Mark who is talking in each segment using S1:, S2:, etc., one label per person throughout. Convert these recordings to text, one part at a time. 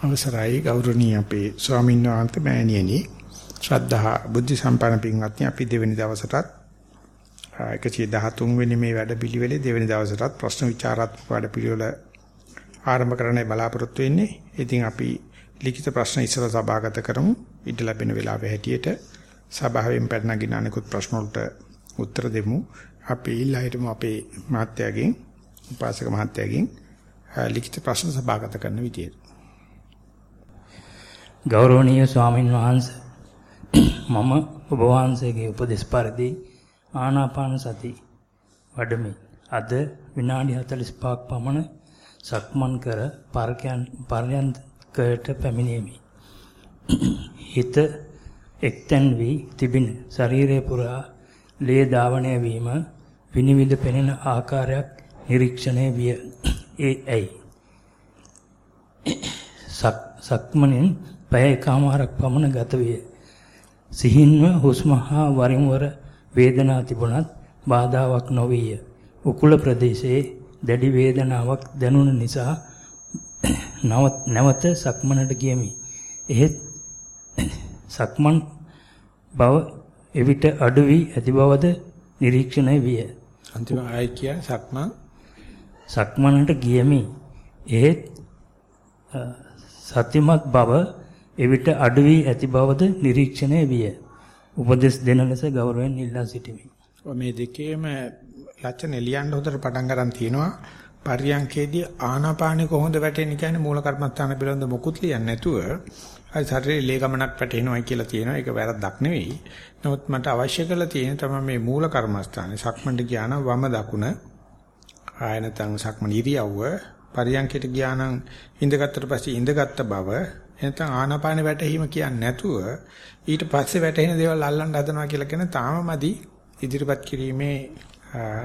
S1: අවසරයි ගෞරවනීය අපේ ස්වාමීන් වහන්සේ මෑණියනි ශ්‍රද්ධා බුද්ධ සම්පන්න පින්වත්නි අපි දෙවෙනි දවසටත් 113 වෙනි මේ වැඩපිළිවෙලේ දෙවෙනි දවසටත් ප්‍රශ්න විචාරාත්මක වැඩපිළිවෙල ආරම්භ කරන්නයි බලාපොරොත්තු වෙන්නේ. ඉතින් අපි ලිඛිත ප්‍රශ්න ඉස්සර සභාගත කරමු. ඉඩ ලැබෙන වෙලාවෙ හැටියට සභාවෙන් පැනනගින අනිකුත් ප්‍රශ්න වලට උත්තර දෙමු. අපි ඊළා හිටමු අපේ මහත්යගෙන් උපාසක මහත්යගෙන් ලිඛිත ප්‍රශ්න සභාගත කරන විදියට.
S2: ගෞරවනීය ස්වාමින් වහන්සේ මම ඔබ වහන්සේගේ උපදෙස් පරිදි ආනාපාන සති වඩමි. අද විනාඩි 45ක් පමණ සක්මන් කර පරකයන් පරයන්කයට පැමිණෙමි. හිත එක්තැන් වී තිබින ශරීරය පුරා ලේ ධාවනය වීම විනිවිද පෙනෙන ආකාරයක් නිරීක්ෂණය විය. ඒ ඇයි? සක්මණෙන් පැය එකමාරක් පමණ ගත විය. සිහින්ව හුස්ම හා වරින් වර වේදනා තිබුණත් බාධාවක් නොවිය. උකුල ප්‍රදේශයේ දැඩි වේදනාවක් දැනුන නිසා නැවත සක්මනට ගියමි. එහෙත් සක්මන් බව එවිට අඩු වී ඇති බවද නිරීක්ෂණය විය.
S1: අන්තිම ආයි කිය සක්මන්
S2: සක්මනට ගියමි. එහෙත් සත්‍යමත් බව එවිට අඩු වී ඇති බවද නිරීක්ෂණය විය. උපදෙස් දෙන ලෙස ගෞරවයෙන් ඉල්ලා සිටිමි.
S1: මේ දෙකේම ලක්ෂණ ලියන්න හොඳට පටන් ගන්න තියෙනවා. පරියංකේදී ආනාපානෙ කොහොමද වැටෙන්නේ කියන්නේ මූල කර්මස්ථාන පිළිබඳ මොකුත් ලියන්නේ නැතුව අයි ශරීරයේ ලේ ගමනක් වැටෙනවයි කියලා තියෙනවා. ඒක වැරද්දක් නෙවෙයි. නමුත් මට අවශ්‍ය කරලා තියෙන තමයි මේ මූල කර්මස්ථානේ සක්මණට ගියා නම් වම දකුණ ආය නැත්නම් සක්මණ ඉරියව්ව පරියංකයට ගියා නම් ඉඳගත්තට පස්සේ ඉඳගත්ත බව නැත්නම් ආනාපාන වැටීම කියන්නේ නැතුව ඊට පස්සේ වැටෙන දේවල් අල්ලන්න හදනවා කියලා කියන තාමමදි ඉදිරිපත් කිරීමේ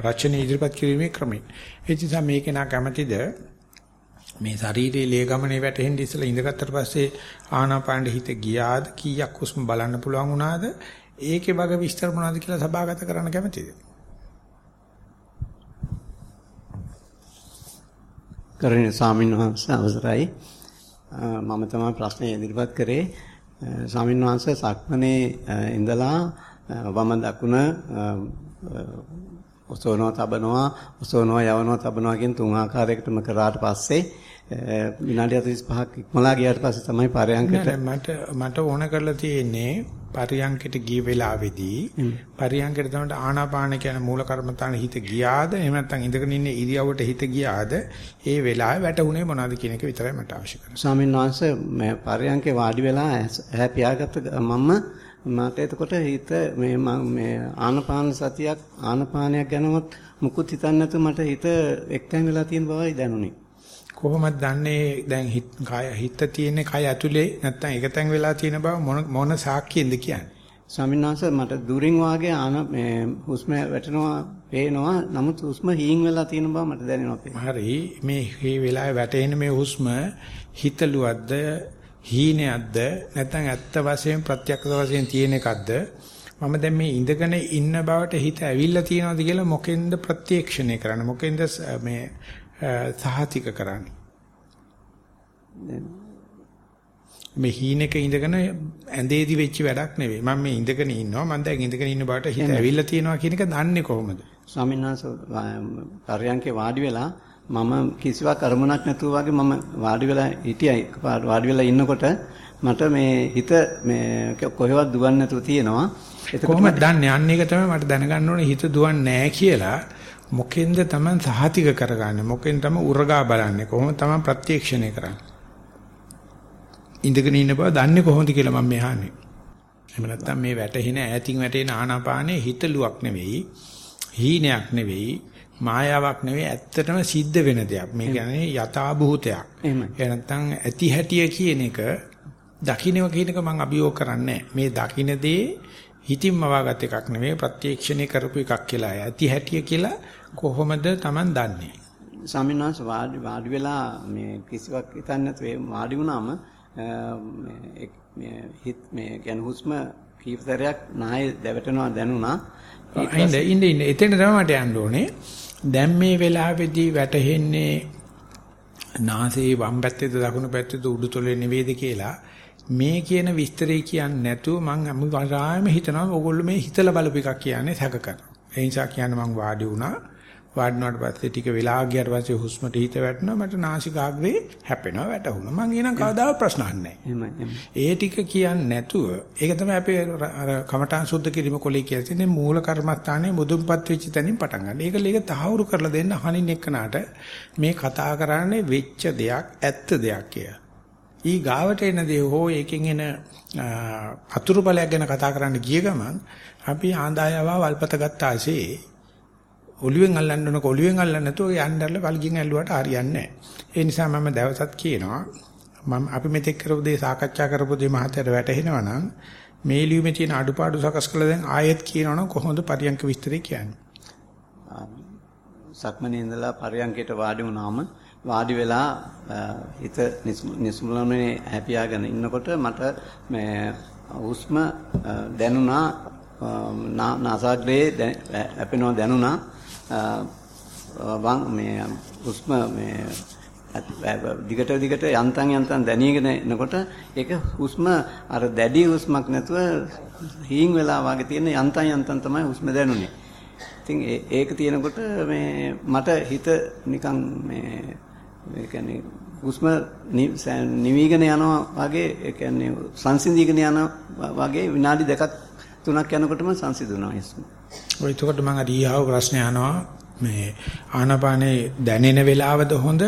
S1: රචන ඉදිරිපත් කිරීමේ ක්‍රමය. ඒ නිසා මේක නා කැමැතිද මේ ශරීරයේ ලේ ගමනේ වැටෙන්න ඉස්සලා ඉඳගත්තට පස්සේ ආනාපානෙ හිත ගියාද කීයක් හුස්ම බලන්න පුළුවන් වුණාද ඒකේ වගේ විස්තර මොනවද කියලා සභාගත කරන්න කැමැතිද?
S3: කරුණීය ස්වාමීන් වහන්සේ අවසරයි මම තමයි ප්‍රශ්නේ ඉදිරිපත් කරේ. ස්වාමීන් වහන්සේ සක්මනේ ඉඳලා වම දකුණ ඔසවනවා තබනවා ඔසවනවා යවනවා තබනවා කියන තුන් ආකාරයකටම කරාට පස්සේ විනාඩි 45ක් ඉක්මලා ගියාට පස්සේ තමයි පරයන්කට
S1: මට මට ඕන කරලා තියෙන්නේ පරියංකයට ගිය වෙලාවේදී පරියංකයට තමයි ආනාපාන කියන මූල කර්මතාන හිත ගියාද එහෙම නැත්නම් ඉඳගෙන ඉන්න ඉරියව්වට හිත ගියාද ඒ වෙලාවේ වැටුනේ මොනවද කියන එක විතරයි මට අවශ්‍ය කරන්නේ.
S3: ස්වාමීන් වහන්සේ මේ පරියංකේ වාඩි වෙලා ඇහැ පියාගත්ත මම මට එතකොට හිත මේ මේ ආනාපාන සතියක් ආනාපානයක් ගැනවත් මුකුත් හිතන්නේ නැතුව මට හිත එක්තැන් වෙලා තියෙන බවයි දැනුනේ.
S1: කොහොමද දන්නේ? දැන් හිත හිත තියෙන කය ඇතුලේ නැත්තම් එකතෙන් වෙලා තියෙන බව මොන මොන සාක්කියෙන්ද කියන්නේ?
S3: ස්වාමීන් වහන්සේ මට දුරින් වාගේ ආන මේ හුස්ම වැටෙනවා පේනවා. නමුත් හුස්ම හීන් වෙලා තියෙන බව මට දැනෙනවා.
S1: හරි. මේ මේ වෙලාවේ වැටෙන මේ හුස්ම හිතලුවද්ද හීනයක්ද නැත්නම් ඇත්ත වශයෙන් ප්‍රත්‍යක්ෂ වශයෙන් තියෙන එකක්ද? මම දැන් මේ ඉඳගෙන ඉන්න බවට හිත ඇවිල්ලා තියෙනවද කියලා මොකෙන්ද ප්‍රත්‍යක්ෂණය කරන්නේ? මොකෙන්ද මේ සහතික කරන්නේ. මේ හීනෙක ඉඳගෙන ඇඳේදි වෙච්ච වැඩක් නෙවෙයි. මම මේ ඉඳගෙන ඉන්නවා. මම දැන් ඉඳගෙන ඉන්න බාට හිත ඇවිල්ලා තියෙනවා කියන එක දන්නේ කොහොමද?
S3: ස්වාමීන් වහන්සේ පරයන්කේ වාඩි වෙලා මම කිසිවක් අරමුණක් නැතුව වගේ මම වාඩි වෙලා හිටියයි. වාඩි වෙලා ඉන්නකොට මට මේ හිත මේ කොහෙවත් දුවන්නේ නැතුව තියෙනවා.
S1: කොහොමද දන්නේ? අන්න ඒක තමයි මට දැනගන්න ඕනේ හිත දුවන්නේ නැහැ කියලා. මොකෙන්ද Taman සහතික කරගන්නේ? මොකෙන් තම උරගා බලන්නේ? කොහොමද Taman ප්‍රත්‍යක්ෂණය කරන්නේ? ඉඳගෙන ඉන්න බව දන්නේ කොහොමද කියලා මම මෙහානේ එහෙම නැත්නම් මේ වැටෙන ඈතින් වැටෙන ආනාපානේ හිතලුවක් නෙවෙයි හීනයක් නෙවෙයි මායාවක් නෙවෙයි ඇත්තටම සිද්ධ වෙන දෙයක්. මේ කියන්නේ යථා භූතයක් එහෙම නැත්නම් ඇති හැටිය කියන එක දකින්නව කියන එක මම අභියෝග කරන්නේ මේ දකින්න හිතින්ම වාගත් එකක් නෙවෙයි ප්‍රත්‍යක්ෂණය කරපු එකක් කියලා. ඇති හැටිය කියලා කොහොමද Taman දන්නේ?
S3: ස්වාමීන් වහන්සේ වාඩි වාඩි වෙලා මේ කිසිවක් හිතන්නේ නැතුව වාඩි වුණාම මේ හිත මේ කියන හුස්ම කීප සැරයක් නාය දැවටෙනවා දැනුණා.
S1: ඉන්න ඉන්න ඉන්න එතන තමයි මට යන්න ඕනේ. දැන් මේ වෙලාවේදී වැටෙන්නේ නාසයේ වම් පැත්තේද දකුණු පැත්තේද උඩුතොලේ නෙවෙයිද කියලා මේ කියන විස්තරය කියන්නේ නැතුව මම අමුවාරාම හිතනවා ඕගොල්ලෝ මේ හිතලා බලපු එකක් කියන්නේ සැක කරනවා. ඒ නිසා කියන්නේ මම වාඩි වුණා. වාඩිනාට පස්සේ ටික වෙලා ගියාට පස්සේ හුස්මට හිත වැටෙනවා මට නාසිකාග්‍රේ හැපෙනවා වැටුණා. මම ඊනම් කවදාවත් ප්‍රශ්න අහන්නේ. ඒ ටික කියන්නේ නැතුව ඒක තමයි අපේ අර කමඨාන් සුද්ධ කිරීම කොලේ කියලා තියෙන්නේ මූල කර්මස්ථානයේ මුදුන්පත් වෙච්ච තැනින් පටන් ගන්න. ඒක ලේක තහවුරු කරලා දෙන්න අහනින් එක්කනට මේ කතා කරන්නේ වෙච්ච දෙයක් ඇත්ත දෙයක් කියලා. ඊ ගාවට එන දේ හෝ ඒකෙන් එන අතුරු බලයක් ගැන කතා කරන්න ගිය ගමන් අපි ආඳායව වල්පත ගත්තාසේ ඔළුවෙන් අල්ලන්න ඕන කොළුවෙන් අල්ලන්න නැතුව යන්නදල්ල වල්ගින් ඇල්ලුවට හරියන්නේ නැහැ. ඒ නිසා මම දවසත් කියනවා මම අපි මෙතෙක් කරපු දේ සාකච්ඡා කරපු දේ මහතට වැටහෙනවා නම් මේ ලියුමේ තියෙන අඩුපාඩු සකස් කළා දැන් ආයෙත් කියනවනම් කොහොමද පරියන්ක විස්තරය කියන්නේ?
S3: සක්මනේ ඉඳලා පරියන්කයට වාඩි වුණාම වාඩි වෙලා හිත නිසුලනේ හැපියාගෙන ඉන්නකොට මට මේ හුස්ම දැනුණා නාසාග්‍රේ හැපෙනවා දැනුණා වම් මේ හුස්ම මේ දිගට දිගට යන්තම් යන්තම් දැනීගෙන එනකොට ඒක හුස්ම අර දැඩි හුස්මක් නැතුව හීන් වෙලා වගේ තියෙන යන්තම් යන්තම් තමයි හුස්ම දැනුනේ. ඉතින් ඒක තියෙනකොට මේ මට හිත නිකන් මේ ඒ කියන්නේ හුස්ම නිවිගෙන යනවා වගේ ඒ කියන්නේ සංසිඳීගෙන යනවා වගේ විනාඩි දෙකක් තුනක් යනකොටම සංසිඳුණා හුස්ම.
S1: ඔය එතකොට මම අර ඊහාව ප්‍රශ්නේ අහනවා මේ ආනාපානේ දැනෙන වෙලාවද හොඳ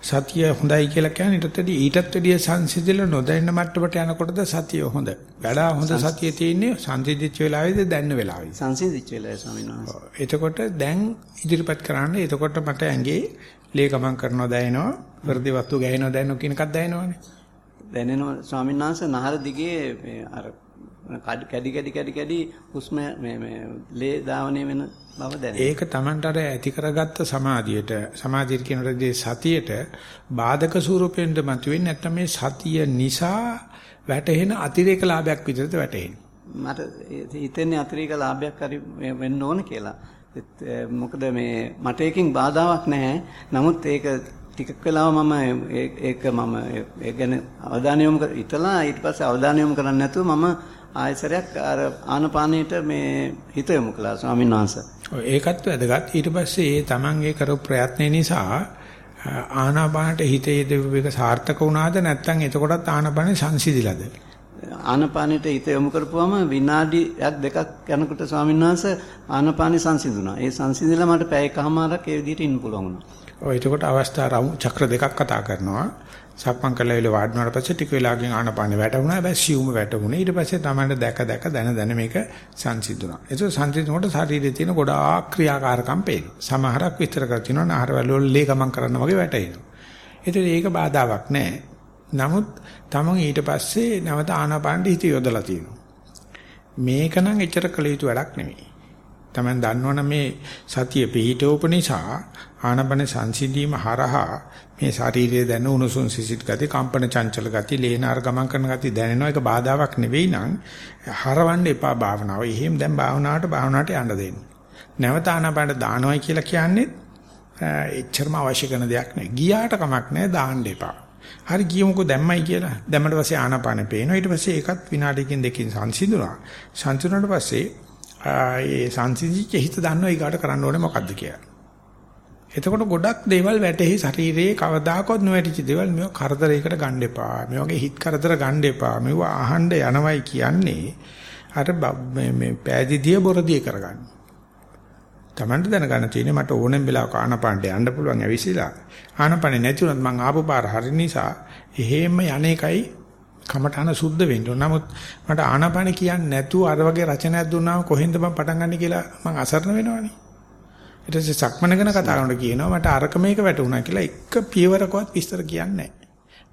S1: සතිය හොඳයි කියලා කියන්නේ ඊටත් වැඩි ඊටත් වැඩිය සංසිඳිල නොදැන්න මට්ටමට යනකොටද සතිය හොඳ. වඩා හොඳ සතිය තියෙන්නේ සංසිඳිච්ච වෙලාවේද දැන්න වෙලාවේද?
S3: සංසිඳිච්ච වෙලාවේ ස්වාමීන් වහන්සේ.
S1: එතකොට දැන් ඉදිරිපත් කරන්න එතකොට මට ඇඟේ ලේ ගමන් කරනවා දැනෙනවා, වර්ධි වස්තු ගෑනවා දැනෙනවා කියන එකක් දැනෙනවනේ.
S3: දැනෙනවා ස්වාමීන් වහන්සේ නහර දිගේ අර කැඩි කැඩි කැඩි කැඩි හුස්ම මේ මේ ලේ ධාවනය වෙන බව දැනෙනවා.
S1: ඒක Tamanට අර ඇති කරගත්ත සමාධියට සමාධිය කියනකොටදී සතියට බාධක ස්වරූපෙන්ද මතුවෙන්නේ නැත්නම් මේ සතිය නිසා වැටෙන අතිරේක ලාභයක් විතරද වැටෙන්නේ.
S3: මට හිතෙන්නේ අතිරේක ලාභයක් හරි වෙන්න ඕන කියලා. මොකද මේ මට එකකින් බාධාවක් නැහැ. නමුත් ඒක ටිකක් වෙලාව මම ඒක මම ඒ ගැන අවධානය යොමු ඉතලා ඊට පස්සේ අවධානය යොමු කරන්නේ නැතුව මම ආයසරයක් අර ආනපානයට මේ හිත යොමු කළා ස්වාමීන් වහන්සේ.
S1: ඒකත් වැදගත්. ඊට පස්සේ ඒ තමන්ගේ කරපු ප්‍රයත්න නිසා ආනාපානට හිතේ දෙවික සාර්ථක වුණාද නැත්නම් එතකොටත් ආනාපානෙ සංසිඳිලාද?
S3: ආනාපානෙට හිත යොමු කරපුවම විනාඩියක් දෙකක් යනකොට ස්වාමීන් වහන්සේ ආනාපානෙ සංසිඳුණා. ඒ සංසිඳිලා මට පැය එකමාරක් ඒ විදිහට ඉන්න පුළුවන් වුණා.
S1: ඔය එතකොට අවස්ථා රවුම් චක්‍ර දෙකක් කතා කරනවා. සක්මන් කළා විල වාඩිනාට පස්සේ ටික වෙලාවකින් ආනපාන වැටුණා. හැබැයි සියුම වැටුනේ. ඊට පස්සේ තමයි දැක දැක දන දන මේක සංසිඳුණා. ඒක සංසිඳනකොට ශරීරයේ තියෙන ගොඩාක් ක්‍රියාකාරකම් පේනවා. සමහරක් විස්තර කර තිනවා නහරවල වල ලේ ගමන් කරන්න වගේ වැටෙනවා. ඒතර ඒක බාධාවක් නැහැ. නමුත් තමන් ඊට පස්සේ නැවත ආනාපානෙ හිත යොදලා තියෙනවා. මේක නම් එච්චර කළ යුතු වැඩක් නෙමෙයි. තමන් දන්නවනම් මේ සතිය පිහිටවපු නිසා ආනපන සංසිඳීම හරහා මේ ශරීරයේ දැන උණුසුම් සිසිල් ගති, කම්පන චංචල ගති, ලේනාර ගමන් කරන ගති දැනෙනවා. ඒක බාධාවක් නෙවෙයි නං හරවන්න එපා භාවනාව. එහෙම දැන් භාවනාවට භාවනාවට යන්න දෙන්න. නැවත ආනපන දානවයි කියලා කියන්නේ එච්චරම අවශ්‍ය කරන දෙයක් නෙවෙයි. ගියාට කමක් නැහැ දාන්න එපා. හරි ගියමුකෝ දැම්මයි කියලා. දැම්මට පස්සේ ආනපාන පේනවා. ඊට පස්සේ ඒකත් විනාඩියකින් දෙකකින් සංසිඳුණා. සංසිඳුණාට පස්සේ ඒ සංසිඳිච්ච හිත දන්නවා ඊගාට කරන්න ඕනේ මොකද්ද කියලා. එතකොට ගොඩක් දේවල් වැටෙහි ශරීරයේ කවදාකවත් නොවැටිච්ච දේවල් මේව කරදරයකට ගන්න එපා. මේ වගේ හිත කරදර ගන්න එපා. මේව අහන්න යනවයි කියන්නේ අර මේ මේ පෑදීදිය බොරදිය කරගන්න. Tamanට දැනගන්න තියෙන්නේ මට ඕනෙම් වෙලාවක ආනපානට යන්න පුළුවන් ඇවිසිලා. ආනපනේ නැතිවත් මං ආපු පාර හරි නිසා එහෙම යන්නේකයි කමඨාන සුද්ධ වෙන්න ඕන. නමුත් මට ආනපන කියන්නේ නැතුව අර වගේ රචනයක් දුන්නාම කොහෙන්ද මම පටන් ගන්න කියලා මං අසරණ වෙනවනේ. ඊට පස්සේ සක්මන ගැන කතා කරනකොට කියනවා මට අරක මේක වැටුණා කියලා එක පියවරකවත් විස්තර කියන්නේ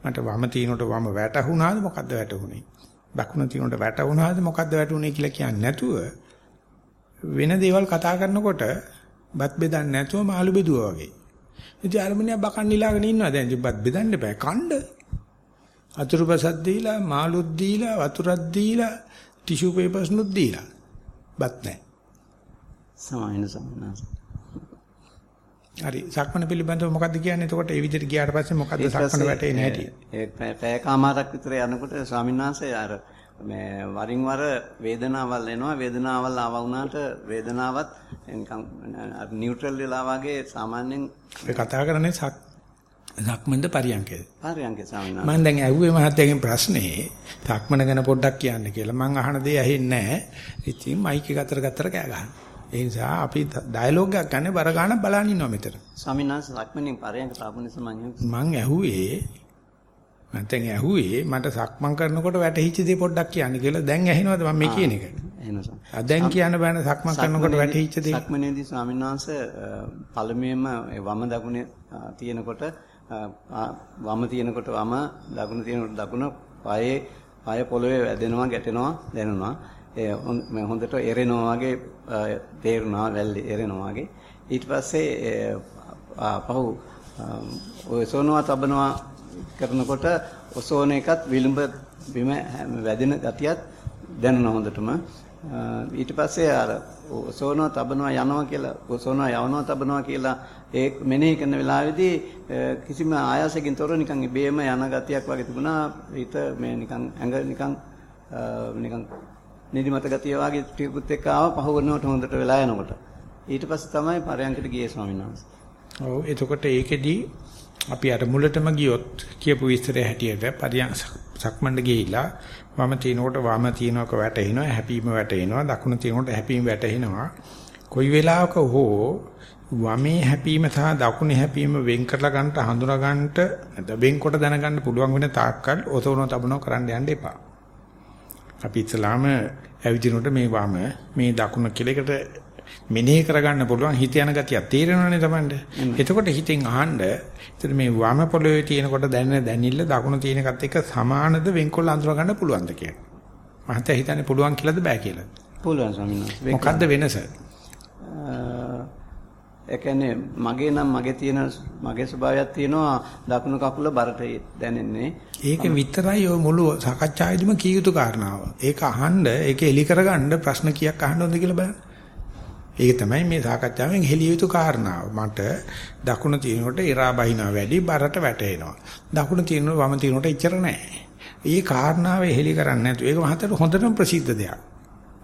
S1: මට වම තිනකොට වම වැටුණාද මොකද්ද වැටුනේ? දකුණ තිනකොට වැටුණාද මොකද්ද වැටුනේ කියලා කියන්නේ නැතුව වෙන දේවල් කතා කරනකොට බත් බෙදන්නේ නැතුව මාළු බෙදුවා වගේ. ඉතින් අරමුණිය බකන් නිලාගෙන ඉන්නවා දැන් ඉතින් බත් බෙදන්න බෑ කණ්ඩ. අතුරුපසක් දීලා මාළුත් දීලා වතුරක් දීලා ටිෂු පේපර්ස් නුත් දීලා බත් නැහැ.
S3: සමායන සම්මානස.
S1: හරි. සක්මන පිළිබඳව මොකද්ද කියන්නේ? එතකොට ඒ විදිහට ගියාට පස්සේ මොකද්ද සක්මන වැටෙන්නේ නැහැටි?
S3: ඒ පැයකමාරක් විතර යනකොට ස්වාමීන් වහන්සේ අර මේ වරින් වර වේදනාවල් එනවා වේදනාවල් ආව වුණාට වේදනාවත් නිකන් නියුට්‍රල් වෙලා වගේ සාමාන්‍යයෙන්
S1: ඔය කතා කරන්නේ සක් සක්මන්ද පරියන්කේද?
S3: පරියන්කේ ස්වාමීන් වහන්සේ.
S1: මම දැන් ඇහුවේ මහත්තයාගෙන් ප්‍රශ්නේ සක්මන ගැන පොඩ්ඩක් කියන්න කියලා. මම අහන දේ ඇහෙන්නේ නැහැ. ඉතින් මයික් එක අතර ගත්තට කෑ ගහනවා. ඒ නිසා අපි ඩයලොග් එකක් ගන්න බර ගන්න බලන් ඉන්නවා මෙතන.
S3: ස්වාමීන් වහන්සේ සක්මනේ පරියන්ක තාපු නිසා මම
S1: මං ඇහුවේ නැත්නම් ඇහුවේ මට සක්මන් කරනකොට වැටහිච්ච දේ පොඩ්ඩක් කියන්න කියලා. දැන් ඇහෙනවද මම මේ කියන එක?
S3: එහෙනම්
S1: දැන් කියන්න බෑනේ සක්මන් කරනකොට වැටහිච්ච දේ.
S3: සක්මනේදී ස්වාමීන් වහන්සේ පළමුවෙන්ම වම දකුණේ තියෙනකොට වම තියෙනකොට වම දකුණ තියෙනකොට දකුණ පායේ පාය පොළවේ වැදෙනවා ගැටෙනවා දැනෙනවා. ඒ හොඳට එරෙනවා වගේ තේරුණා වැල්ලේ එරෙනවා වගේ. ඊට පස්සේ පහු ඔය සෝනවා තබනවා කරනකොට ඔසෝන එකත් විලුඹ බිම වැදෙන ගතියත් දැනුණා හොඳටම. ඊට පස්සේ අර ඔසෝනවා තබනවා යනවා කියලා ඔසෝනවා යවනවා තබනවා කියලා ඒ මෙනෙහි කරන වෙලාවේදී කිසිම ආයාසකින් තොර නිකන් ඉබේම යන ගතියක් වගේ තිබුණා. හිත මේ නිකන් ඇඟ නිකන් නිකන් නිදිමත ගතිය වගේ ටිකුත් එක්ක ආව පහවනකොට හොඳට වෙලා යනකොට. ඊට පස්සේ තමයි පරයන්කට ගියේ ස්වාමීන් වහන්සේ.
S1: ඔව් එතකොට ඒකෙදි අපි අර මුලටම ගියොත් කියපු විස්තරය හැටියට පරියන් සක්මණේ ගිහිලා වම තිනකොට වම තිනවක වැටෙනවා හැපීම වැටෙනවා දකුණ තිනකොට හැපීම වැටෙනවා කොයි වෙලාවක හෝ වමේ හැපීම සහ දකුණේ හැපීම වෙන් කරලා ගන්නට හඳුනා ගන්නට නැත්නම් වෙන්කොට දැනගන්න පුළුවන් වෙන තාක්කල් ඔතවන තබනව කරන්න යන්න එපා. අපි ඉස්ලාම ඇවිදිනකොට මේ වම මේ දකුණ කියලා එකට මෙනෙහි කරගන්න පුළුවන් හිත යන ගතියක් තේරෙනවනේ Tamande. එතකොට හිතෙන් අහන්න එතන මේ වම පොළවේ තියෙනකොට දැනෙන දැනිල්ල දකුණ තියෙන එකත් එක්ක සමානද වෙන්කොල්ල අඳුර ගන්න පුළුවන්ද කියලා. මහත හිතන්නේ පුළුවන් කියලාද බෑ කියලාද?
S3: පුළුවන් ස්වාමීන් වහන්සේ.
S1: මොකද්ද වෙනස?
S3: ඒ කියන්නේ මගේ නම් මගේ තියෙන මගේ ස්වභාවයක් තියෙනවා දකුණු කකුල බරට දැනෙන්නේ.
S1: ඒක විතරයි ඔය මුළු සාකච්ඡාවේදීම කිය යුතු කාරණාව. ඒක අහන්න ඒක එලි කරගන්න ප්‍රශ්න කීයක් අහන්න ඕනද කියලා බලන්න. ඒක තමයි මේ සාකච්ඡාවෙන් හෙළිය යුතු කාරණාව. මට දකුණ තියෙනකොට ඉරා බහිනවා වැඩි බරට වැටෙනවා. දකුණ තියෙනකොට වම තියෙනකොට ඉච්චර නැහැ. ඒ කාරණාව හෙළි කරන්නේ නැතු. ඒක මහතට හොඳටම ප්‍රසිද්ධ දෙයක්.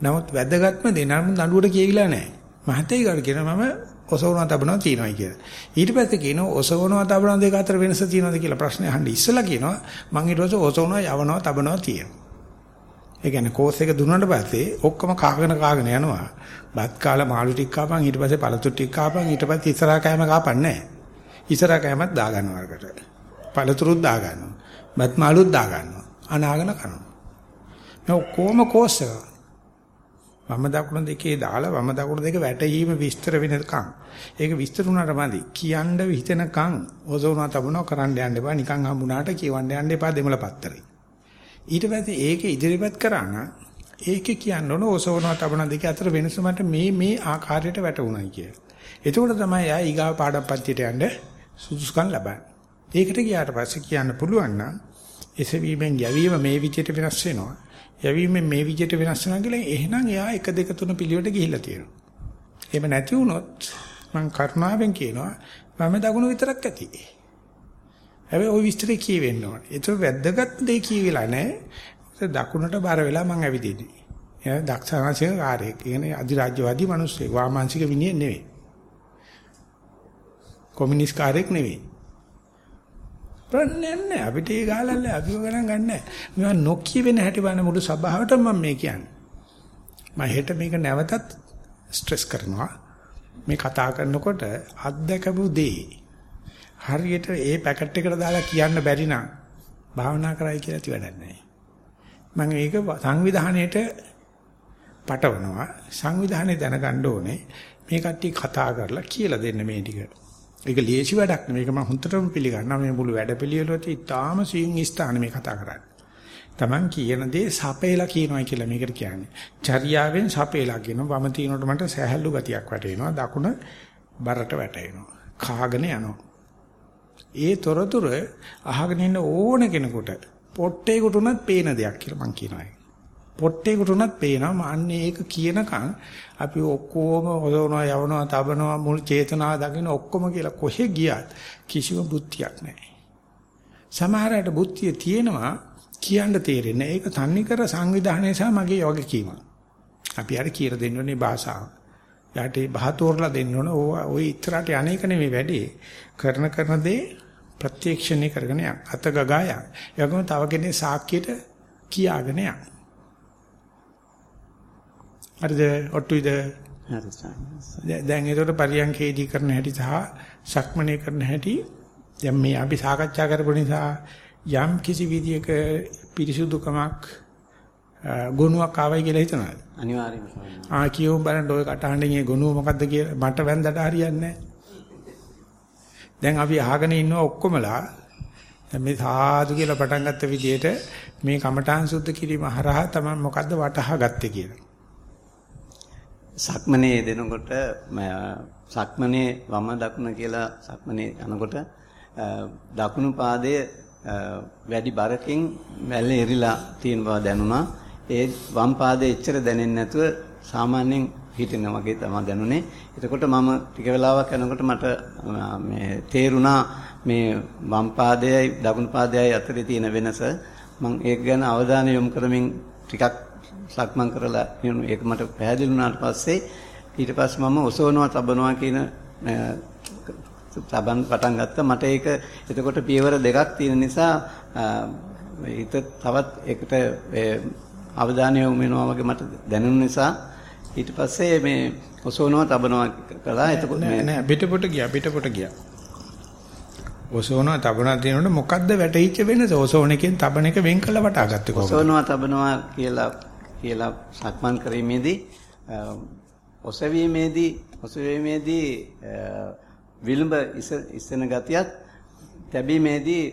S1: නමුත් වැදගත්ම දේ නම් නඩුවට කියවිලා නැහැ. මහතේ ගාඩ කියන මම ඔසවනවා තබනවා තියෙනවා කියලා. ඊට පස්සේ කියනවා ඔසවනවා තබනවා දෙක අතර වෙනස තියෙනවද කියලා ප්‍රශ්නේ අහන්න ඉස්සලා කියනවා මම ඊට පස්සේ ඔසවනවා යවනවා තබනවා තියෙනවා. ඒ කියන්නේ කෝස් එක දුන්නාට පස්සේ ඔක්කොම කාගෙන කාගෙන යනවා. බත් කාලා මාළු ටික කාපන් ඊට පස්සේ පළතු ටික කාපන් ඊට පස්සේ ඉස්සරහා කෑම කාපන්නේ නැහැ. ඉස්සරහා කෑමත් දා ගන්නවා අරකට. පළතුරුත් දා ගන්නවා. බත් මාළුත් දා ගන්නවා. අනාගෙන කරනවා. මේ ඔක්කොම කෝස් එක. වම දකුණ දෙකේ දාලා වම දකුණ දෙක වැටීම විස්තර වෙනකම් ඒක විස්තර වුණාට මදි කියන්න හිතෙනකම් ඔසවනවා තබනවා කරන්න යන්න එපා නිකන් හම්බුණාට කියවන්න යන්න එපා දෙමළ පත්තරේ ඊට පස්සේ ඒක ඉදිරිපත් කරා නම් ඒකේ කියන්න ඕන ඔසවනවා තබනවා දෙක අතර වෙනස මට මේ මේ ආකාරයට වැටුණයි කියලා. එතකොට තමයි ආ ඊගාව පාඩම්පත්තියට යන්න සුදුසුකම් ලබන්නේ. ඒකට ගියාට පස්සේ කියන්න පුළුවන් නම් එසවීමෙන් යැවීම මේ විදිහට වෙනස් වෙනවා. යැවීමෙන් මේ විදිහට වෙනස් වෙනවා කියලා එහෙනම් එයා 1 2 3 පිළිවෙලට ගිහිල්ලා තියෙනවා. එහෙම නැති වුණොත් මම කරුණාවෙන් කියනවා මම දකුණු විතරක් ඇති. හැබැයි ওই විස්තරේ කියවෙන්න ඕනේ. ඒක වැද්දගත් දෙයක් කියවිලා නැහැ. දකුණට බර වෙලා මං ඇවිදින්නේ. එයා දක්ෂාංශික කාර්යයක්. කියන්නේ අධිරාජ්‍යවාදී මිනිස්සෙක්. වාමාංශික විනය නෙවෙයි. කොමියුනිස්ට් කාර්යයක් නෙවෙයි. ප්‍රශ්නයක් නැහැ. අපිට ඒ ගාලල්ල අපිව ගණන් ගන්නෑ. මේවා නොකිය වෙන හැටි බලන මුළු සභාවටම මම මේ කියන්නේ. මම හෙට මේක නැවතත් ස්ට්‍රෙස් කරනවා. මේ කතා කරනකොට අත්දකපු දේ හරියට ඒ පැකට් එකට දාලා කියන්න බැරි නම් භාවනා කරයි කියලා ති වැඩක් නැහැ. මම මේක සංවිධානයේට පටවනවා. සංවිධානයේ දැනගන්න ඕනේ මේ කට්ටිය කතා කරලා කියලා දෙන්න මේ ටික. ඒක ලේසි වැඩක් නෙමෙයි. මේක මම හොඳටම පිළිගන්නවා. මේ මුළු වැඩපිළිවෙලට ඉතාම සියුම් ස්ථාන මේ කතා කරන්නේ. Taman කියන දේ සපේලා කියනවා කියලා මේකට කියන්නේ. චර්යාවෙන් සපේලා කියනවා. වම තිනකොට මට සහැල්ලු ගතියක් වැටෙනවා. දකුණ බරට වැටෙනවා. කාගෙන යනවා. ඒ තොරතුරු අහගෙන ඉන්න ඕන කෙනෙකුට පොට්ටේකට උනත් පේන දෙයක් කියලා මම කියනවා. පොට්ටේකට උනත් පේනවා අන්නේ ඒක කියනකම් අපි ඔක්කොම හොදවනවා යවනවා තබනවා මුල් චේතනාව දකින්න ඔක්කොම කියලා කොහෙ ගියත් කිසිම බුද්ධියක් නැහැ. සමහරකට බුද්ධිය තියෙනවා කියන්න තේරෙන්නේ. ඒක තන්නිකර සංවිධානයේ සහ මගේ වගකීම. අපි හරි කියලා දෙන්න ඕනේ භාෂාව. යාට බහතෝරලා දෙන්න ඕන ওই ඉතරට අනේක නෙමෙයි වැඩි. කරන කරන දේ ප්‍රත්‍යක්ෂණය කරගෙන යන්න. අත ගගා යන්න. ඒගොම තව කෙනෙක් සාක්කියට කියාගෙන යන්න. හරිද? ඔට්ටුයිද? හරි දැන් ඒකට පරියන්කේදී කරන හැටි සහ සක්මනේ කරන හැටි දැන් මේ අපි සාකච්ඡා කරපු නිසා යම් කිසි විදියක පිරිසුදුකමක් ගුණයක් ආවයි කියලා හිතනවාද?
S3: අනිවාර්යයෙන්ම.
S1: ආ කියමු බලන්න ඔය කටහඬින් ඒ ගුණුව මොකද්ද කියලා මට වැන්දට හරියන්නේ දැන් අපි අහගෙන ඉන්නවා ඔක්කොමලා දැන් මේ සාදු කියලා පටන් ගත්ත විදිහට මේ කමඨාන් සුද්ධ කිරීම හරහා තමයි මොකද්ද වටහා ගත්තේ කියලා.
S3: සක්මනේ දෙනකොට සක්මනේ වම දකුණ කියලා සක්මනේ යනකොට දකුණු පාදයේ වැඩි බරකින් වැල්ල එරිලා තියෙන බව දැනුණා. ඒ වම් පාදයේ එච්චර දැනෙන්නේ නැතුව සාමාන්‍යයෙන් හිටින වගේ තමයි දැනුනේ. එතකොට මම ටික වෙලාවක් යනකොට මට මේ තේරුණා මේ වම් පාදයයි දකුණු පාදයයි අතරේ තියෙන වෙනස. මම ඒක ගැන අවධානය යොමු කරමින් ටිකක් සක්මන් කරලා ඒක මට පැහැදිලි වුණාට පස්සේ ඊට පස්සේ මම ඔසවනවා තබනවා කියන තබන් පටන් ගත්තා මට ඒක එතකොට පියවර දෙකක් තියෙන නිසා හිත තවත් එකට අවධානය යොමු වෙනවා වගේ මට දැනුන නිසා ඊට පස්සේ මේ ඔසවනවා තබනවා කළා. එතකොට
S1: නෑ නෑ. පිටපොට ගියා පිටපොට ගියා. ඔසවනවා තබනවා තියෙනකොට මොකද්ද වැටහිච්ච වෙනස? ඔසවන එකෙන් තබන එක වෙන් කළ වටා ගත්තේ කොහොමද?
S3: ඔසවනවා තබනවා කියලා කියලා සක්මන් කිරීමේදී ඔසවීමේදී ඔසවීමේදී විලුඹ ඉස්සෙන ගතියත් තැබීමේදී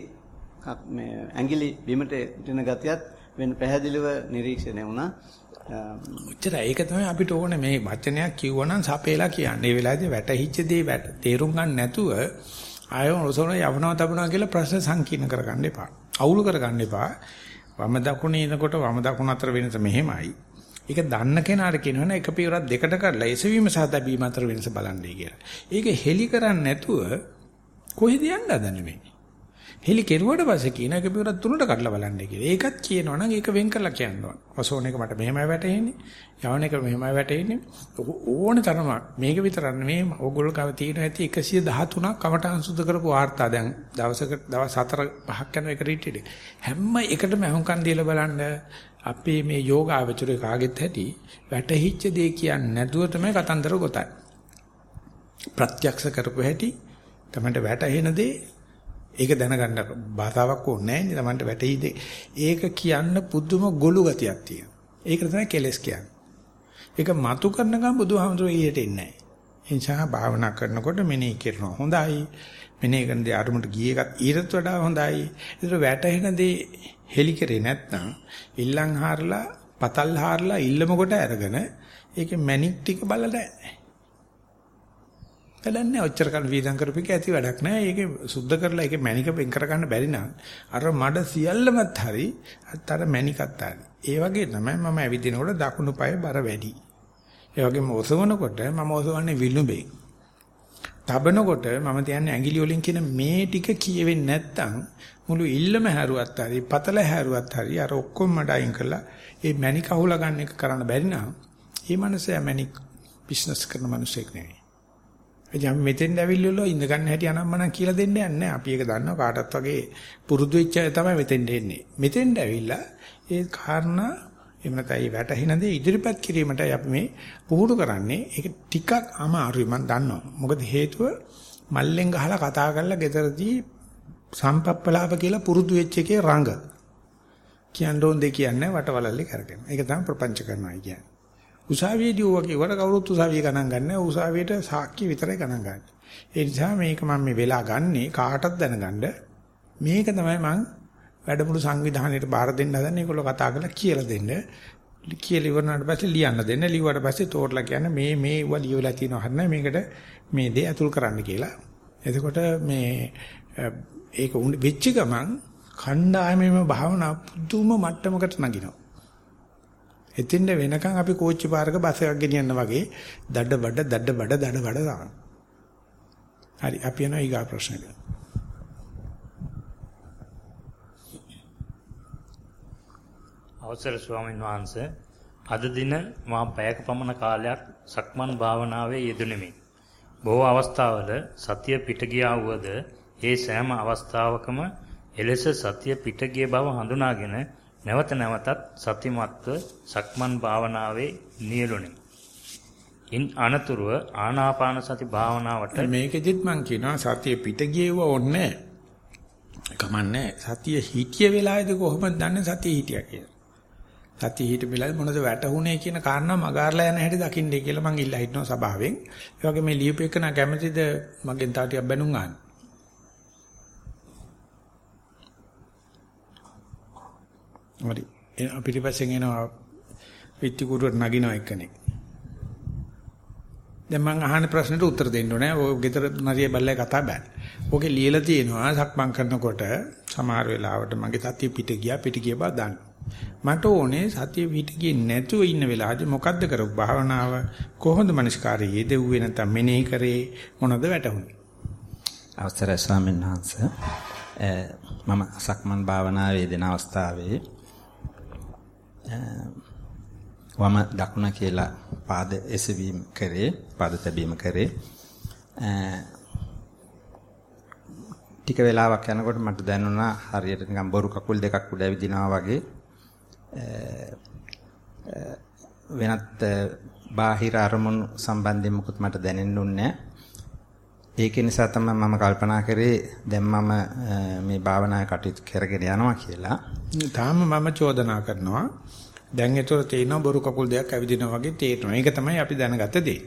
S3: මේ ඇඟිලි බිමට ඉටෙන ගතියත් වෙන පැහැදිලිව නිරීක්ෂණය වුණා.
S1: ඔච්චර ඒක තමයි අපිට ඕනේ මේ වචනයක් කිව්වනම් සපේලා කියන්නේ. ඒ වෙලාවේදී වැටහිච්ච දේ තේරුම් ගන්න නැතුව ආයෝ රසෝන යවනවා තබනවා කියලා ප්‍රශ්න සංකීර්ණ කරගන්න එපා. අවුල් කරගන්න එපා. වම දකුණේ ඉනකොට වම දකුණ අතර වෙනස මෙහෙමයි. ඒක දන්න කෙනාට කියනවනේ එක පියවරක් දෙකට කරලා එසවීම සහ තැබීම අතර වෙනස බලන්නේ කියලා. ඒක හෙලි කරන්නේ නැතුව කොහෙද යන්න හදන්නේ මේ? හෙලි කෙරුවට පස්සේ කියන එක පියවරක් තුනට කඩලා බලන්න කියලා. ඒකත් කියනවනම් ඒක වෙන් කරලා කියන්න ඕන. ඔසෝන එක මට මෙහෙමයි වැටෙන්නේ. යවන එක මෙහෙමයි වැටෙන්නේ. ඕන තරමක්. මේක විතරක් නෙමෙයි ඕගොල්ලෝ කව තියෙන ඇති 113ක් කමටහන් සුද්ධ කරපු වාර්තා දැන් දවසක දවස් 4 5ක් යන එක රීට්‍රීට් හැම එකටම අහුම්කන් දීලා බලන්න අපේ මේ යෝගාවචරය කාගෙත් ඇති වැටහිච්ච දේ කියන්නේ නැතුව තමයි කතන්දර ගොතන්නේ. ප්‍රත්‍යක්ෂ කරපු හැටි තමයි වැටහෙන දේ ඒක දැනගන්න භාෂාවක් ඕනේ නැහැ. නේ Tamanට වැටහිද ඒක කියන්න පුදුම ගොළු ගතියක් තියෙනවා. ඒක තමයි කෙලස් කියන්නේ. ඒක මතු කරන ගමන් බුදුහාමුදුරුවෝ ඊට එන්නේ නැහැ. ඒ නිසා භාවනා කරනකොට මෙනෙහි කරනවා. හොඳයි. මෙනෙහි කරන දේ අරමුණට ගිය එකත් ඊටත් වඩා හොඳයි. ඒතර වැටහෙන දේ හෙලි කරේ නැත්නම් ඉල්ලන් හාරලා පතල් හාරලා ඉල්ලම කොට අරගෙන ඒකේ මැනික් ටික බලලා නැහැ වැඩන්නේ ඔච්චර කල් වීදම් කරපු එක ඇති වැඩක් නෑ. ඒකේ සුද්ධ කරලා ඒකේ මැණික වෙන් කරගන්න බැරි නම් අර මඩ සියල්ලමත් හරි අතර මැණිකත් හරි. ඒ වගේ තමයි මම ඇවිදිනකොට දකුණු පාය බර වැඩි. ඒ වගේම ඔසවනකොට මම ඔසවන්නේ විලුඹේ. තබනකොට මම තියන්නේ ඇඟිලි වලින් කියන මේ ටික කියවෙන්නේ නැත්තම් මුළු ඉල්ලම හැරුවත් හරි පතල හැරුවත් හරි අර ඔක්කොම මඩ අයින් කරලා ඒ මැණික අහුලා ගන්න එක කරන්න බැරි නම් ඒ මනුස්සයා මැණික් බිස්නස් කරන මනුස්සයෙක් නෙවෙයි. එදින මෙතෙන් ඇවිල්ලා ඉඳ ගන්න හැටි අනම්මනම් කියලා දෙන්නේ නැහැ. අපි ඒක දන්නවා කාටත් වගේ පුරුදු වෙච්ච අය තමයි මෙතෙන් එන්නේ. මෙතෙන් ඇවිල්ලා ඒ කාරණා එහෙම නැත්නම් වැටහින දේ ඉදිරිපත් කිරීමටයි අපි මේ පුහුණු කරන්නේ. ඒක ටිකක් අමාරුයි මම දන්නවා. මොකද හේතුව මල්ලෙන් ගහලා කතා කරලා ගෙදරදී සම්පප්පලාප කියලා පුරුදු වෙච්ච එකේ රඟ. කියන්න ඕන දෙයක් කියන්නේ වටවලල්ලේ කරගෙන. ඒක තමයි ප්‍රපංච කරනවා කියන්නේ. උසාවියේදී ඔය වගේ වල කවුරුත් උසාවිය ගණන් ගන්න උසාවියට සාක්ෂි විතරයි ගණන් ගන්න. ඒ නිසා මේක මම මේ වෙලා ගන්නේ කාටත් දැනගන්න මේක තමයි මම වැඩමුළු සංවිධානයේට බාර දෙන්න හදන්නේ ඒගොල්ලෝ කතා කරලා කියලා දෙන්න. කියලා ඉවරනාට පස්සේ ලියන්න දෙන්න. ලිව්වට පස්සේ තෝරලා කියන්න මේ මේ ඒවා ලියවලා තියෙනවා හරිනේ මේකට මේ දේ අතුල් කරන්න කියලා. එතකොට මේ ඒක වෙච්ච ගමන් කණ්ඩායමේම භාවනා පුදුම මට්ටමකට නගිනවා. එතින්ද වෙනකන් අපි කෝච්චි පාරක බස් එකක් ගෙනියන්න වගේ දඩ බඩ දඩ බඩ දඩ බඩ දාන. හරි අපි යනවා ඊගා ප්‍රශ්නෙට.
S2: අවසර ස්වාමීන් වහන්සේ අද දින මා පැයක පමණ කාලයක් සක්මන් භාවනාවේ යෙදුණෙමි. බොහෝ අවස්ථාවල සතිය පිට ගියා වුවද ඒ සෑම අවස්ථාවකම එලෙස සතිය පිට ගිය බව හඳුනාගෙන නැවත නැවතත් සතිමත්ව සක්මන් භාවනාවේ නියලුණි. ඉන් අනතුරුව ආනාපාන සති භාවනාවට
S1: මේකෙදිත් මම කියනවා සතිය පිට ගියව ඕනේ කමන්නේ සතිය හිටිය වෙලාවේදී කොහොමද දන්නේ සතිය හිටියා කියලා. සතිය හිට වෙලාවේ මොනවද වැටුනේ කියන කාරණා මගාරලා යන හැටි දකින්නයි කියලා මම ඉල්ලා හිටනවා සභාවෙන්. ඒ වගේ මේ ලියුපෙකන කැමැතිද මගෙන් තා ටිකක් බැනුම් ගන්න. හරි. අපිට පස්සෙන් එනවා පිටි කුරුවට නගිනවා එක්කෙනෙක්. දැන් මම අහන ප්‍රශ්නෙට උත්තර දෙන්න ඕනේ. ඔය ගෙදර නරිය බල්ලයි කතා බෑ. ඕකේ ලියලා තියෙනවා සක්මන් කරනකොට සමහර වෙලාවට මගේ සතිය පිට ගියා පිට ගිය බව දන්න. මට ඕනේ සතිය පිට ගියේ නැතුව ඉන්න වෙලාවදී මොකද්ද කරපු භාවනාව කොහොමද මනස්කාරයේ යෙදුවේ නැත්නම් මෙනෙහි කරේ මොනවද වැටහුනේ?
S4: අවසරයි ස්වාමීන් වහන්සේ. මම සක්මන් භාවනාවේ යෙදෙන අවස්ථාවේ වම දකුණ කියලා පාද එසවීම කරේ පාද තැබීම කරේ. ටික වෙලාවක් යනකොට මට දැනුණා හරියට නිකන් බොරු කකුල් දෙකක් උඩ ඇවිදිනවා වගේ. වෙනත් බාහිර අරමුණු සම්බන්ධයෙන් මුකුත් මට දැනෙන්නුන්නේ ඒක නිසා තමයි මම කල්පනා කරේ දැන් මම මේ භාවනා කටයුතු කරගෙන යනවා කියලා.
S1: තාම මම චෝදනා කරනවා දැන් ඒතර තේිනවා බොරු කකුල් දෙකක් ඇවිදිනා වගේ තේරෙනවා. ඒක තමයි අපි දැනගත්ත දේ.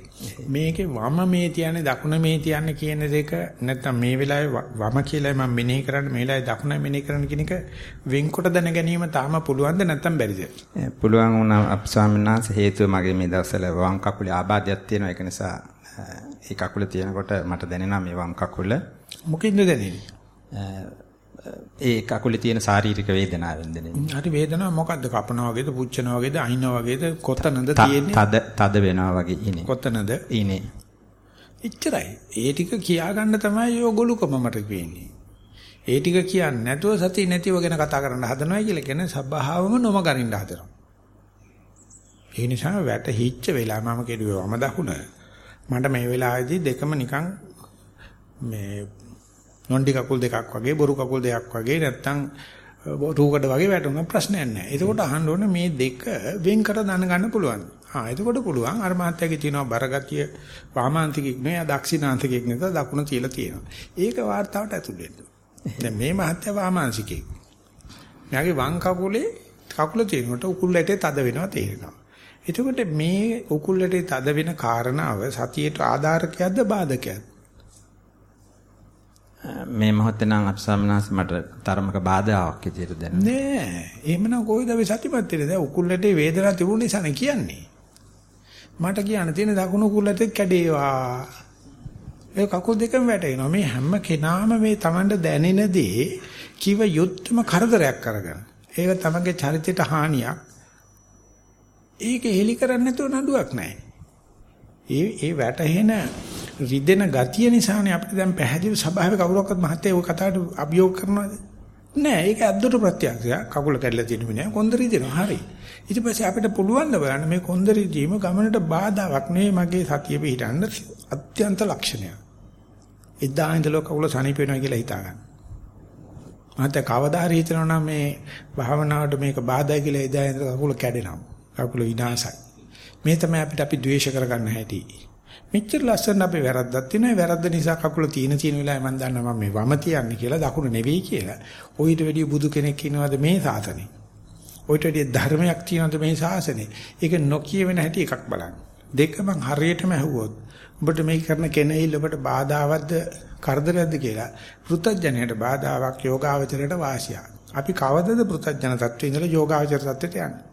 S1: මේකේ වම මේ තියන්නේ දකුණ මේ තියන්නේ කියන දෙක නැත්තම් මේ වෙලාවේ වම කියලා මම මෙනෙහි කරන්නේ මේ වෙලාවේ දකුණ මෙනෙහි කරන්න කියන එක වෙන්කොට දැන ගැනීම තාම පුළුවන්ද නැත්තම් බැරිද?
S4: පුළුවන් වුණා අප ස්වාමීන් වහන්සේ හේතුව මගේ මේ දවස්වල වම් කකුලේ ආබාධයක් තියෙනවා. ඒක නිසා ඒ කකුල තියෙනකොට මට දැනෙනවා මේ වම් කකුල.
S1: මොකෙන්ද දැනෙන්නේ?
S4: ඒ කකුලේ තියෙන ශාරීරික වේදනාවෙන් දැනෙන්නේ.
S1: හරි වේදනාව මොකද්ද? කපනවා වගේද, පුච්චනවා වගේද, අහිනවා වගේද, කොතනද තියෙන්නේ?
S4: තද තද වෙනවා වගේ ඉනේ.
S1: කොතනද?
S4: ඉනේ.
S1: එච්චරයි. ඒ ටික කියා ගන්න තමයි යෝගලුකම මට වෙන්නේ. ඒ ටික කියන්නේ නැතුව සතිය නැතිව ගැන කතා කරන්න හදනවා කියලා කියන්නේ සබහාවම නොම ගනින්න හදනවා. ඒ නිසා වැටහිච්ච වෙලාව මම කෙරුවේ වම දකුණ. මට මේ වෙලාවේදී දෙකම නිකන් මේ නොන්ඩි කකුල් දෙකක් වගේ බොරු කකුල් දෙකක් වගේ නැත්තම් රූකඩ වගේ වැටුණා ප්‍රශ්නයක් නැහැ. එතකොට අහන්න ඕනේ මේ දෙක වෙන් කර දැනගන්න පුළුවන්. ආ එතකොට පුළුවන් අර මහත්යගේ තියෙනවා බරගතිය වාමාන්තිකෙක් නේ දක්ෂිනාන්තිකෙක් නේද දකුණ තියලා තියෙනවා. ඒක වார்த்தාවට ඇතුළු වෙන්න. දැන් මේ මහත්ය වාමාංශිකෙක්. මෙයාගේ වම් කකුලේ කකුල තියෙනකොට උකුල් ඇටේ තද වෙනවා තේරෙනවා. එතකොට මේ උකුල් ඇටේ තද වෙන කාරණාව සතියේට ආධාරකයක්ද බාධකයක්ද?
S4: මේ මොහොතේ නම් අපසම්නාස මට තරමක බාධාවක් විදියට දැනෙනවා.
S1: නෑ. එහෙමනම් කොයිද අපි සතිපත් වෙන්නේ? දැන් උකුල්ලටේ වේදනාවක් තිබුණ නිසා නේ කියන්නේ. මට කියන්න තියෙන දකුණු උකුල්ලට කැඩේවා. ඒ කකුල් දෙකම වැටෙනවා. මේ හැම කෙනාම මේ Tamanට දැනෙන දේ කිව යුත්තම කරදරයක් කරගන්න. ඒක තමන්ගේ චරිතයට හානියක්. ඒක හෙලි කරන්නේ නැතුව නඩුවක් නැහැ. ඒ ඒ වැටහෙන රිදෙන ගතිය නිසානේ අපිට දැන් පැහැදිලි ස්වභාවය කවුරක්වත් මහත්තයා ওই කතාවට අභියෝග කරනවද? නෑ ඒක ඇද්දට ප්‍රත්‍යක්ෂයක්. කකුල කැඩලා තියෙන මිනිහා කොන්ද රිදෙනවා. හරි. ඊට පස්සේ අපිට පුළුවන් ද බලන්න මේ කොන්ද රිදීම ගමනට බාධාවක් නෙවෙයි මගේ සතිය පිහිටන්න අත්‍යන්ත ලක්ෂණයක්. එදා ඉඳලා කකුල සනීප වෙනවා කියලා හිතා ගන්න. මහත්තයා කවදා හරි හිතනවා නම් මේ භාවනාවට මේක බාධායි කියලා එදා ඉඳලා කකුල කැඩෙනවා. කකුල විනාශයි. මේ තමයි අපිට අපි ද්වේෂ කරගන්න හැටි. මෙච්චර ලස්සන අපි වැරද්දක් තියෙනවා. වැරද්ද නිසා කකුල තියෙන තියෙන වෙලාවේ මම දන්නවා මම මේ වම තියන්නේ කියලා දකුණ නෙවෙයි කියලා. ඔయిత වැඩිය බුදු කෙනෙක් ඉනවද මේ සාසනේ? ඔయిత වැඩිය ධර්මයක් තියනවද මේ සාසනේ? ඒක නොකිය වෙන හැටි එකක් බලන්න. දෙක මං හරියටම ඇහුවොත් ඔබට මේ කරන කෙනෙහිල් ඔබට බාධාවත්ද කරදරයක්ද කියලා පෘථජ්ජනයට බාධාවක් යෝගාවචරයට වාසියක්. අපි කවදද පෘථජ්ජන තත්ත්වේ ඉඳලා යෝගාවචර තත්ත්වයට යන්නේ?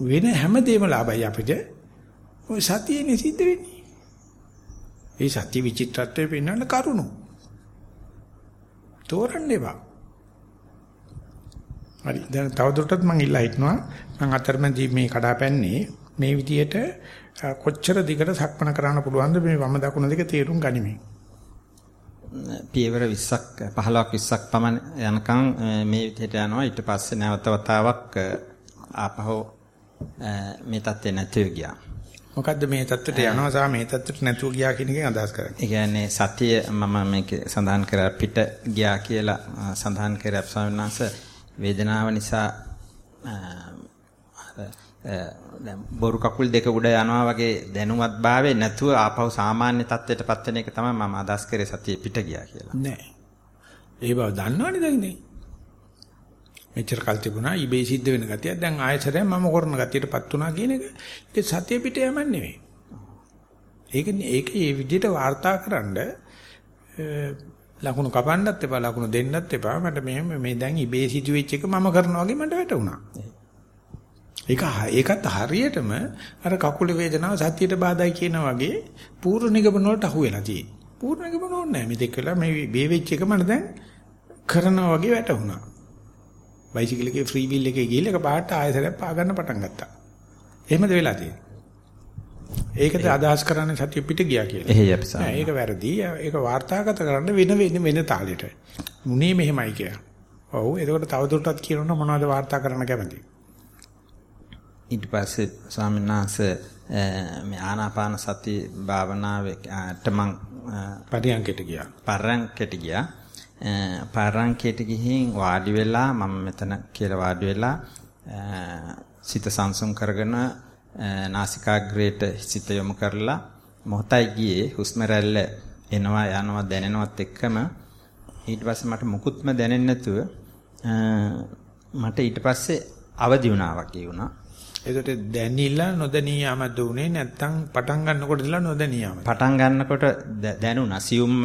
S1: වෙන හැමදේම ලාභයි අපිට. ඔය සතියනේ සිද්ධ වෙන්නේ. ඒ සත්‍ය විචිත්‍රත්වය පෙන්වන්න කරුණු. තෝරන්න එපා. හරි. දැන් තවදුරටත් මම ඉල්ලා හිටනවා. මම අතරමැදි මේ කඩාපැන්නේ මේ විදියට කොච්චර දිගට සක්මන කරන්න පුළුවන්ද මේ වම දකුණ දෙක තේරුම් ගනිමින්.
S4: පියවර 20ක් 15ක් 20ක් පමණ යනකම් මේ විදිහට යනවා ඊට පස්සේ නැවත වතාවක් ආපහු මේ தත්ත්වේ නැතුව ගියා.
S1: මොකද්ද මේ தත්ත්වයට යනවා සහ මේ தත්ත්වයට නැතුව ගියා කියන එකෙන් අදහස් කරන්නේ.
S4: ඒ කියන්නේ සතිය මම මේක සඳහන් කරා පිට ගියා කියලා සඳහන් කරා ස්වාමීන් වහන්සේ වේදනාව නිසා දැන් බොරු කකුල් දෙක උඩ යනවා වගේ දැනුවත් භාවයේ නැතුව ආපහු සාමාන්‍ය தත්ත්වයට පත් වෙන එක තමයි මම අදහස් කරේ සතිය පිට ගියා කියලා.
S1: නෑ. ඒ බව දන්නවනේ දැන් ඉතින්. මෙච්චර කල් තිබුණා ඉබේ සිද්ධ වෙන ගතිය. දැන් ආයතරයෙන් මම කරන ගතියටපත් වුණා කියන එක ඒක සතිය පිට යමක් නෙවෙයි. ඒක ඒක මේ විදිහට වාර්තාකරනද ලකුණු කපන්නත් එපා ලකුණු දෙන්නත් එපා මට මෙහෙම මේ දැන් ඉබේ සිදුවෙච්ච එක මම කරනවා වගේ මට වැටුණා. ඒක ඒකත් හරියටම අර කකුල වේදනාව සතියට බාධායි කියන වගේ පූර්ව නිගමන වලට අහු වෙලා තියෙන්නේ. පූර්ව නිගමන ඕනේ නැහැ. මේ දෙක වෙලා මේ මේ වෙච්ච එක මට දැන් කරනවා වගේ වැටුණා. බයිසිකල් එකේ ෆ්‍රී වීල් එකේ ගිහලා එක පාට ආයතරයක් පා ගන්න පටන් ගත්තා. එහෙමද වෙලා තියෙන්නේ. ඒකද අදහස් කරන්නේ සතිය පිට ගියා කියලා.
S4: එහෙයි අපි සාම.
S1: ඒක වැරදි. ඒක වාර්තාගත කරන්න වෙන වෙන වෙන තාලෙට. මුනේ මෙහෙමයි කියලා. ඔව්. එතකොට තවදුරටත් කියනවා මොනවද වාර්තා කරන්න කැමති?
S4: ඊට පස්සේ ස්වාමීන් වහන්සේ මේ ආනාපාන සති භාවනාවට මං
S1: පරියන්කයට ගියා.
S4: පරංකයට ගියා. පරංකයට ගිහින් වාඩි වෙලා මම මෙතන කියලා වාඩි වෙලා සිත සංසුන් කරගෙන නාසිකාග්‍රේට සිත යොමු කරලා මොහොතයි ගියේ හුස්ම රැල්ල එනවා යනවා දැනෙනවත් එක්කම ඊට පස්සේ මට මුකුත්ම දැනෙන්නේ නැතුව මට ඊට පස්සේ අවදි වුණා වගේ වුණා.
S1: ඒකට දැනිලා නොදැනී යමද උනේ නැත්තම් පටන් ගන්නකොට ඉඳලා නොදැනී යමද?
S4: පටන් ගන්නකොට දැනුණා සියුම්ම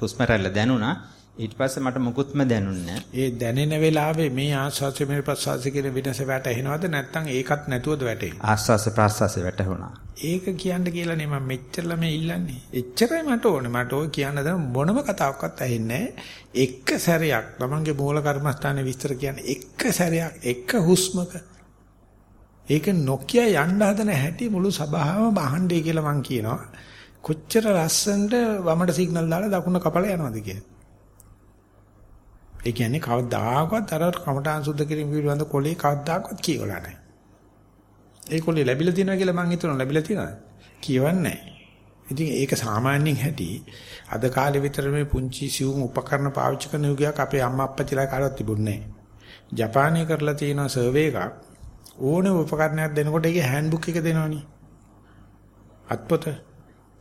S4: හුස්ම රැල්ල දැනුණා. ඊට පස්සේ මට මුකුත්ම දැනුන්නේ
S1: ඒ දැනෙන වෙලාවේ මේ ආස්වාස්ය මේ ප්‍රසවාසය කියන වෙනස වැටහෙනවද නැත්නම් ඒකත් නැතුවද වැටෙන්නේ?
S4: ආස්වාස ප්‍රාස්වාසය වැටහුණා.
S1: ඒක කියන්න කියලා නේ මම මෙච්චරලා මේ ඉල්ලන්නේ. එච්චරයි මට ඕනේ. මට ඔය කියන්න දැන් මොනම කතාවක්වත් ඇහෙන්නේ එක සැරයක් තමන්ගේ මූල කර්මස්ථානයේ විස්තර කියන්නේ එක සැරයක් එක හුස්මක ඒක නොකිය යන්න හදන හැටි මුළු සභාවම අහන්නේ කියලා මං කියනවා. කොච්චර ලස්සනට වමට සිග්නල් දාලා දකුණ කපලා යනවද කියලා. ඒ කියන්නේ කවදාකවත් අර කමඨාන් සුද්ධ කිරීම පිළිබඳ කොලේ කවදාකවත් කියවලා නැහැ. ඒ කොලේ ලැබිලා තියෙනවා කියලා මං හිතනවා ලැබිලා තියෙනවද? කියවන්නේ නැහැ. ඉතින් ඒක සාමාන්‍යයෙන් හැටි අද කාලේ විතර මේ පුංචි සිවුම් උපකරණ පාවිච්චි කරන යුගයක් අපේ අම්මා අප්පච්චිලා කාටවත් තිබුණේ නැහැ. ජපානයේ කරලා තියෙන සර්වේ එකක් ඕනම උපකරණයක් දෙනකොට ඒකේ හෑන්ඩ්බුක් එක දෙනවනේ. අත්පොත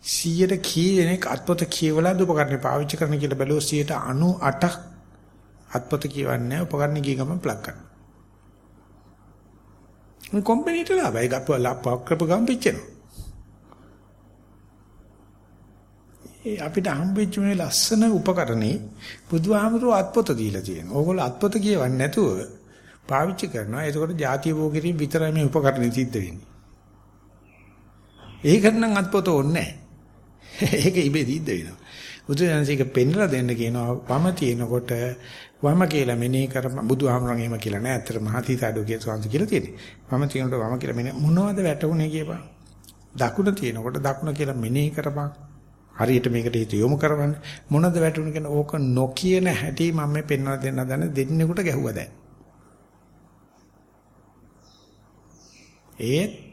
S1: 100ට කී දෙනෙක් අත්පොත කියවලා උපකරණේ පාවිච්චි කරන කියලා බැලුවොත් 98ක් අත්පොත කියවන්නේ උපකරණ ගිය ගමන් ප්ලග් කරනවා. මේ කම්පැනිට ලාභයි ගප්පුවා ලාප්පක් කරපු ගමන් පිච්චෙනවා. ඒ අපිට හම්බෙච්ච මේ ලස්සන උපකරණේ බුදුහාමුදුරුවෝ අත්පොත දීලා තියෙනවා. ඕගොල්ලෝ අත්පොත කියවන්නේ නැතුව පාවිච්චි කරනවා. එතකොට ಜಾතිය භෝගිරින් විතරයි මේ උපකරණ සිද්ධ වෙන්නේ. ඒකට නම් අත්පොත ඕනේ නැහැ. ඒක ඉබේ සිද්ධ වෙනවා. බුදුරජාණන්සේක පෙන්ලා දෙන්න කියනවා වම තියෙනකොට වම කියලා මෙනෙහි කර බුදුහාමරන් එහෙම කියලා නෑ. ඇත්තට මහතිසාඩෝ කියන සංස කියලා තියෙන්නේ. වම තියෙනකොට වම කියලා මෙනෙහි මොනවද වැටුනේ කියපන්. දකුණ තියෙනකොට දකුණ කියලා මෙනෙහි කරපන්. හරියට මේකට හිත යොමු කරවන්න මොනවද වැටුනේ කියන ඕක නොකියන හැටි මම මේ පෙන්වලා දෙන්න දන්න දෙන්නෙකුට ගැහුවා දැන්. ඒත්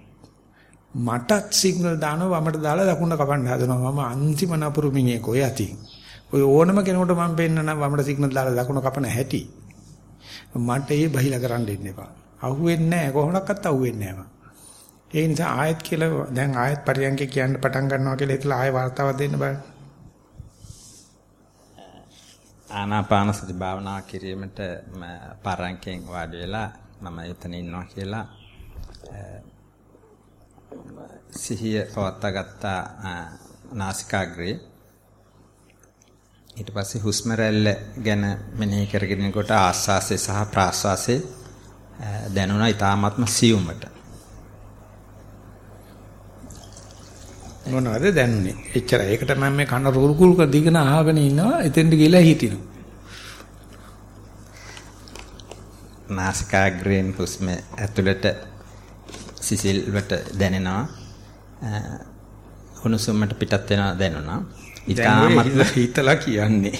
S1: මටත් සිග්නල් දානවා වමට දාලා දකුණට කපන්න හදනවා. මම අන්තිම නපුරු මිනිහෙක් ඔය ඇති. ඔය ඕනම කෙනෙකුට මම පෙන්නන වමට සිග්නල් දාලා දකුණ කපන හැටි. මට ඒ බහිලා කරන්න ඉන්න එපා. අහුවෙන්නේ නැහැ. කොහොමඩක්වත් අහුවෙන්නේ නැහැ ඒ නිසා ආයෙත් කියලා දැන් ආයෙත් පරියන්ක කියන්න පටන් ගන්නවා කියලා ඒතලා ආයෙ වර්තාවක් දෙන්න බලන්න
S4: ආනාපාන සති භාවනා කිරීමට පරයන්කෙන් වාඩි වෙලා මම එතන ඉන්නවා කියලා සිහිය පවත්වා ගත්තා නාසිකාග්‍රේ. ඊට පස්සේ හුස්ම රැල්ල ගැන මෙනෙහි කරගෙනකොට ආස්වාසේ සහ ප්‍රාස්වාසේ දැනුණා ඊටාත්ම සියුමට
S1: මොනවද දැනුනේ? එච්චර ඒකට මම මේ කන රුරුකුල් කර දිගන අහගෙන ඉන්නවා. එතෙන්ට ගිහලා හිටිනවා.
S4: නාසිකාග්‍රයෙන් හුස්ම ඇතුළට සිසිල් වට දැනෙනවා. උණුසුමට පිටත් වෙනවා දැනුණා.
S1: ඊටාමත් හිතලා කියන්නේ.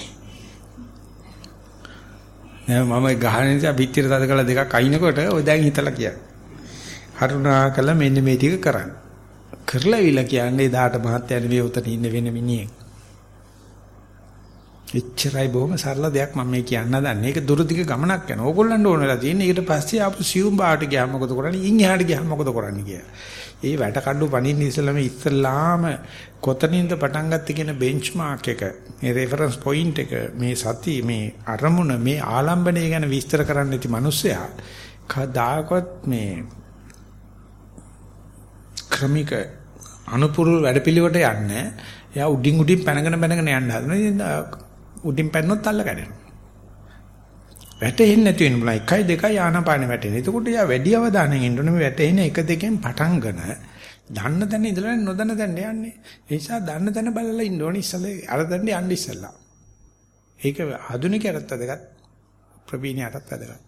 S1: නෑ මම ගහන නිසා පිටිර තද කළ දෙකක් අයින්කොට ඔය දැන් හිතලා කියන්නේ. කරුණාකර මෙන්න මේ ටික කරන්න. කරලා විල කියන්නේ දාට මහත්යන් මේ උතන ඉන්න වෙන මිනිහෙක්. එච්චරයි බොහොම සරල දෙයක් මම මේ කියන්න හදන්නේ. ඒක දුරදිග ගමනක් යනවා. ඕගොල්ලන්ට ඕන වෙලා තියෙන්නේ ඊට පස්සේ ආපු සියුම් බාට ගියාම මොකද කරන්නේ? ඉන් එහාට ගියාම මොකද කරන්නේ කියලා. ඒ වැට කඩු පණින්න ඉස්සෙල්ලාම ඉස්සෙල්ලාම කොතනින්ද පටන් ගත්තේ කියන බෙන්ච්මාර්ක් එක, මේ රෙෆරන්ස් පොයින්ට් එක, මේ සති, මේ අරමුණ, මේ ආලම්බණය ගැන විස්තර කරන්න ඇති මිනිස්සයා කදාකවත් මේ ක්‍රමික අනුපුරු වැඩපිළිවෙලට යන්නේ. එයා උඩින් උඩින් පැනගෙන පැනගෙන යන්න හදනවා. උඩින් පැනනොත් අල්ල කැඩෙනවා. වැටෙන්නේ නැති වෙන බුණා 1 2 ආනාපාන වැටෙන. එතකොට යා වැඩි අවධානයෙන් ඉන්න ඕනේ මේ වැටෙන එක දෙකෙන් පටන්ගෙන දන්න තැන ඉඳලා නොදන්න තැන යන්නේ. ඒ නිසා දන්න තැන බලලා ඉන්න ඕනේ ඉස්සෙල්ලා අර තැන යන්න ඉස්සෙල්ලා. ඒක ආධුනිකයටත් වැදගත් ප්‍රවීණයටත් වැදගත්.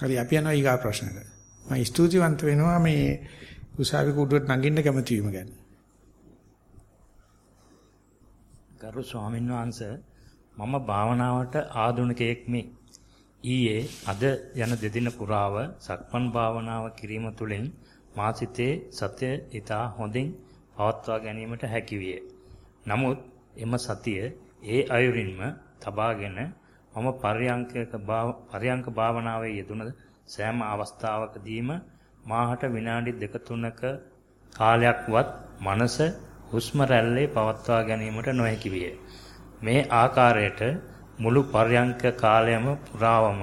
S1: හරි අපි යනවා ඊගා ප්‍රශ්නට. මම ස්තුතිවන්ත වෙනවා මේ උසාවි කුඩුවට නගින්න කැමති වීම ගැන.
S2: ගරු ස්වාමීන් වහන්සේ මම භාවනාවට ආධුනිකයෙක් මේ ඊයේ අද යන දෙදින පුරාව සක්මන් භාවනාව කිරීම තුළින් මා සිතේ සත්‍ය ඊතා හොඳින් පවත්වා ගැනීමට හැකි විය. නමුත් එම සතිය ඒ අයුරින්ම තබාගෙන මම පර්යංකක පර්යංක භාවනාවේ යෙදුන සෑම අවස්ථාවකදීම මාහට විනාඩි දෙක තුනක කාලයක්වත් මනස හුස්ම රැල්ලේ පවත්වා ගැනීමට නොහැකි විය. මේ ආකාරයට මුළු පර්යංක කාලයම පුරාවම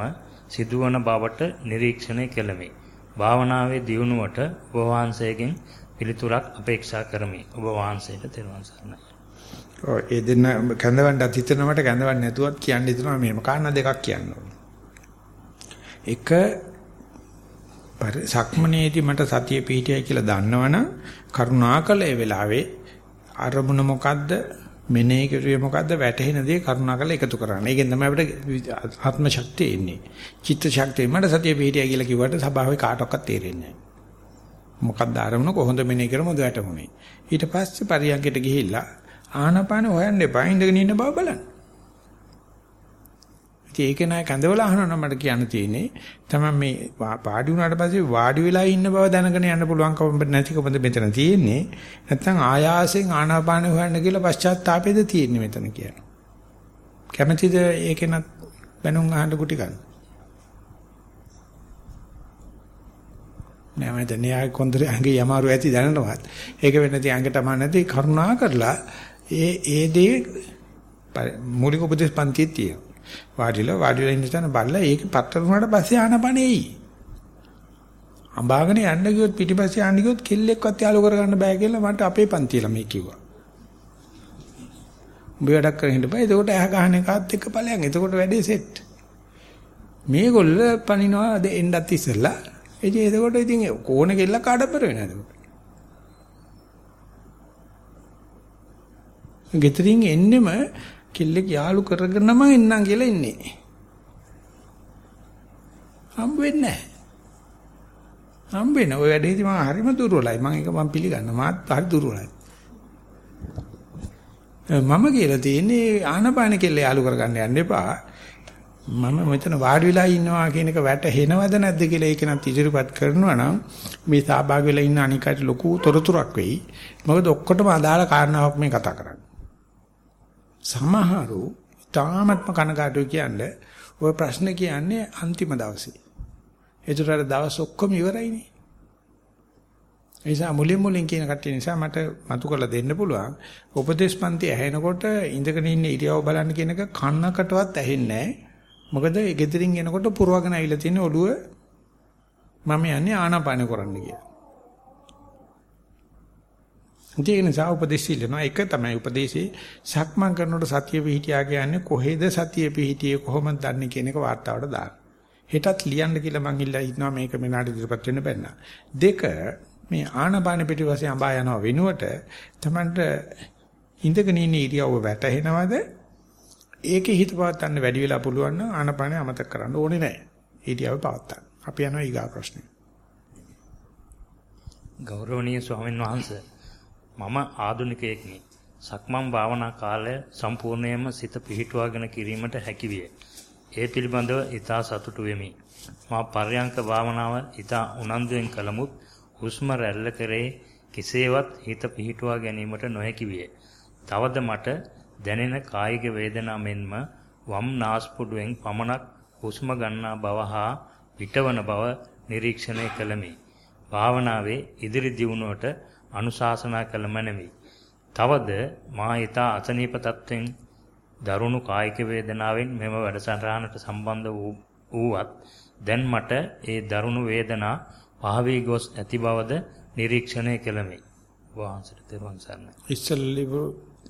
S2: සිදුවන බවට නිරීක්ෂණය කෙළෙමි. භාවනාවේ දියුණුවට ඔබ වහන්සේගෙන් පිළිතුරක් අපේක්ෂා කරමි. ඔබ වහන්සේට තෙරුවන් සරණයි.
S1: ඔව් ඒ දෙන්න කැඳවන්නත් හිතනවට කැඳවන්න නැතුවත් කියන්න හිතනවා මේම කාරණා දෙකක් කියන්න ඕනේ. එක සක්මනේදී මට සතිය පිහිටියයි කියලා දන්නවනම් කරුණාකල ඒ වෙලාවේ අරමුණ මොකද්ද මෙනෙහි කරුවේ මොකද්ද වැටහෙන දේ කරුණාකරලා එකතු කරන්න. ඒකෙන් තමයි අපිට ආත්ම ශක්තිය එන්නේ. චිත්ත ශක්තිය මට සතිය පිහිටියා කියලා කිව්වට සබාවේ කාටවත් තේරෙන්නේ නැහැ. මොකක්ද අරමුණ කොහොමද මෙනෙහි කරමුද වැටුනේ. ඊට පස්සේ පරියන්කයට ගිහිල්ලා ආනපාන හොයන්න එපා ඉඳගෙන ඉන්න බව බලන්න. ඉතින් ඒක නෑ කැඳවලා අහනවා මට කියන්න තියෙන්නේ. තමයි මේ පාඩි වුණාට පස්සේ වාඩි වෙලා ඉන්න බව දැනගෙන යන්න පුළුවන්කම නැතිකමද මෙතන තියෙන්නේ. නැත්නම් ආයාසයෙන් ආනාපාන හොයන්න කියලා පශ්චාත්තාපයේද තියෙන්නේ මෙතන කියලා කැමැතිද ඒකෙනත් බැනුම් අහන්න කුටි ගන්න? නෑ මම දැන් යා කොන්දරේ අංගේ යමාරු ඇති දැනනවත්. ඒක වෙන්නේ නැති අංගට මම නැති කරුණා කරලා ඒ ඒ දේ මූලික උපදේශ පන්තියේ තියෙනවා. වාඩිලා වාඩිලා ඉන්න තැන බලලා ඒක පත්තර වුණාට පස්සේ ආනපනෙයි. අඹාගෙන යන්න ගියොත් පිටිපස්සේ යන්න ගියොත් කෙල්ලෙක්වත් යාළු කරගන්න බෑ කියලා මට අපේ පන්ති ළමයි කිව්වා. උඹ වැඩක් කරගෙන ඉන්න බෑ. එතකොට ඇහ ගහන එකත් එක්ක ඵලයන්. එතකොට වැඩේ සෙට්. මේගොල්ල පනිනවා එන්නත් ඉස්සෙල්ලා. එදී එතකොට ඉතින් කෝණ කෙල්ල කාඩබර වෙනවා එතකොට. ගෙතරින් එන්නෙම කෙල්ලෙක් යාළු කරගෙනම එන්නම් කියලා ඉන්නේ. හම්බ වෙන්නේ නැහැ. හම්බ වෙන ඔය වැඩේදී මම හරිම දුර්වලයි. මම ඒක මම පිළිගන්නවා. මාත් හරි දුර්වලයි. මම කියලා තියෙන්නේ ආනපාන කෙල්ල යාළු කරගන්න යන්න එපා. මම මෙතන වාඩි වෙලා ඉන්නවා කියන එක වැටහෙනවද නැද්ද කියලා ඒක නම් ඉදිරිපත් කරනවා නම් මේ සහභාගී වෙලා ඉන්න අනිකට ලොකු තොරතුරක් වෙයි. මොකද ඔක්කොටම අදාළ කාරණාවක් මේ කතා කරන්නේ. සමහරු තාමත්ම කනගාටුයි කියන්නේ ওই ප්‍රශ්න කියන්නේ අන්තිම දවසේ. ඒතරට දවස් ඔක්කොම ඉවරයිනේ. ඒ නිසා මුලින් මුලින් කියන කට්ටිය නිසා මට මතු කරලා දෙන්න පුළුවන්. උපදේශ පන්ති ඇහෙනකොට ඉඳගෙන ඉන්න ඉරියව් බලන්න කියන එක කන්නකටවත් ඇහෙන්නේ නැහැ. මොකද ඒ ගෙදරින් එනකොට පුරවගෙන ආවිලා තියෙන ඔළුව මම යන්නේ ආනාපාන කරන්න කියලා. ඒක නිසා උපදේශ ඉල්ලනවා එක තමයි උපදේශේ සක්මන් කරනකොට සතිය පිහිටියා කියන්නේ කොහෙද සතිය පිහිටියේ කොහොමද දන්නේ කියන එක වාර්තාවට දාන්න. හෙටත් ලියන්න කියලා මං ඉල්ලා ඉන්නවා මේක මෙනාට ඉදිරිපත් වෙන්න බැන්න. දෙක මේ ආනපාන පිටිපස්සේ අඹා යනවා වෙනුවට තමන්ට ඉඳගෙන ඉන්න ඉරියව්ව වැටහෙනවද? ඒකේ හිත පවත්න්න වැඩි වෙලා පුළුවන් නම් ආනපානේ අමතක කරන්න ඕනේ නැහැ. ඉරියව්ව පවත්තා. අපි යනවා ඊගා ප්‍රශ්නේ.
S2: ගෞරවනීය ස්වාමීන් වහන්සේ මම ආදුනිකයෙක්නි. සක්මන් භාවනා කාලය සම්පූර්ණයෙන්ම සිත පිහිටුවාගෙන කිරීමට හැකියිය. ඒ පිළිබඳව ඊතා සතුටු වෙමි. මා පර්යංක භාවනාව ඊතා උනන්දුවෙන් කළමුත් හුස්ම රැල්ල කරේ කෙසේවත් හිත පිහිටුවා ගැනීමට නොහැකි විය. තවද මට දැනෙන කායික වේදනා මෙන්ම වම් නාස්පුඩුවෙන් පමණක් හුස්ම ගන්නා බව හා පිටවන බව නිරීක්ෂණය කළමි. භාවනාවේ ඉදිරි දියුණුවට අනුශාසනා කළ මැනවි. තවද මා ඊට අසනීප තත්වෙන් දරුණු කායික වේදනාවෙන් මෙම වැඩසටහනට සම්බන්ධ වූවත් දැන් මට ඒ දරුණු වේදනා පහවී ගොස් ඇති බවද නිරීක්ෂණය කළමි. වහන්සේට තෙරුවන් සරණයි.
S1: ඉස්සල්ලි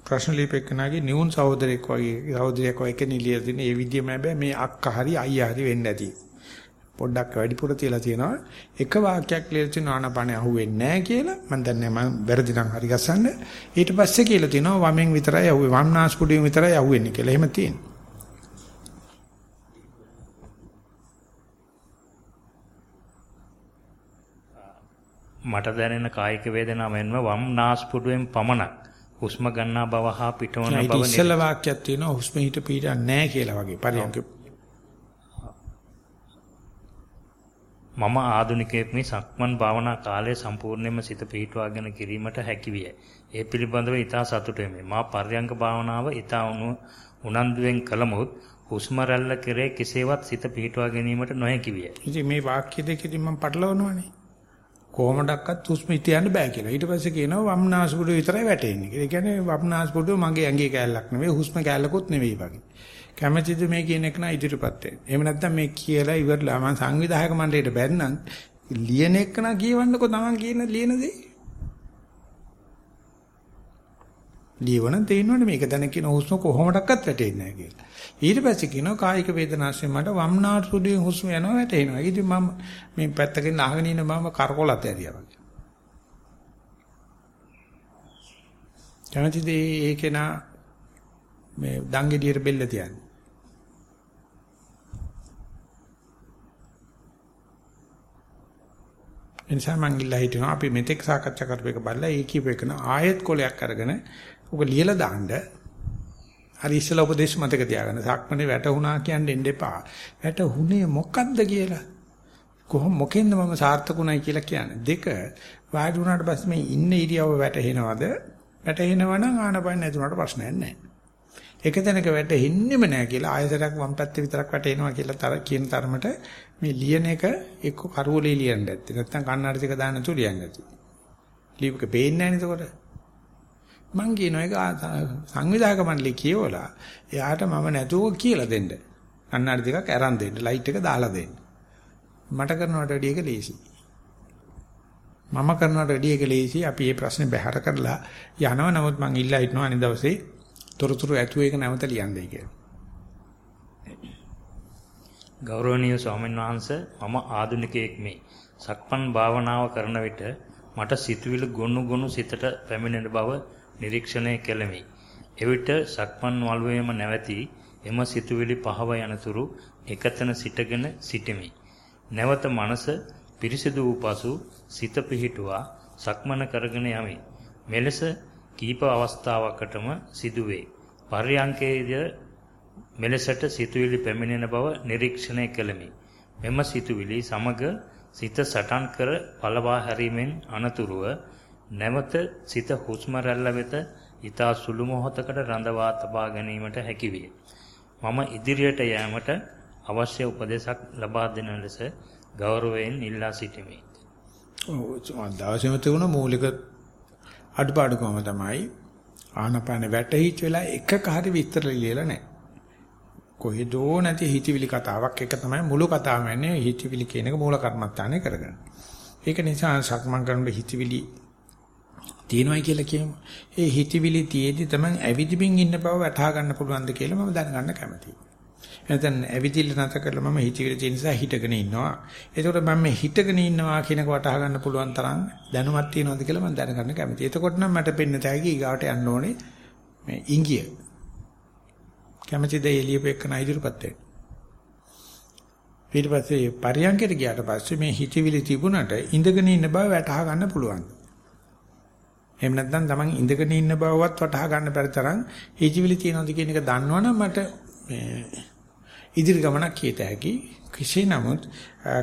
S1: ප්‍රශ්න ලිපෙකනාගේ නියුන් සහෝදරයෙක් වගේ සහෝදරියක් වගේ කෙනෙක් ලියලා තියෙන ඒ විදියම හැබැයි මේ අක්කා හරි අයියා හරි වෙන්න ඇති. පොඩ්ඩක් වැඩිපුර තියලා තියෙනවා. එක වාක්‍යයක් ලියලා තියෙන ආනපනේ අහුවෙන්නේ නැහැ කියලා. මම දන්නේ මම වැරදි නම් හරි ගස්සන්න. ඊට පස්සේ කියලා තියෙනවා වමෙන් විතරයි අහුවේ. වම්නාස්පුඩියෙන් විතරයි අහුවෙන්නේ කියලා. එහෙම තියෙනවා.
S2: මට දැනෙන කායික වේදනාව මෙන්ම වම් නාස්පුඩුවෙන් පමණක් හුස්ම ගන්නා බව හා පිටවන බව
S1: නේ ඉස්සල වාක්‍යයක් තියෙනවා හුස්ම හිට පීඩක් නැහැ කියලා වගේ පරියන්ක
S2: මම ආදුනිකයෙක් මේ සක්මන් භාවනා කාලයේ සම්පූර්ණයෙන්ම සිත පිහිටුවාගෙන කිරීමට හැකි විය. ඒ පිළිබඳව ඊටා සතුටු වෙමි. මා පර්යංක භාවනාව ඊටා උනන්දුවෙන් කළමුත් හුස්ම රැල්ල කෙරේ කෙසේවත් සිත පිහිටුවා ගැනීමට නොහැකි විය.
S1: ඉතින් මේ වාක්‍ය දෙකකින් මම පටලවනවානේ. කොහොමඩක්වත් හුස්ම හිටියන්න බෑ කියලා. ඊට පස්සේ කියනවා වම්නාස්පුඩුව විතරයි වැටෙන්නේ. ඒ කියන්නේ වම්නාස්පුඩුව මගේ ඇඟේ කෑල්ලක් නෙවෙයි හුස්ම කෑල්ලකුත් නෙවෙයි වගේ. කැමැතිද මේ කියන එක නා ඉදිරිපත් වෙන්න. එහෙම නැත්නම් මේ කියලා ඉවරලා මම සංවිධායක මණ්ඩලයට බැන්නම් ලියන එක නා කියවන්නකෝ තමන් කියන ලියන දේ. ලියවන තේිනවනේ මේක දැන කියන හුස්ම කොහොමඩක්වත් වැටෙන්නේ නැහැ කියලා. ඊට පස්සේ කියනවා කායික වේදනාවෙන් මට වම්නාටුඩියෙන් හුස්ම යනවා වැටෙනවා. ඉතින් මම මේ පැත්තකින් අහගෙන ඉන්න මම කරකොලත් ඇරියා වගේ. කැමතිද ඒකේ නා මේ දංගෙඩියට බෙල්ල තියන්නේ. එනිසා මං ඉල්ලා හිටිනවා අපි මෙතෙක් සාකච්ඡා කරපු එක බලලා ඒ කියප එකන ආයෙත් කොලයක් අරගෙන ඔක ලියලා දාන්න හරි ඉස්සලා උපදේශ මතක තියාගන්න. සක්මනේ වැටුණා කියන්නේ දෙන්න එපා. වැටුනේ මොකද්ද කියලා. කොහොම මොකෙන්ද මම සාර්ථකුණයි කියලා කියන්නේ. දෙක වාඩි වුණාට පස්සේ මේ ඉන්න ඉරියව්ව වැටෙනවද? වැටෙනවා නම් ආනපන නැතුණාට ප්‍රශ්නයක් නැහැ. එක තැනක වැටෙන්නෙම නැහැ කියලා ආයතරයක් වම් පැත්තේ විතරක් වැටෙනවා කියලා තර කියන තරමට මේ ලියන එක එක්ක කරුවලේ ලියන්න ඇත්තේ. නැත්නම් කන්නාඩි ටික දාන්න තු ලියන්න ඇති. ලියුක පේන්නේ නැහැ නේද මං කියන එක සංවිධායක මණ්ඩලේ කියවලා එයාට මම නැතුව කියලා දෙන්න. කන්නාඩි දෙකක් අරන් දෙන්න, ලයිට් එක දාලා දෙන්න. මට කරනවට වැඩිය එක ලේසි. මම කරනවට වැඩිය එක ලේසි. අපි මේ ප්‍රශ්නේ බහැර කරලා යනවා. නමුත් මං ඉල්ලා හිටනවා අනිත් දවසේ තොරතුරු ඇතුව ඒක නැවත ලියන්නයි කියලා.
S2: ගෞරවනීය ස්වාමීන් වහන්සේ මම ආදුනිකයෙක් මේ. සක්මන් භාවනාව කරන විට මට සිතුවිලි ගොනු ගොනු සිතට පැමිණෙන බව නිරීක්ෂණය කෙලෙමි. එවිට සක්මන් වළුවේම නැවතී එම සිතුවිලි පහව යනතුරු එකතන සිටගෙන සිටිමි. නැවත මනස පිරිසිදු වූ පසු සිත පිහිටුවා සක්මන කරගෙන යමි. මෙලෙස කීප අවස්ථාවකටම සිදුවේ. පර්යංකයේදී මෙලෙසට සිතුවිලි පැමිණෙන බව නිරීක්ෂණය කළෙමි. මෙම සිතුවිලි සමග සිත සටන් කර පළවා හැරීමෙන් අනතුරුව නැවත සිත හුස්ම රැල්ල වෙත ඊතා සුළු මොහොතකට රඳවා තබා ගැනීමට හැකි වේ. මම ඉදිරියට යෑමට අවශ්‍ය උපදේශක් ලබා දෙන ලෙස ගෞරවයෙන් ඉල්ලා සිටිමි.
S1: ඔව් දවසේම තිබුණ මූලික අඩපාඩුකම තමයි ආනපාන වැටහිච්ච වෙලා එකක හරි විස්තර ලියලා නැහැ. කොහෙදෝ නැති හිතවිලි කතාවක් එක තමයි මුළු කතාවම යන්නේ හිතවිලි කියන එක මූල කර්මත්තානේ කරගෙන. ඒක නිසා සක්මන් කරනකොට හිතවිලි තියෙනවයි කියලා කියමු. ඒ හිතවිලි තියේදී තමයි ඇවිදිමින් ඉන්න බව වටහා ගන්න පුළුවන්ද කියලා මම දැනගන්න කැමතියි. නැත්නම් ඇවිදින්න නැත කරලා මම හිතවිලි තියෙන නිසා හිටගෙන ඉන්නවා. ඒකෝට මම මේ හිටගෙන ඉන්නවා කියනක වටහා ගන්න පුළුවන් තරම් දැනුමක් තියෙනවද කියලා මම දැනගන්න කැමතියි. එතකොට නම් මට පෙන්න තෑගි ඊගාවට යන්න ඕනේ මේ ඉංගිය. කැමතිද එළියපෙ එක්කන ඉදිරියපත් වෙන්න. ඊට පස්සේ පරියන්කයට ගියාට පස්සේ මේ හිතවිලි තිබුණට ඉඳගෙන ඉන්න බව වැටහා ගන්න පුළුවන්. එහෙම නැත්නම් Taman ඉඳගෙන ඉන්න බවවත් වටහා ගන්න බැරි තරම් හිතවිලි තියෙනවද කියන එක දන්නවනම් මට මේ ඉදිරි ගමනක් කියත හැකි කෙසේ නමුත්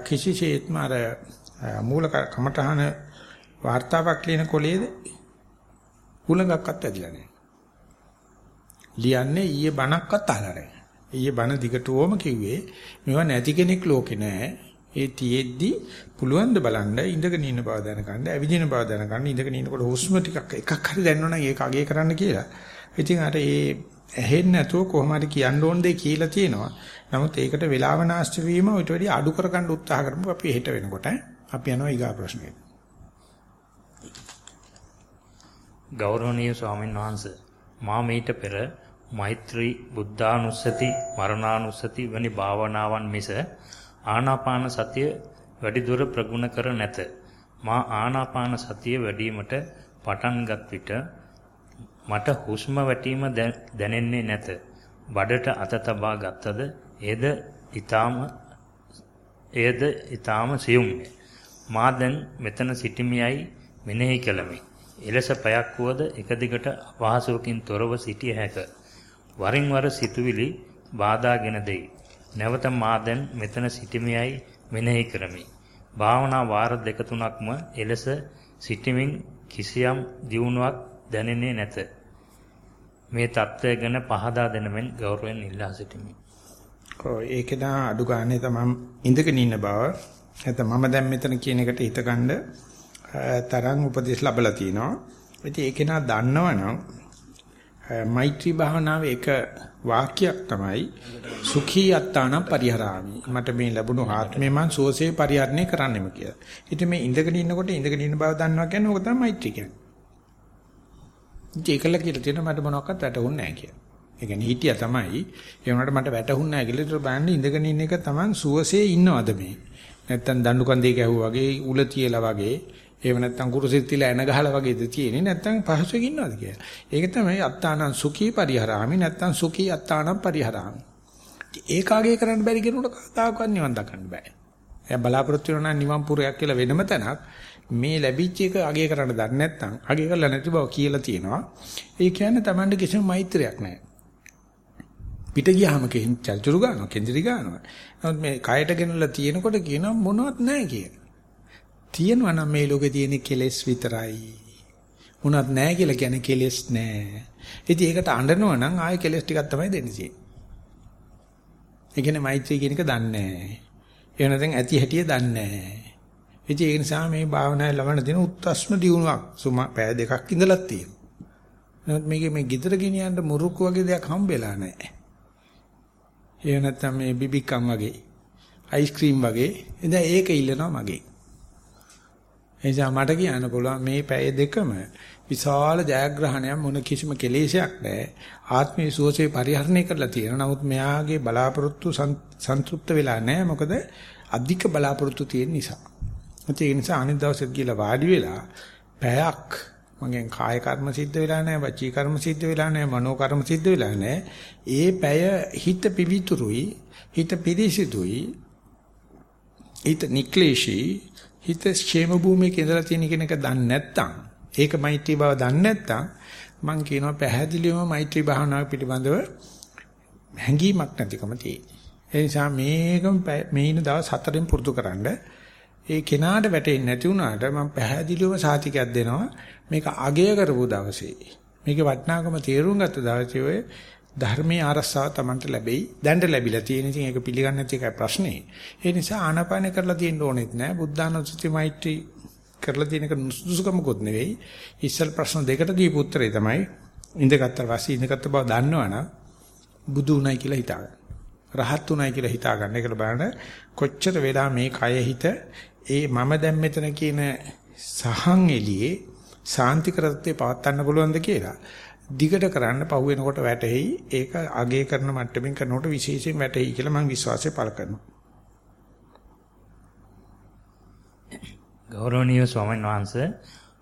S1: කිසිසේත්ම අර මූල කමඨහන වார்த்தාවක් ලියන කොලේද කුලඟක්වත් ඇදලා නැහැ. ලියන්නේ ඊයේ බණක්වත් අහලා නැහැ. ඊයේ බණ දිගටම කිව්වේ මේවා නැති කෙනෙක් ලෝකේ නැහැ. ඒ තියෙද්දි පුළුවන් ද බලන්න ඉඳගෙන ඉන්න බව දැනගන්න, ඇවිදින බව දැනගන්න, ඉඳගෙන ඉන්නකොට හුස්ම ටිකක් එකක් හරි දැනනවා නම් ඒක අගේ කරන්න කියලා. ඉතින් අර ඒ ඇහෙන්නේ නැතුව කොහොම හරි කියන්න ඕන දෙයක් කියලා තියෙනවා. නමුත් ඒකට වේලාව නාස්ති වීම ඊට වැඩි අඩු කරගන්න උත්සාහ කරමු අපි හෙට වෙනකොට. අපි යනවා ඊගා ප්‍රශ්නෙට.
S2: ගෞරවනීය ස්වාමීන් වහන්සේ මා මීට පෙර මෛත්‍රී බුද්ධානුස්සති මරණානුස්සති වැනි භාවනාවන් මිස ආනාපාන සතිය වැඩිදුර ප්‍රගුණ කර නැත. මා ආනාපාන සතිය වැඩිවීමට පටන්ගත් විට මට හුස්ම වැටීම දැනෙන්නේ නැත. බඩට අත තබා ගත්තද එද ඊටාම එයද ඊටාම සියුම්ය. මා දැන් මෙතන සිටිමියයි මෙනෙහි කළමි. එලෙස පැයක් වුවද එක දිගට අපහසුවකින් තොරව සිටිය හැක. වරින් වර සිතුවිලි බාධාගෙන දෙයි. නැවත මා දැන් මෙතන සිටිමියයි මෙනෙහි කරමි. භාවනා වාර දෙක තුනක්ම එලෙස සිටිමින් කිසියම් දියුණුවක් දැනෙන්නේ නැත. මේ தත්ත්වය ගැන පහදා දෙනමෙන් ගෞරවයෙන් ඉල්ලා සිටිමි.
S1: ඔව් ඒක නා අඩු ගානේ තමයි ඉඳගෙන ඉන්න බව. නැත්නම් මම දැන් මෙතන කියන එකට හිතගන්න තරම් උපදෙස් ලැබලා තිනවා. ඉතින් ඒක නා දන්නවනම් මෛත්‍රී භාවනාවේ එක වාක්‍යයක් තමයි සුඛී අත්තාන පරිහරාමි. මට මේ ලැබුණු ආත්මේ මං සුවසේ පරිහරණය කරන්නෙම කියලා. ඉතින් මේ ඉඳගෙන ඉන්නකොට ඉඳගෙන ඉන්න බව දන්නවා කියන්නේ ඕක තමයි මෛත්‍රී කියන්නේ. ඒකල කියලා තියෙනවා මට මොනවක්වත් වැටහුන්නේ නැහැ කියලා. ඒ කියන්නේ හිටියා තමයි. ඒ වුණාට මට වැටහුන්නේ නැහැ කියලා ඒතර බලන්න ඉඳගෙන ඉන්න එක තමන් සුවසේ ඉන්නවද මේ? නැත්තම් දඬු කන්දේ ගැහුවා වගේ උල තියලා වගේ එහෙම නැත්නම් කුරුසෙත් තියලා එන ගහලා වගේද තියෙන්නේ නැත්නම් පහසුවෙන් ඉන්නවද කියලා. ඒක තමයි අත්තානං සුඛී පරිහරාමි නැත්නම් සුඛී අත්තානං පරිහරාමි. ඒකාගේ කරන්න බැරි කෙනෙකුට කතාවක්වත් නිවන් දක්වන්න බෑ. එයා බලාපොරොත්තු වෙනවා නිවන් පුරයක් කියලා වෙනම තැනක් මේ ලැබිච්ච එක අගේ කරන්න දන්නේ නැත්නම් අගේ කරලා නැති බව කියලා තියෙනවා. ඒ කියන්නේ Tamande කිසිම මෛත්‍රයක් නැහැ. පිට ගියාම චල්චුරු ගන්නවා, කෙන්දිරි ගන්නවා. නමුත් මේ කයට ගෙනලා තියෙනකොට කියනවා මොනවත් නැහැ කියලා. තියෙනවා නම් මේ ලෝකේ තියෙන කෙලෙස් විතරයි. මොනවත් නැහැ කියලා කියන්නේ කෙලෙස් නැහැ. ඉතින් ඒකට අඬනවා නම් ආයෙ කෙලෙස් ටිකක් තමයි දෙන්නේ තියෙන්නේ. ඒ කියන්නේ මෛත්‍රී කියන එක දන්නේ නැහැ. ඒ වෙනතෙන් ඇති හැටිය දන්නේ නැහැ. ඉතින් ඒ නිසා මේ භාවනාවේ ලබන දින උත්ස්ම දියුණුවක් සුම පෑ දෙකක් ඉඳලා තියෙනවා. නමුත් මේකේ මේ গিදර ගෙනියන්න මුරුක්කු වගේ දෙයක් හම්බෙලා නැහැ. ඒ නැත්තම් මේ බිබිකම් වගේ අයිස්ක්‍රීම් වගේ එදා ඒක ඉල්ලනවා මගේ. එනිසා මට කියන්න පුළුවන් මේ පැය දෙකම විශාල ජයග්‍රහණයක් මොන කිසිම කෙලෙසයක් නැහැ. ආත්මීය සුවසේ පරිහරණය කරලා තියෙනවා. නමුත් මෙයාගේ බලාපොරොත්තු සන්තුෂ්ත වෙලා නැහැ. මොකද අධික බලාපොරොත්තු තියෙන නිසා. ඒ නිසා අනිත් දවසෙත් ගිහලා වාඩි වෙලා පැයක් මගෙන් කාය කර්ම සිද්ධ වෙලා නැහැ, වචී කර්ම සිද්ධ වෙලා නැහැ, මනෝ කර්ම සිද්ධ වෙලා නැහැ. ඒ පැය හිත පිවිතුරුයි, හිත පිරිසිදුයි, හිත නික්ලේශී, හිත ക്ഷേම භූමියක ඉඳලා තියෙන කෙනෙක් දන්නේ නැත්නම්, ඒක මෛත්‍රී බව දන්නේ නැත්නම් මම කියනවා පැහැදිලිවම මෛත්‍රී භාවනාව පිළිබඳව හැඟීමක් නැතිකම තියෙනවා. ඒ නිසා මේකම මේ ඉන්න දවස් හතරෙන් පුරුදු කරන්නේ ඒ කෙනාට වැටෙන්නේ නැති වුණාට මම පැහැදිලිවම සාතිකයක් දෙනවා. මේක අගය කරපු දවසේ. මේකේ වටිනාකම තේරුම් ගත්ත දවසේ ඔය ධර්මයේ ආරස්සාව Tamanට ලැබෙයි. දැන්ට ලැබිලා තියෙන ඉතින් ඒක පිළිගන්නේ නැති එකයි ප්‍රශ්නේ. ඒ නිසා ආනාපාන කරලා තියෙන්න ඕනෙත් නෑ. බුද්ධානුස්සති මෛත්‍රී කරලා තියෙන එක නුසුසුකමකුත් නෙවෙයි. ඉස්සල් ප්‍රශ්න දෙකට දීපු උත්තරේ තමයි ඉඳගත්තර පස්සේ ඉඳගත්ත බව දන්නවනම් බුදු උණයි කියලා හිතාගන්න. රහත් උණයි කියලා හිතාගන්න. ඒකට බලන්න කොච්චර වෙලා මේ කය හිත ඒ මම දැන් මෙතන කියන සහන් එළියේ සාන්ති කරත්තේ පවත්වන්න පුළුවන්ද කියලා දිගට කරන්න පහු වෙනකොට වැටෙයි ඒක අගේ කරන මට්ටමින් කරනකොට විශේෂයෙන් වැටෙයි කියලා මම විශ්වාසය පළ කරනවා
S2: ගෞරවනීය ස්වාමීන් වහන්සේ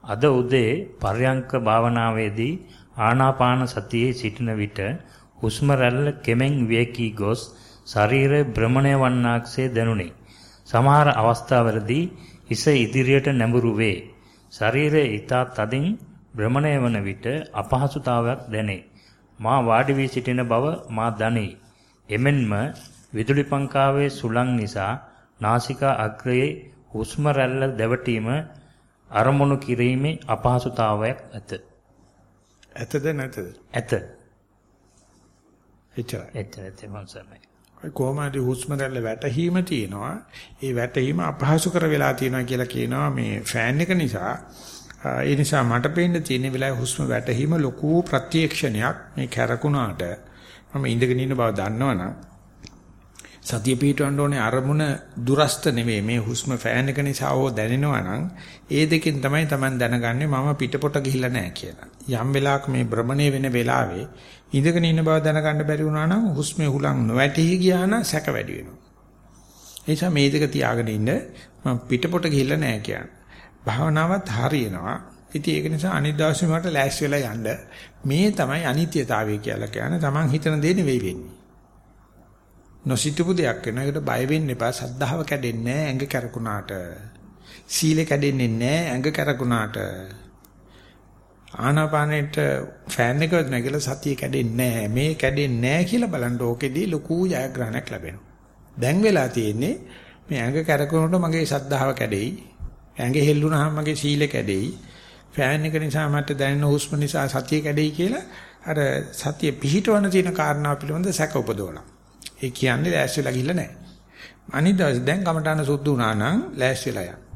S2: අද උදේ පර්යංක භාවනාවේදී ආනාපාන සතියේ සිටින විට හුස්ම රැල්ල කෙමෙන් වේකී ගොස් ශරීරය භ්‍රමණය වන්නාක්සේ දැනුනි. සමහර අවස්ථාවලදී හිස ඉදිරියට නැඹුරු වේ. ශරීරය ඊතා තදින් භ්‍රමණය වන විට අපහසුතාවයක් දැනේ. මා වාඩි වී සිටින බව මා දනී. එමෙන්ම විදුලි පංකාවේ සුළං නිසා නාසිකා අග්‍රයේ හුස්ම රැල්ල දැවටීම අරමුණු කිරීමේ අපහසුතාවයක් ඇත.
S1: ඇතද නැතද?
S2: ඇත.
S1: එච්චරයි.
S2: එච්චරයි තේමන්සමයි.
S1: කොහොමද හුස්ම රැල්ල වැටහීම තියෙනවා. ඒ වැටහීම අපහසු කර වෙලා තියෙනවා කියලා කියනවා මේ ෆෑන් එක නිසා. ඒ නිසා මට පේන්න තියෙන වෙලාවේ හුස්ම වැටහීම ලොකු ප්‍රත්‍යක්ෂණයක් මේ කැරකුණාට මම ඉඳගෙන ඉන්න බව දන්නවනම් සතිය පිටවන්න ඕනේ අරමුණ දුරස්ත නෙවෙයි මේ හුස්ම ෆෑන් එක නිසා හෝ දැනෙනවා නම් ඒ දෙකෙන් තමයි Taman දැනගන්නේ මම පිටපොට ගිහිල්ලා නැහැ කියලා. යම් වෙලාවක මේ භ්‍රමණය වෙන වෙලාවේ ඉඳගෙන ඉන්න බව දැනගන්න බැරි වුණා නම් හුස්මේ හුලං නොවැටි ගියා නම් සැක වැඩි වෙනවා. ඒ නිසා මේ දෙක තියාගෙන ඉන්න මම පිටපොට ගිහිල්ලා නැහැ කියන්නේ. භාවනාවත් හරියනවා. ඉතින් ඒක නිසා අනිත් දවසේ මට ලෑස්ති වෙලා යන්න මේ තමයි අනිත්‍යතාවය කියලා කියන්නේ. Taman හිතන දේ නෙවෙයි වෙන්නේ. නොසිතපු දෙයක් වෙනවා. ඒකට බය වෙන්න එපා. සද්ධාව කැඩෙන්නේ නැහැ ඇඟ කැරකුණාට. සීලය කැඩෙන්නේ නැහැ ඇඟ කැරකුණාට. ආනාපානෙට ෆෑන් එක නැගලා සතිය කැඩෙන්නේ නැහැ. මේ කැඩෙන්නේ නැහැ කියලා බලන්න ඕකෙදී ලොකු ජයග්‍රහණයක් ලැබෙනවා. දැන් වෙලා තියෙන්නේ මේ ඇඟ කැරකුණොත් මගේ සද්ධාව කැඩෙයි. ඇඟ හෙල්ලුණාම මගේ සීල කැඩෙයි. ෆෑන් එක නිසා මට දැනෙන හුස්ම නිසා සතිය කැඩෙයි කියලා අර සතිය පිහිටවන තියෙන කාරණාව පිළිබඳ සැක උපදවනවා. ඒ කියන්නේ ලෑස්තිලා ගිහිල්ලා නැහැ. අනිත් දවසේ දැන් කමටහන සුද්ධ වුණා නම් ලෑස්තිලා යන්න.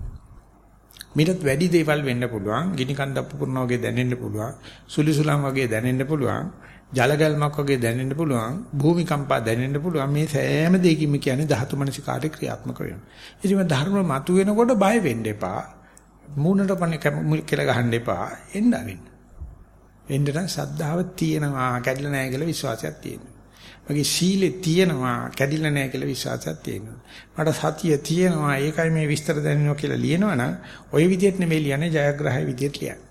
S1: මීටත් වැඩි දේවල් වෙන්න පුළුවන්. ගිනි කන්දක් පුපුරන වගේ දැනෙන්න පුළුවන්. සුලිසුලම් වගේ දැනෙන්න පුළුවන්. ජල ගැල්මක් වගේ දැනෙන්න පුළුවන්. භූමිකම්පා දැනෙන්න පුළුවන්. මේ සෑම දෙයකින්ම කියන්නේ ධාතු මනසිකාරය ක්‍රියාත්මක වෙනවා. ඉතින් මේ ධර්ම මතු වෙනකොට බය වෙන්න එපා. මූණට පන්නේ කියලා ගහන්න එපා. එන්න අරින්න. එන්න නම් සද්ධාව තියෙනවා. කැඩලා නැහැ කියලා විශ්වාසයක් තියෙනවා. මගේ සීලෙ තියෙනවා කැඩිලා නැහැ කියලා විශ්වාසයක් තියෙනවා. මට සතිය තියෙනවා ඒකයි මේ විස්තර දැනෙනවා කියලා ලියනවනම් ওই විදිහට නෙමෙයි ලියන්නේ ජයග්‍රහයි විදිහට ලියන්නේ.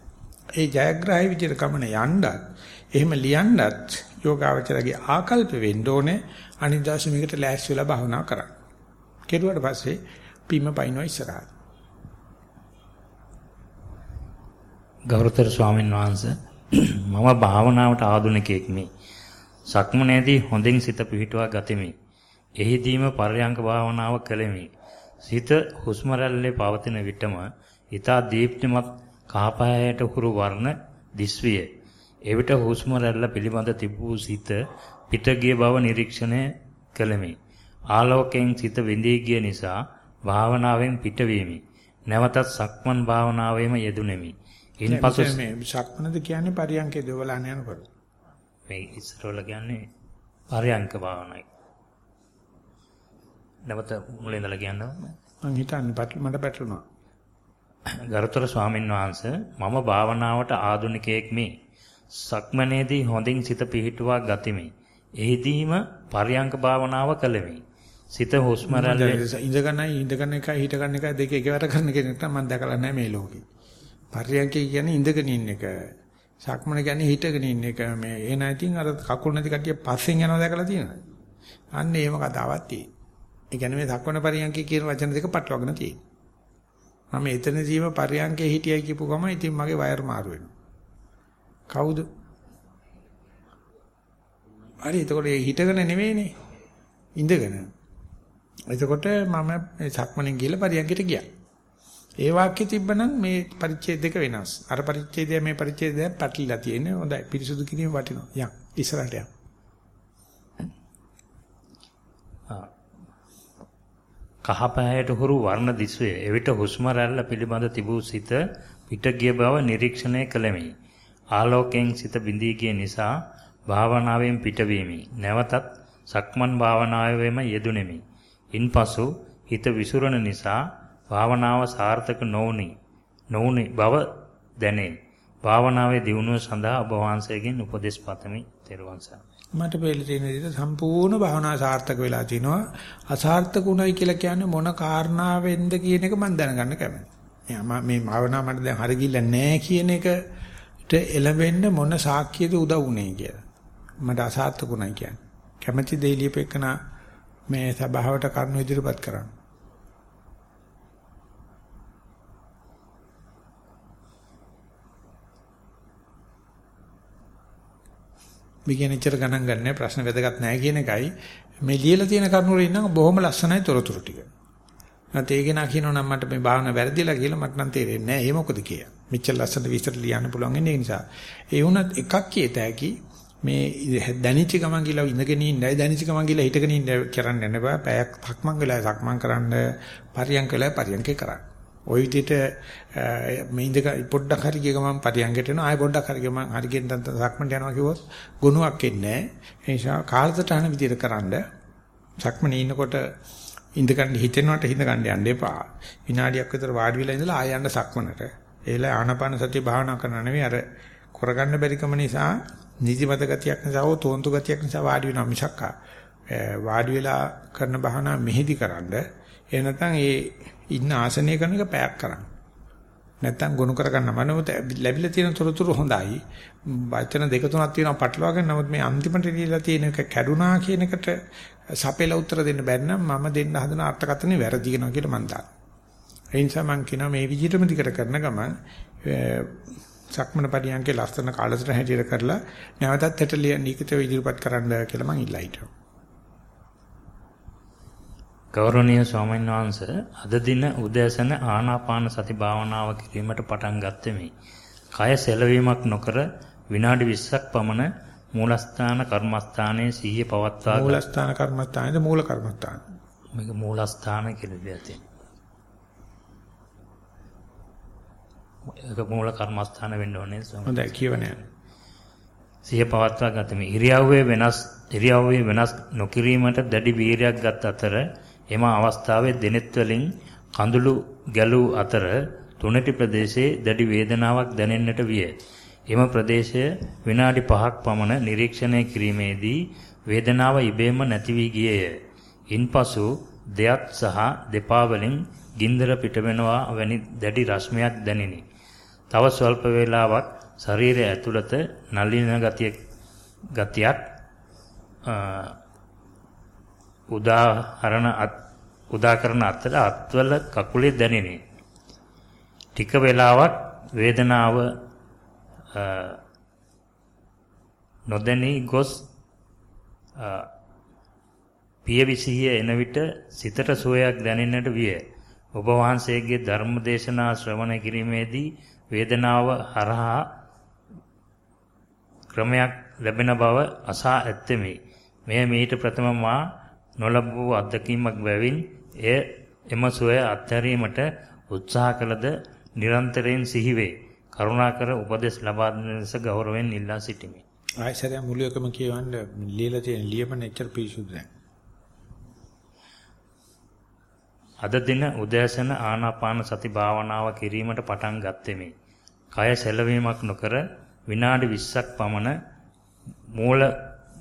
S1: ඒ ජයග්‍රහයි විදිහට කමන යන්නත් එහෙම ලියන්නත් යෝගාවචරගේ ආකල්ප වෙන්න ඕනේ අනිදාස මේකට ලෑස්ති වෙලා භාවනා කරන්න. කෙරුවට පස්සේ පිම්ම පයින්නවා ඉස්සරහට.
S2: ගෞරවතර ස්වාමීන් වහන්සේ මම භාවනාවට ආධුනිකයෙක් මේ සක්මනේදී හොඳින් සිත පිහිටුවා ගතිමි. එහිදීම පරයන්ක භාවනාව කළෙමි. සිත හුස්ම පවතින විටම ඊතා දීප්තිමත් කහපායට හුරු වර්ණ දිස්විය. එවිට හුස්ම පිළිබඳ තිබූ සිත පිට ගිය බව නිරීක්ෂණය කළෙමි. ආලෝකයෙන් සිත විඳී ගිය නිසා භාවනාවෙන් පිටවීමි. නැවතත් සක්මන් භාවනාවෙම යෙදුණෙමි.
S1: ඉන්පසු මේ සක්මනද කියන්නේ පරියන්කේ දවලාන යනකොට.
S2: මේ ඉස්සරවල කියන්නේ පරයන්ක භාවනයි. නැවත මුලින් ඉඳලා කියන්නම
S1: මං හිතන්නේ මට පැටලුණා.
S2: ගරුතර ස්වාමීන් වහන්සේ මම භාවනාවට ආධුනිකයෙක් මේ. සක්මනේදී හොඳින් සිත පිහිටුවා ගතිමි. එහිදීම පරයන්ක භාවනාව කළෙමි. සිත හුස්ම රැල්ලේ
S1: ඉඳගන්නයි ඉඳගන්න එකයි හිටගන්න එකයි දෙක එකවර කරන කෙනෙක් නම් මම දැකලා නැහැ මේ ලෝකේ. පරයන්කේ කියන්නේ ඉඳගෙන ඉන්න එක. සක්මන කියන්නේ හිටගෙන ඉන්න එක මේ ඒ නැතිනම් අර කකුල් නැති කට්ටිය පස්සෙන් යනවා දැකලා තියෙනවා. අන්න ඒව කතාවක් තියෙනවා. ඒ කියන්නේ මේ සක්මන පරියන්කේ කියන වචන දෙක පටලවාගෙන තියෙනවා. මම එතනදීම පරියන්කේ හිටියයි කියපු ගම ඉතින් මගේ වයර් මාරු වෙනවා. කවුද? හරි එතකොට හිටගෙන නෙවෙයිනේ. ඉඳගෙන. එතකොට මම සක්මනේ ගිහලා පරියන්කේට ගියා. ඒ වාක්‍යය තිබ්බනම් මේ පරිච්ඡේද දෙක වෙනස්. අර පරිච්ඡේදය මේ පරිච්ඡේදය පැටලිලා තියෙන්නේ. හොඳයි. පිරිසුදු කිරීම වටිනවා. යන් ඉස්සරහට යන්.
S2: කහපෑයට හුරු වර්ණ දිස්වේ. එවිට හුස්ම රැල්ල පිළිබඳ තිබූ සිත පිට ගිය බව නිරීක්ෂණය කළෙමි. ආලෝකයෙන් සිත බිඳී ගිය නිසා භාවනාවෙන් පිටවීමි. නැවතත් සක්මන් භාවනාවෙම යෙදුණෙමි. ඉන්පසු හිත විසුරන නිසා භාවනාව සාර්ථක නොවුනි නොවුනි බව දැනේ. භාවනාවේ දියුණුව සඳහා ඔබ වහන්සේගෙන් උපදෙස් පතමි. තෙරුවන්
S1: මට පෙළ තියෙන විදිහට සම්පූර්ණ භාවනාව සාර්ථක වෙලා තිනවා. අසාර්ථක උනායි කියලා කියන්නේ මොන කාරණාවෙන්ද කියන එක මම දැනගන්න කැමතියි. මේ භාවනාව මට දැන් හරි ගිල්ල නැහැ කියන එකට එළවෙන්න මොන සාක්කියද උදව් වුනේ කියලා. මට අසාර්ථක උනායි කියන්නේ. කැමැති දෙය ලියපෙකන මේ සභාවට කරුණු ඉදිරිපත් කරන්න. මේ කියන ඉච්චර ගණන් ගන්නෑ ප්‍රශ්න වැදගත් නැහැ කියන එකයි මේ ලියලා තියෙන කරුණු වල ඉන්නම් බොහොම ලස්සනයි තොරතුරු ටික. නැත්නම් ඒක නා කියනවා නම් මට මේ භාවනා වැරදිලා කියලා මට නම් තේරෙන්නේ නැහැ. ඒ මොකද කිය. මෙච්චර ලස්සන විස්තර ලියන්න පුළුවන් ඉන්නේ ඒ නිසා. ඒ වුණත් එකක් කියත හැකි මේ දැනිච්ච ගමන් කියලා ඉඳගෙන ඉන්නයි දැනිච්ච ගමන් කියලා හිටගෙන ඉන්න කරන්න යන්න බෑ. පැයක් සක්මන් වෙලා සක්මන් කරන්න පරියන්ක වෙලා පරියන්කේ කරන්න. ওই විදිහට මේ ඉඳ පොඩ්ඩක් හරි ගිය ගමන් පරියන්කට එනවා. ආයෙ පොඩ්ඩක් හරි ගමන් හරි ගෙන් තත් සක්මන්ට යනවා කිව්වොත් ගුණයක් එන්නේ නැහැ. ඒ නිසා කාලසටහන විදිහට කරන්න සක්මනේ ඉන්නකොට ඉඳ ගන්න හිතෙනවට හිඳ ගන්න යන්න එපා. විනාඩියක් විතර වාඩි වෙලා ඉඳලා ආයෙ යන්න සක්මනට. ඒල ආනපාන සතිය භාවනා කරන නෙවෙයි අර කරගන්න බැරිකම නිසා නිදිමත ගතියක් නිසා හෝ තෝන්තු ගතියක් නිසා වාඩි වෙනවා මිසක් වාඩි වෙලා කරන භාවනා මෙහෙදි කරන්න එහෙ නැත්නම් ඒ ඉන්න ආසනය කරන එක පැයක් කරන්න. නැත්තම් ගොනු කරගන්න මනෝත ලැබිලා තියෙන තොරතුරු හොඳයි. වචන දෙක තුනක් තියෙනවා පටලවාගෙන නමුත් මේ අන්තිමට දීලා තියෙන එක කැඩුනා කියන එකට සපෙලා උත්තර දෙන්න බැරි නම් මම දෙන්න හදන අර්ථකථනේ වැරදි වෙනවා කියලා මම දන්නවා. ඒ නිසා මම කියනවා මේ විදිහටම දිකට කරන ගමන් සක්මන පරියන්කේ ලස්සන කාලසට හැටියට කරලා නැවතත් හෙට ලියනිකිතව ඉදිරිපත් කරන්න කියලා මම ඉල්ලා හිටියා.
S2: ගෞරවනීය ස්වාමීන් වහන්සේ අද දින උදෑසන ආනාපාන සති භාවනාව කිරීමට පටන් ගත්තෙමි. කය සෙලවීමක් නොකර විනාඩි 20ක් පමණ මූලස්ථාන කර්මස්ථානයේ සිහිය පවත්වා
S1: මූලස්ථාන කර්මස්ථානයේද මූල කර්මස්ථාන.
S2: මේක මූලස්ථාන කියලා දෙයක් ඒක මූල කර්මස්ථාන වෙන්න ඕනේ.
S1: හොඳයි කියවනේ.
S2: සිහිය පවත්වා ගත්තෙමි. ඉරියව්වේ වෙනස් ඉරියව්වේ වෙනස් නොකිරීමට දැඩි වීරයක් ගත් අතර එම අවස්ථාවේ දෙනෙත් වලින් කඳුළු ගැලූ අතර තුනටි ප්‍රදේශයේ දැඩි වේදනාවක් දැනෙන්නට විය. එම ප්‍රදේශය විනාඩි 5ක් පමණ නිරීක්ෂණය කිරීමේදී වේදනාව ඉබේම නැති වී ගියේය. ඉන්පසු දෙයත් සහ දෙපා වලින් ගින්දර පිටවෙනවා වැනි දැඩි රස්මයක් දැනිනි. තව ස්වල්ප වේලාවක් ශරීරය ඇතුළත නලින ගතියක් ගතියක් උදාහරණ උදා කරන අතර අත්වල කකුලේ දැනිනේ. ටික වෙලාවක් වේදනාව නොදැනී ගොස් පියවිසිහිය එන විට සිතට සුවයක් දැනෙන්නට විය. ඔබ වහන්සේගේ ධර්ම දේශනා ශ්‍රවණය කිරීමේදී වේදනාව හරහා ක්‍රමයක් ලැබෙන බව අසා ඇත්තෙමි. මෙය මීට ප්‍රථම මා නොලබූ අත්දැකීමක් බැවින් එය එම සොය අත්හැරීමට උත්සාහ කළද නිරන්තරයෙන් සිහිවේ. කරුණාකර උපදෙස් ලබා දෙන ලෙස ගෞරවයෙන් ඉල්ලා සිටිමි.
S1: ආයසරය මුළු එකම කියවන්න ලියලා තියෙන ලියපන එච්චර පිරිසුදු නැහැ.
S2: අද දින උදෑසන ආනාපාන සති භාවනාව කිරීමට පටන් ගත්තෙමි. කය සැලවීමක් නොකර විනාඩි 20ක් පමණ මූල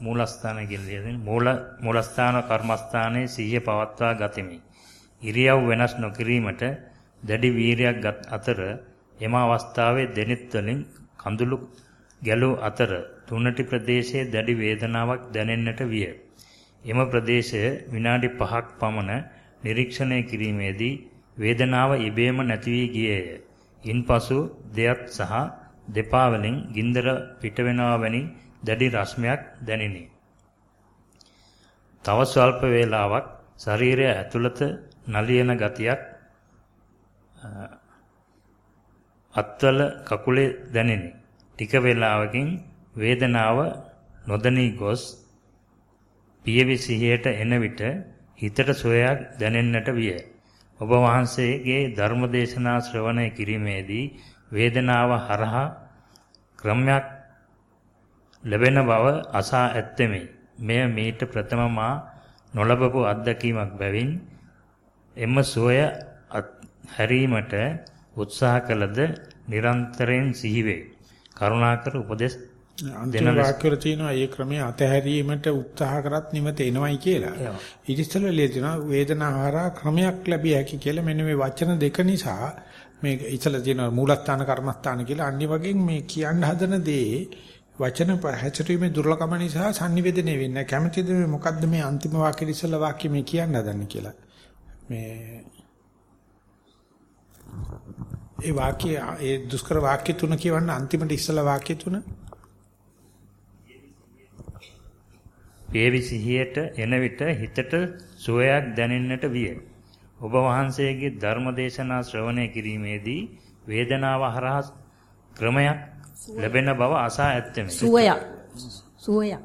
S2: මූලස්ථාන කියලා මූල මූලස්ථාන කර්මස්ථානයේ සිහිය පවත්වා ගතිමි. ඉරියව් වෙනස් නොකිරීමට දැඩි වීරියක් ගත් අතර එම අවස්ථාවේ දෙනිත් වලින් කඳුළු ගැලූ අතර තුනටි ප්‍රදේශයේ දැඩි වේදනාවක් දැනෙන්නට විය. එම ප්‍රදේශය විනාඩි 5ක් පමණ නිරීක්ෂණය කිරීමේදී වේදනාව ඉබේම නැති වී ගියේය. ඉන්පසු දෙයත් සහ දෙපා වලින් ගින්දර පිටවෙනවා වැනි දැඩි රස්මයක් දැනිනි. තව ස්වල්ප වේලාවක් ශරීරය ඇතුළත නලියන ගතියක් අත්වල කකුලේ දැනිනි. ටික වේලාවකින් වේදනාව නොදැනී ගොස් පියවි සිහියට එන විට හිතට සොයක් දැනෙන්නට විය. ඔබ වහන්සේගේ ධර්මදේශනා ශ්‍රවණය කිරීමේදී වේදනාව හරහා ක්‍රමයක් ලැබෙන බව අසා ඇත්තෙමි. මෙය මීට ප්‍රථම මා නොලබපු අත්දැකීමක් බැවින් එම සෝය හැරීමට උත්සාහ කළද නිරන්තරයෙන් සිහිවේ. කරුණාකර උපදෙස්
S1: දෙන වාක්‍යවල තියෙනවා මේ ක්‍රමයේ අතහැරීමට උත්සාහ කරත් නිමත එනවයි කියලා. ඊට ඉස්සෙල්ලා ලියනවා වේදනාහාරා ක්‍රමයක් ලැබිය හැකි කියලා මෙන්න මේ වචන දෙක නිසා මේ ඉතල තියෙනවා මූලස්ථාන කර්මස්ථාන කියලා අනිත් වගේ මේ කියන්න හදන දේ වචන හැචරීමේ දුර්ලභම නිසා sannivedana වෙන්නේ කැමතිද මේ මොකද්ද මේ අන්තිම වාක්‍යෙ ඉස්සලා වාක්‍ය මේ කියන්න හදන්නේ කියලා? මේ ඒ වාක්‍ය ඒ දුෂ්කර වාක්‍ය තුන කියවන්න අන්තිමට ඉස්සලා වාක්‍ය තුන?
S2: පේවි සිහියට එන විට හිතට සුවයක් දැනෙන්නට විය. ඔබ වහන්සේගේ ධර්ම දේශනා ශ්‍රවණය කිරීමේදී වේදනාව හරහා ක්‍රමයක් ලැබෙන බව අසා ඇත්තෙමි.
S5: සුවයක්. සුවයක්.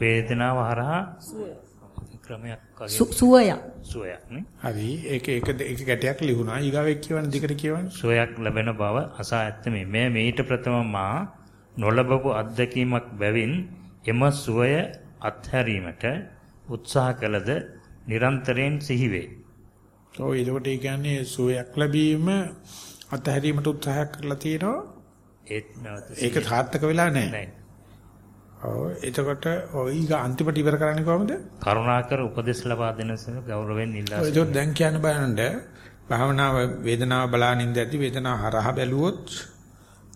S2: වේදනාව හරහා ක්‍රමයක්
S5: සුවයක්.
S2: සුවයක් නේ.
S1: හරි ඒක ඒක ඒක ගැටයක් ලිහුණා ඊගාවෙක් කියවන දිගට කියවන
S2: සුවයක් ලැබෙන බව අසා ඇත්තෙමි. මේ මීට ප්‍රථම මා නොලබපු අත්දැකීමක් බැවින් එම සුවය අත්හැරීමට උත්සාහ කළද නිරන්තරයෙන් සිහිවේ.
S1: ඔව් එතකොට ඒ කියන්නේ සුවයක් ලැබීම අත්හැරීමට උත්සාහයක් කරලා තියෙනවා.
S2: ඒත්
S1: ඒක සාර්ථක වෙලා නැහැ. ඔව් එතකොට ඔය ඊග අන්තිමට ඉවර කරන්නේ කොහොමද?
S2: කරුණාකර උපදෙස් ලබා දෙන සර ගෞරවයෙන් ඉල්ලා
S1: ඔය ඒකත් දැන් කියන්න බලන්න භාවනාව වේදනාව බලානින්ද ඇති වේදනාව හරහා බැලුවොත්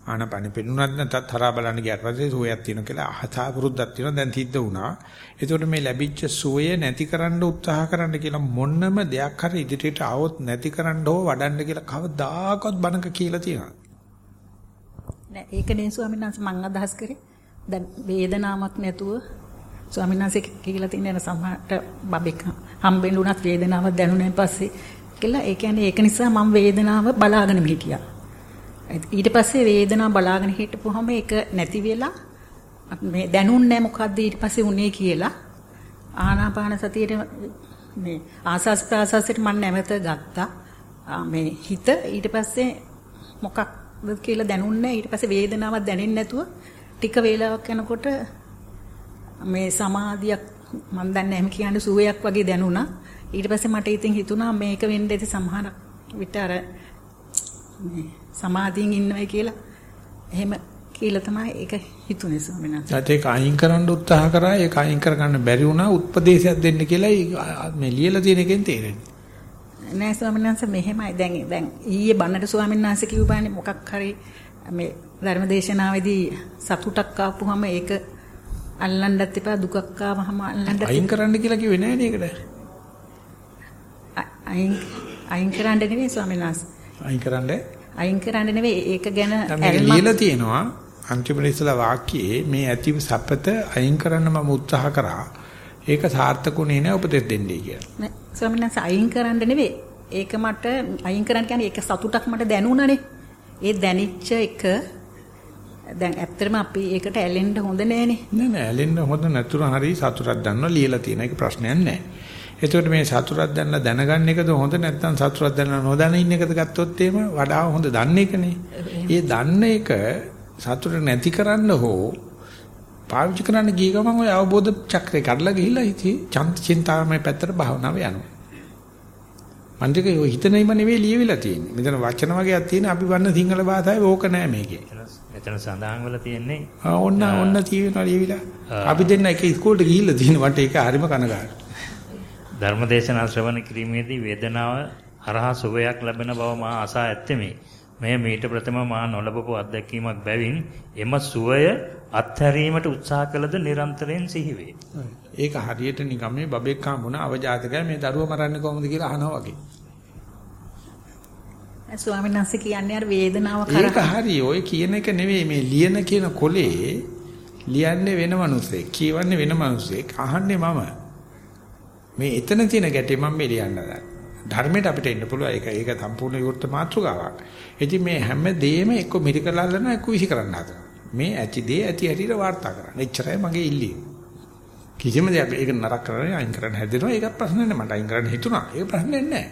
S1: ආනපන පෙන්ුණත් නැතත් හරහා බලන්න ගියාට පස්සේ සුවයක් තියෙනවා කියලා අහසා පුරුද්දක් තියෙනවා දැන් තිද්ද වුණා. ඒතකොට මේ ලැබිච්ච සුවය නැතිකරන්න උත්සාහ කරන්න කියලා මොන්නම දෙයක් හරි ඉදිරියට આવොත් නැතිකරන්න හෝ වඩන්න කියලා කවදාකවත් බණක කියලා තියෙනවා.
S5: නෑ ඒකනේ ස්වාමීන් වහන්සේ මම අදහස් කරේ. දැන් වේදනාවක් නැතුව ස්වාමීන් වහන්සේ කියලා තියෙන සමහරට බබෙක් හම්බෙන්න උනත් වේදනාවක් දැනුණාන් පස්සේ කියලා ඒ කියන්නේ ඒක නිසා මම වේදනාව බලාගෙන හිටියා. ඊට පස්සේ වේදනාව බලාගෙන හිටපුවාම ඒක නැති වෙලා මේ දැනුන්නේ මොකද්ද ඊට පස්සේ උනේ කියලා ආනාපාන සතියේ මේ ආසස් ප්‍රාසස්යට මම නැවත ගත්තා. මේ හිත ඊට පස්සේ මොකක්ද කියලා දැනුන්නේ ඊට පස්සේ වේදනාවක් දැනෙන්නේ නැතුව ටික වේලාවක් යනකොට මේ සමාධියක් මම දන්නේ නැහැ කියන්නේ සුවයක් වගේ දැනුණා. ඊට පස්සේ මට ඉතින් හිතුණා මේක වෙන්න ඇති සමහර විට අර මේ සමාධියෙන් ඉන්නවයි කියලා. එහෙම කියලා තමයි ඒක හිතුනේ ස්වාමීන් වහන්සේ.
S1: ඒක අයින් කරන්න උත්සාහ කරා ඒක අයින් කරගන්න බැරි වුණා උත්පදේශයක් දෙන්න කියලා මේ ලියලා තියෙන එකෙන් තේරෙන්නේ.
S5: නෑ ස්වාමීන් වහන්සේ මෙහෙමයි දැන් දැන් ඊයේ බන්නට ස්වාමීන් වහන්සේ කිව්වානේ මොකක් හරි මේ ධර්මදේශනාවේදී සතුටක් ආපුවම ඒක අල්ලන්නත් එපා දුකක් ආවම අල්ලන්නත්
S1: අයින් කරන්න කියලා කිව්වේ නෑ නේද?
S5: අයින් අයින් කරන්න නෙවෙයි ස්වාමීන් වහන්සේ.
S1: අයින් කරන්න
S5: අයින් කරන්න නෙවෙයි ඒක ගැන
S1: මේක ලියලා තියෙනවා අන්තිමට ඉස්සලා වාක්‍යයේ මේ ඇති සපත අයින් කරන්න මම උත්සාහ කරා. ඒක සාර්ථකුනේ නෑ උපදෙස් දෙන්නේ කියලා.
S5: නෑ ස්වාමීන් වහන්සේ අයින් කරන්න නෙවෙයි. ඒක මට අයින් කරන්න කියන්නේ ඒක සතුටක් මට දැනුණානේ. ඒ දැනිච්ච එක දැන් ඇත්තටම අපි ඒකට ඇලෙන්න හොඳ නෑනේ.
S1: නෑ නෑ ඇලෙන්න හොඳ නැතුව හරි සතුටක් ගන්නවා ලියලා තියෙන එක ප්‍රශ්නයක් නෑ. එතකොට මේ සතුටක් දැනලා දැනගන්න එකද හොඳ නැත්නම් සතුටක් දැනලා නොදැන ඉන්න එකද ගත්තොත් එහෙම වඩා හොඳ දන්න එකනේ. ඒ දන්න එක සතුට නැති කරන්න හෝ පාවිච්චි කරන්න ගිය ගමන් ඔය අවබෝධ චක්‍රේ කඩලා ගිහිල්ලා ඉති චන්ත චින්තාමය පැත්තට භාවනාව යනවා. මන්දික ඔය හිතනෙම නෙවෙයි ලියවිලා තියෙන්නේ. මෙතන වචන වගේක් තියෙන අපි වන්න සිංහල භාෂාවේ ඕක නෑ මේකේ.
S2: මෙතන සඳහන් වෙලා තියෙන්නේ
S1: ආ ඔන්න ඔන්න තියෙනවා ලියවිලා. අපි දෙන්න එක ඉස්කෝලේට ගිහිල්ලා තියෙනවට ඒක හරිම කනගාටු.
S2: ධර්මදේශනා ශ්‍රවණ කිරීමේදී වේදනාව හරහා සුවයක් ලැබෙන බව මා අසා ඇත්තෙමි. මෙය මීට ප්‍රථම මා නොලබපු අත්දැකීමක් බැවින් එම සුවය අත්හැරීමට උත්සාහ කළද නිරන්තරයෙන් සිහිවේ.
S1: ඒක හරියට නිකම් මේ බබෙක් හම්බුණ අවජාතකයා මේ දරුවා මරන්නේ කොහොමද කියලා අහනවා වගේ.
S5: ස්වාමීන් වහන්සේ කියන්නේ අර වේදනාව
S1: ඒක හරි. ඔය කියන එක නෙවෙයි මේ ලියන කියන කොලේ ලියන්නේ වෙන මිනිස්සෙක්, කියවන්නේ වෙන මිනිස්සෙක්, අහන්නේ මම. මේ එතන තියෙන ගැටේ මම මේ ලියන්න ධර්මයට අපිට එන්න පුළුවන් ඒක ඒක සම්පූර්ණ විවෘත මාතෘකාවක්. ඉතින් මේ හැම දෙයක්ම එක්ක මිරිකලා හදන එක්ක විසි කරන්න හදනවා. මේ ඇති දේ ඇති හැටියට වාර්තා කරන්න. එච්චරයි මගේ ඉල්ලීම. කිසිම දෙයක් ඒක නරක කරන්නේ අයින් කරන්න හැදෙනවා. ඒක ප්‍රශ්න නෑ මට අයින් කරන්න හිතුණා. ඒක ප්‍රශ්නයක් නෑ.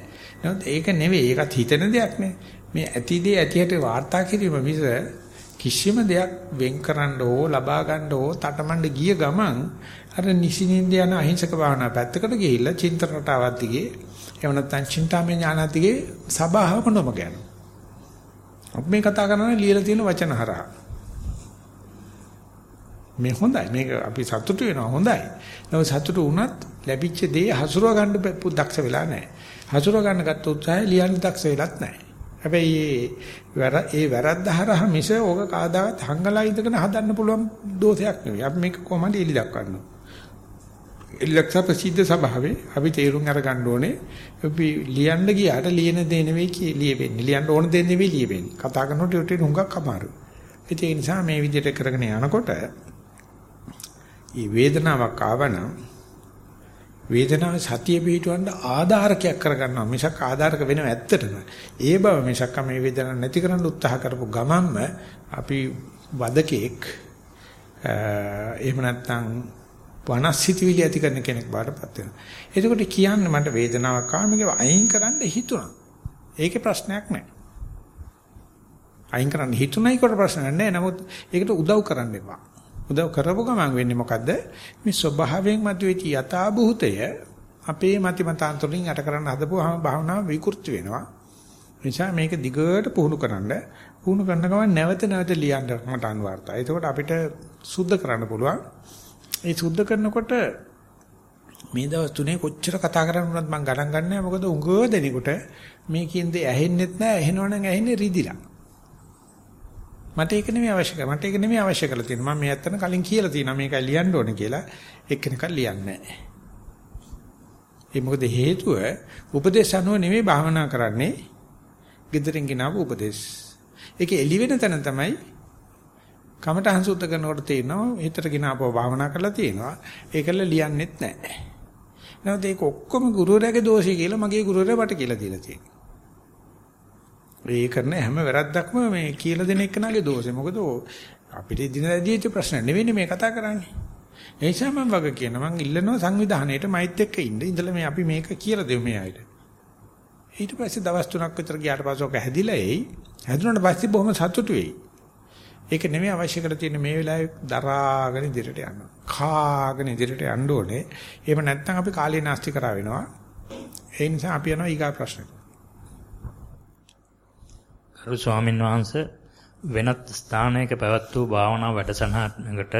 S1: නමුත් ඒක නෙවෙයි. ඒකත් හිතෙන දෙයක් නේ. මේ ඇති දේ ඇති හැටියට වාර්තා කිරීම මිස කිසිම දෙයක් වෙන් කරන්න ඕ ලබා ගන්න ඕ තටමඬ ගිය ගමන් අර නිසිනින්ද යන අහිංසක භාවනා පැත්තකට ගිහිල්ලා චින්තන රටාවක් දිගේ එහෙම නැත්නම් චින්තාමය ඥානත් දිගේ සබාවම නොමග යනවා. අපි මේ කතා කරන්නේ ලියලා තියෙන වචන හරහා. මේ හොඳයි මේක අපි සතුටු වෙනවා හොඳයි. නමුත් සතුටු වුණත් ලැබිච්ච දේ හසුරව ගන්න දක්ෂ වෙලා නැහැ. හසුරව ගන්න ගත්ත උත්සාහය ලියන්න දක්ෂ වෙලත් නැහැ. හැබැයි ඒ වැරද්ද හරහා මිස ඕක කාදාවත් හංගලා ඉඳගෙන හදන්න පුළුවන් දෝෂයක් නෙවෙයි. අපි මේක කොහොමද එලි දක්වන්නේ? එලක්ෂ ප්‍රසිද්ධ සභාවේ අපි තේරුම් අරගන්න ඕනේ අපි ලියන්න ගියාට ලියන දේ නෙවෙයි ලියවෙන්නේ. ලියන්න ඕන දේ නෙවෙයි ලියවෙන්නේ. කතා කරනකොට උටේ හුඟක් අමාරුයි. ඒ නිසා මේ විදිහට කරගෙන යනකොට මේ වේදනාවක් ආවනම් වේදනාව සතිය පිටවන්න ආධාරකයක් කරගන්නවා මිසක් ආධාරක වෙනව ඇත්තටම ඒ බව මිසක් මේ වේදනාව නැති කරන්න උත්සාහ කරපු ගමන්ම අපි වදකෙක් එහෙම නැත්නම් වනස්සිතවිලි ඇති කරන කෙනෙක් බාටපත් වෙනවා. එතකොට කියන්නේ මට වේදනාවක් ආව මේක අයින් කරන්න හිතුණා. ඒකේ ප්‍රශ්නයක් නැහැ. අයින් කරන්න හිතුණයි කොට ප්‍රශ්නයක් නැහැ. නමුත් ඒකට උදව් කරන්න එපා. උදව් කරපු ගමන් වෙන්නේ මොකද්ද? මේ ස්වභාවයෙන් මතුවෙච්ච යථාභූතය අපේ මති මතාන්තරින් යට කරන්න හදපුවාම භාවනාව විකෘති වෙනවා. නිසා මේක දිගට පුහුණු කරන්න පුහුණු කරන ගමන් නැවත නැවත ලියන්න මට අනිවාර්යයි. එතකොට අපිට සුද්ධ කරන්න පුළුවන්. ඒ සුද්ධ කරනකොට මේ දවස් තුනේ කොච්චර කතා කරන්න උනත් මම ගණන් ගන්නෑ. මොකද උඟ දෙනකොට මේ කියන්නේ ඇහෙන්නෙත් නෑ. ඇහෙනවනම් ඇහෙන්නේ රිදිලා. මට ඒක නෙමෙයි අවශ්‍ය කරන්නේ. මට ඒක නෙමෙයි අවශ්‍ය කරලා තියෙන්නේ. මම මේ ඇත්තන කලින් කියලා තියෙනවා. මේකයි ලියන්න ඕනේ කියලා. එක්කෙනෙක් ලියන්නේ නෑ. ඒ මොකද හේතුව උපදේශ අනුව නෙමෙයි භාවනා කරන්නේ. gedirin ginaව උපදේශ. ඒක එළි වෙන තැන තමයි කමටහන් සුද්ධ කරනකොට තේරෙනවා හිතට ගినాපව භාවනා කරලා තියෙනවා. ඒකල ලියන්නෙත් නැහැ. නැවත ඒක ඔක්කොම ගුරුවරයාගේ දෝෂය කියලා මගේ ගුරුවරයා මට කියලා දීලා තියෙනවා. ඒ කරන හැම වැරද්දක්ම මේ කියලා දෙන එකනාගේ දෝෂය. මොකද අපිට දිනදීච්ච ප්‍රශ්න නෙවෙයි මේ කතා කරන්නේ. ඒ නිසා මම වග කියන මම ඉල්ලනවා සංවිධානයේට මයිත් එක්ක ඉන්න. ඉඳලා මේ අපි මේක කියලා දෙමු මේ අයට. ඊට පස්සේ දවස් තුනක් විතර ගියාට පස්සේ ඔක හැදිලා එයි. හැදුනට පස්සේ බොහොම සතුටු වෙයි. ඒක නෙමෙයි අවශ්‍ය කරලා තියෙන්නේ මේ වෙලාවේ දරාගෙන ඉදිරියට යන්න. කාගෙන ඉදිරියට යන්න ඕනේ. එහෙම නැත්නම් අපි කාලේ නාස්ති කරා වෙනවා. ඒ නිසා අපි යනවා ඊගා ප්‍රශ්නෙට.
S2: කරු ස්වාමින් වහන්සේ වෙනත් ස්ථානයක පැවැත් වූ භාවනා වැඩසටහනකට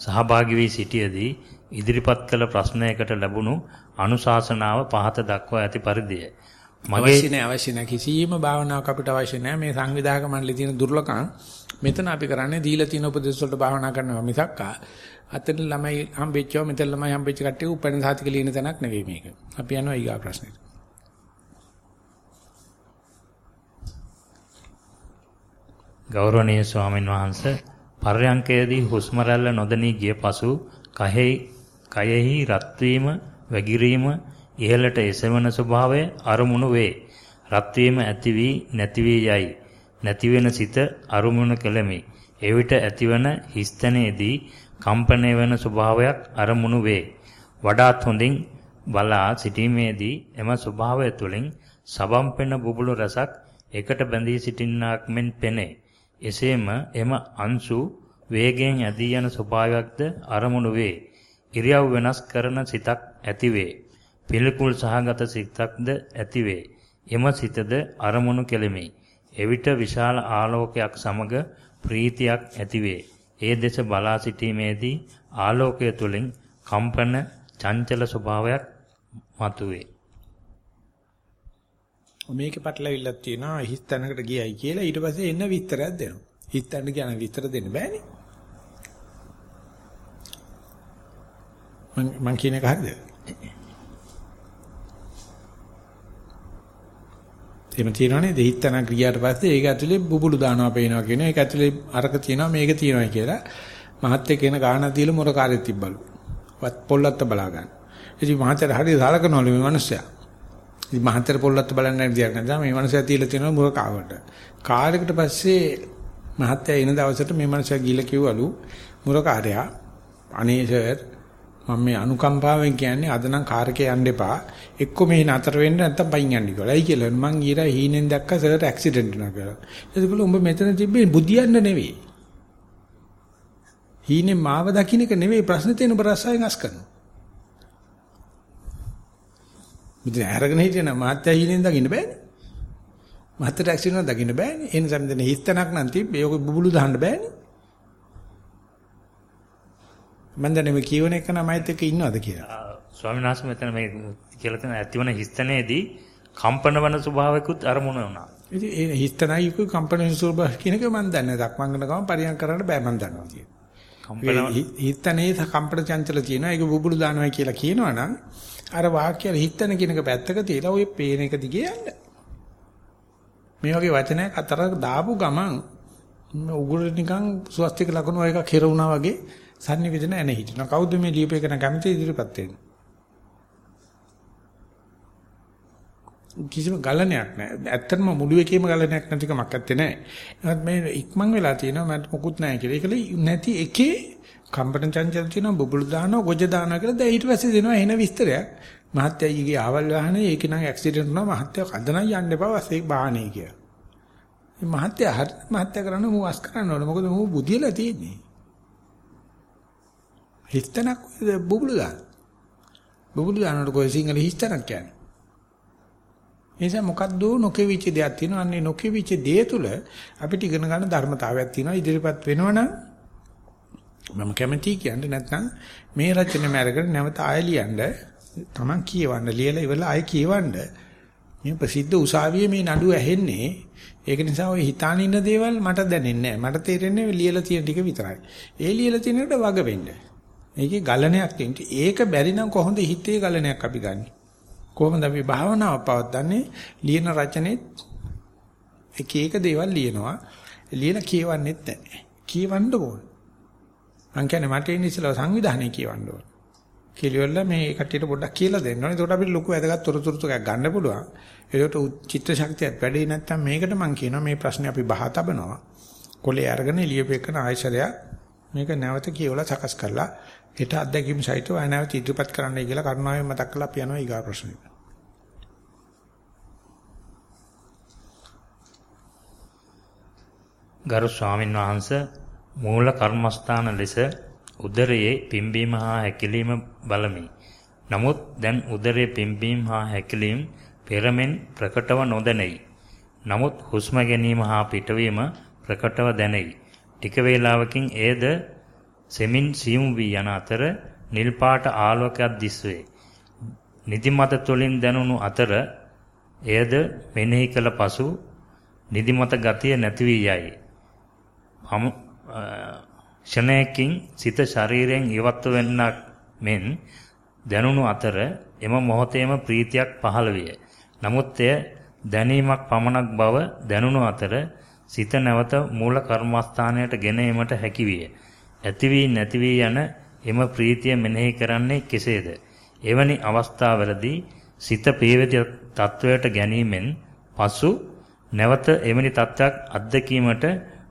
S2: සහභාගී වී සිටියේදී ඉදිරිපත් කළ ප්‍රශ්නයකට ලැබුණු අනුශාසනාව පහත දක්වා ඇති පරිදිය.
S1: මගේ අවශ්‍ය නැහැ අවශ්‍ය නැහැ කිසියම් භාවනාවක් අපිට අවශ්‍ය නැහැ මේ සංවිධායක මණ්ඩලයේ තියෙන දුර්ලභකම් මෙතන අපි කරන්නේ දීලා තියෙන උපදේශ වලට භාවනා කරනවා මිසක් අතන ළමයි හම්බෙච්චව මෙතන ළමයි හම්බෙච්ච කට්ටිය උපැන්න සාතික ලියන තැනක් නෙවෙයි මේක. අපි යනවා ඊගා ප්‍රශ්නෙට.
S2: ගෞරවනීය ස්වාමින් වහන්සේ පර්යංකයේදී හුස්ම රැල්ල නොදැනී ගිය පසු කයෙහි කයෙහි රත් වීම වැగిරීම ඉහළට එසවන ස්වභාවය අරමුණු වේ. රත් වීම ඇති වී නැති වී යයි. නැති වෙන සිත අරුමුණු කෙලෙමි. එවිට ඇතිවන හිස්තනේදී කම්පණය වෙන ස්වභාවයක් අරමුණු වේ. වඩාත් හොඳින් බලා සිටීමේදී එම ස්වභාවය තුළින් සබම්පෙන බුබුලු රසක් එකට බැඳී සිටින්නාක් මෙන් පෙනේ. එසේම එම අංශු වේගයෙන් ඇදී යන ස්වභාවයක්ද අරමුණු වේ. ඉරියව් වෙනස් කරන සිතක් ඇතිවේ. පිළිකුල් සහගත සිතක්ද ඇතිවේ. එම සිතද අරමුණු කෙලෙමි. එවිට විශාල ආලෝකයක් සමග ප්‍රීතියක් ඇතිවේ. ඒ දෙස බලා සිටීමේදී ආලෝකය තුලින් කම්පන චංචල ස්වභාවයක් මතුවේ.
S1: මේකේ පටලවිල්ලක් තියෙනවා හිස් තැනකට ගියයි කියලා ඊට පස්සේ එන්න විස්තරයක් දෙනවා. හිස් තැනට කියන විස්තර දෙන්න බෑනේ. මං මං කියන එක හරියද? එහෙම තියෙනවනේ දෙහිත්තන ක්‍රියාවට පස්සේ ඒක ඇතුලේ බුබුලු දානවා පේනවා කියන එක ඇතුලේ අරක තියෙනවා මේක තියෙනවා කියලා මහත් එක්ක එන ගානක් දීලා මොර කාර්යයක් තිබ්බලු. වත් පොල්ලත්ත බලා ගන්න. ඉතින් මහත්තයා හරිය සලකනවලු මේ මිනිස්සයා. ඉතින් මහත්තයා පොල්ලත්ත බලන්නේ නැති දෙයක් නේද? මේ මිනිස්සයා තියලා තියෙනවා මුර කාවට. කාර්යයකට පස්සේ මහත්තයා එන දවසට මේ මිනිස්සයා ගිහිල්ලා කිව්වලු මුර කාර්යයා අනේ සර් මම මේ අනුකම්පාවෙන් කියන්නේ අද නම් කාර් එකේ යන්න එපා. එක්ක මේ නතර වෙන්න නැත්තම් පයින් යන්න කියලා. අයි කියලා මං ඊරා හීනෙන් දැක්ක සර්ට ඇක්සිඩන්ට් වුණා කියලා. ඒකවල උඹ මෙතන තිබ්බේ බුදියන්න නෙවෙයි. හීනේ මාව දකින්න එක නෙවෙයි ප්‍රශ්නේ තියෙන ඔබ රසයෙන් අස් කරනවා. මෙතන අරගෙන හිටියන මාත්‍ය හීනෙන් දකින්න බෑනේ. මාත්‍යට ඇක්සිඩන්ට් දකින්න බෑනේ. ඒ නිසා මෙතන හිස්තනක් නම් තිබ්බේ. ඒක බුබුලු දාන්න බෑනේ. මම දැන් මේ කියවන එක නමයිත් එක්ක ඉන්නවද කියලා.
S2: ස්වාමීන් වහන්සේ මෙතන මේ කියලා තියෙන ඇතිවන හිස්තනේදී කම්පන වන ස්වභාවයකුත් අරමුණ වුණා.
S1: ඉතින් ඒ හිතනයි කම්පන ස්වරූප කියන එක මම දන්නේ නැහැ. දක්මන් කරන ගමන් පරියන් කරන්න බෑ මම දන්නවා කියන. කම්පන හිතනේ කම්පන චංචල තියෙනවා. ඒක බුබුලු දානවා කියලා කියනවනම් අර වාක්‍යය හිතන කියන එක පැත්තක තියලා ඔය පේන එක දිගේ යන්න. මේ වගේ වචනයක් අතර දාපු ගමන් උගුර නිකන් සුවස්තික ලකුණු එකක් කෙරුණා වගේ sannivedana එන හිටිනවා. කවුද මේ ලියුපේකන කැමති ඉදිරියපත් වෙන්නේ? කිසිම ගලණයක් නැහැ. ඇත්තටම මුළු එකේම ගලණයක් නැතිකමක් ඇත්තේ නැහැ. එහෙනම් මේ ඉක්මන් වෙලා තියෙනවා මට මොකුත් නැහැ කියලා. ඒකල නැති එකේ කම්පන චංචල තියෙනවා බුබුලු දානවා ගොජ දානවා කියලා දැන් ඊට පස්සේ දෙනවා එන විස්තරයක්. මහත්තයාගේ ආවල් වාහනේ ඒක නම් ඇක්සිඩන්ට් වුණා මහත්තයා කඳනයි යන්න එපා වස්සේ බාහනේ කියලා. මේ මහත්තයා හරි මහත්තයා කරන්නේ මූ අස් කරන්න ඕනේ. මොකද මූ බුදියලා තියෙන්නේ. හිස්තනක් බුබුලු දාන. බුබුලු දානකොට කොයි සිංහල හිස්තනක් කියන්නේ. නිසා මොකද්ද නොකෙවිච්ච දෙයක් තියෙනවා. අන්නේ නොකෙවිච්ච දේ තුල අපිට ඉගෙන ගන්න ධර්මතාවයක් තියෙනවා. ඉදිරිපත් වෙනවනම් මම කැමතියි කියන්නේ නැත්නම් මේ රචනෙම අරගෙන නැවත ආයෙ ලියන්න Taman කියවන්න ලියලා ඉවරලා ආයෙ කියවන්න මේ ප්‍රසිද්ධ උසාවියේ මේ නඩුව ඇහෙන්නේ ඒක නිසා ඔය හිතාන ඉන්න දේවල් මට දැනෙන්නේ නැහැ මට තේරෙන්නේ ලියලා තියෙන ටික විතරයි ඒ ලියලා තියෙන එකට වග වෙන්න ඒකේ ගලණයක් තියෙනවා ඒක බැරි නම් කොහොමද හිතේ ගලණයක් අපි ගන්නෙ? කොහොමද අපි භාවනාව පවත්න්නේ ලියන රචනෙත් එක එක දේවල් ලියනවා. ලියලා කියවන්නෙත් නැහැ. කියවන්න ඕන. මං කියන්නේ මට ඉන්නේ ඉස්සලා සංවිධානය කියවන්න ඕන. කියලා මේ කට්ටියට පොඩ්ඩක් කියලා දෙන්න ඕනේ. එතකොට අපිට ලොකු වැදගත් තොරතුරු ටිකක් ගන්න පුළුවන්. ඒකට චිත්ත ශක්තියත් වැඩි නැත්නම් මේකට මං කියනවා මේ ප්‍රශ්නේ අපි බහ තබනවා. කොලේ අරගෙන ලියපෙකන ආයශරයක් මේක නැවත කියවලා සකස් කරලා හෙට අත්දැකීම් සහිතව නැවත ඉදිරිපත් කරන්නයි කියලා කරුණාවෙන් මතක් කරලා අපි යනවා ඊගා ප්‍රශ්නෙට
S2: ගරු ස්වාමින් වහන්සේ මූල කර්මස්ථාන ලෙස උදරයේ පිම්බීම හා හැකිලිම බලමි. නමුත් දැන් උදරයේ පිම්බීම හා හැකිලිම පෙරමෙන් ප්‍රකටව නොදැනෙයි. නමුත් හුස්ම ගැනීම හා පිටවීම ප්‍රකටව දැනෙයි. ටික වේලාවකින් එයද සෙමින් සියුම් වී යන අතර නිල් පාට ආලෝකයක් දිස්වේ. නිදිමත තුළින් දැනුණු අතර එයද මෙනෙහි කළ පසු නිදිමත ගතිය නැති වී යයි. ක්ෂණයකින් සිත ශරීරයෙන් ඉවත් වෙන්නක් මෙන් දැනුණු අතර එම මොහොතේම ප්‍රීතියක් පහළ විය. නමුත් එය දැනීමක් පමණක් බව දැනුණු අතර සිත නැවත මූල කර්මස්ථානයට ගෙන ඒමට හැකි විය. ඇති වී නැති වී යන එම ප්‍රීතිය මෙනෙහි කරන්නේ කෙසේද? එවැනි අවස්ථාවලදී සිත ප්‍රීවිත තත්වයට ගැනීමෙන් පසු නැවත එවැනි තත්ත්වයක් අත්දැකීමට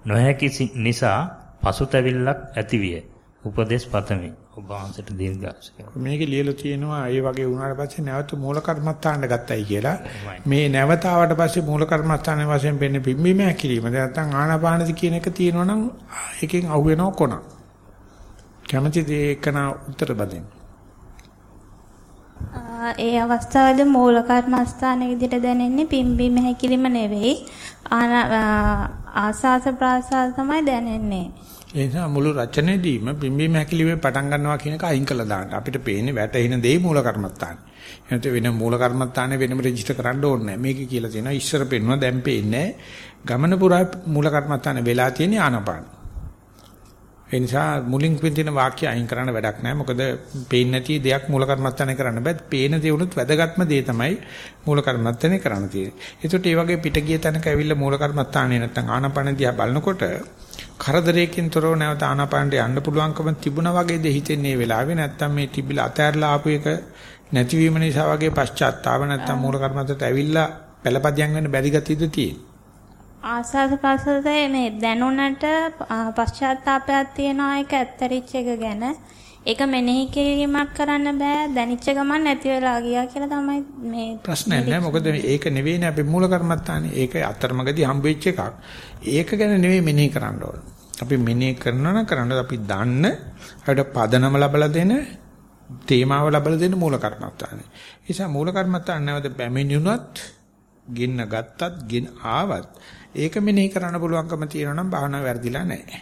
S2: නොහැකි නිසා පසුතැවිල්ලක් ඇතිවිය. උපදේශ පතමි. ඔබ වහන්සේට දීර්ඝාසය.
S1: මේකේ ලියලා තියෙනවා ඒ වගේ වුණාට පස්සේ නැවත මූල කර්මස්ථානට ගත්තයි කියලා. මේ නැවත ආවට පස්සේ මූල කර්මස්ථානයේ වශයෙන් වෙන්නේ පිම්බීම හැකිලිම. නැත්නම් ආනාපානදි කියන එක තියෙනවා නම් එකෙන් අහුවෙනව කොන. කැමැති දේ එකන උත්තර බදින්න.
S6: ඒ අවස්ථාවේදී මූල කර්මස්ථානයේ විදිහට දැනෙන්නේ පිම්බීම හැකිලිම නෙවෙයි ආසාස ප්‍රාසාස තමයි දැනෙන්නේ.
S1: ඒ නිසා මුළු රචනෙදීම පිම්බීම හැකිලිමේ පටන් ගන්නවා කියන එක අයින් කළා දාන්න. අපිට පේන්නේ වැටෙන දේ මූල කර්මස්ථාන. එනත වෙන මූල කර්මස්ථානේ වෙනම රෙජිස්ටර් කරන්න ඕනේ නැහැ. මේක කියලා තියෙනවා ඉස්සර පෙන්නවා දැන් පේන්නේ ගමන පුරා මූල කර්මස්ථානේ වෙලා තියෙන ආනපාන. ඒ නිසා මුලින් පිටින වාක්‍ය අයින් කරන්න වැඩක් නැහැ. මොකද පේන්නේ නැති දෙයක් මූල කර්මස්ථානේ කරන්න බෑ. පේන දේ උනොත් වැදගත්ම දේ තමයි මූල කර්මස්ථානේ කරන්න තියෙන්නේ. ඒකට ඒ වගේ පිට ගිය තැනක ඇවිල්ලා මූල කර්මස්ථානේ නැත්තම් ආනාපාන දිහා බලනකොට කරදරයකින් තොරව නැවත ආනාපානට යන්න පුළුවන්කම තිබුණා වගේ දෙ හිතෙන්නේ මේ වෙලාවේ නැත්තම් මේ තිබිලා අතහැරලා ආපු එක නැතිවීම නිසා වගේ පශ්චාත්තාව නැත්තම් මූල කර්මස්ථානට ඇවිල්ලා පළපදියම් වෙන්න බැරි ගතියද තියෙන්නේ.
S6: ආසාද ප්‍රසදයේ මේ දැනුණට පශ්චාත්තාවයක් තියෙනවා ඒක ඇත්තරිච් එක ගැන. ඒක මෙනෙහි කිරීමක් කරන්න බෑ. දැනිච්ච ගමන් නැති වෙලා ගියා කියලා තමයි මේ
S1: ප්‍රශ්නයක් නෑ. මොකද ඒක නෙවෙයිනේ අපි මූල කර්මත්තානේ. ඒක අතරමඟදී හම්බෙච්ච එකක්. ඒක ගැන නෙවෙයි මෙනෙහි කරන්න ඕන. අපි මෙනෙහි කරනවා නම් කරන්න අපි දන්න අපිට පදනම ලබලා දෙන තේමාව ලබලා දෙන මූල කර්මත්තානේ. ඒ නිසා මූල කර්මත්තාන නැවත පැමිණුණත් ගෙන්න ගත්තත් ගෙන ආවත් ඒක මෙනෙහි කරන්න පුළුවන්කම තියෙනවා නම් භාවනාව වැරදිලා නැහැ.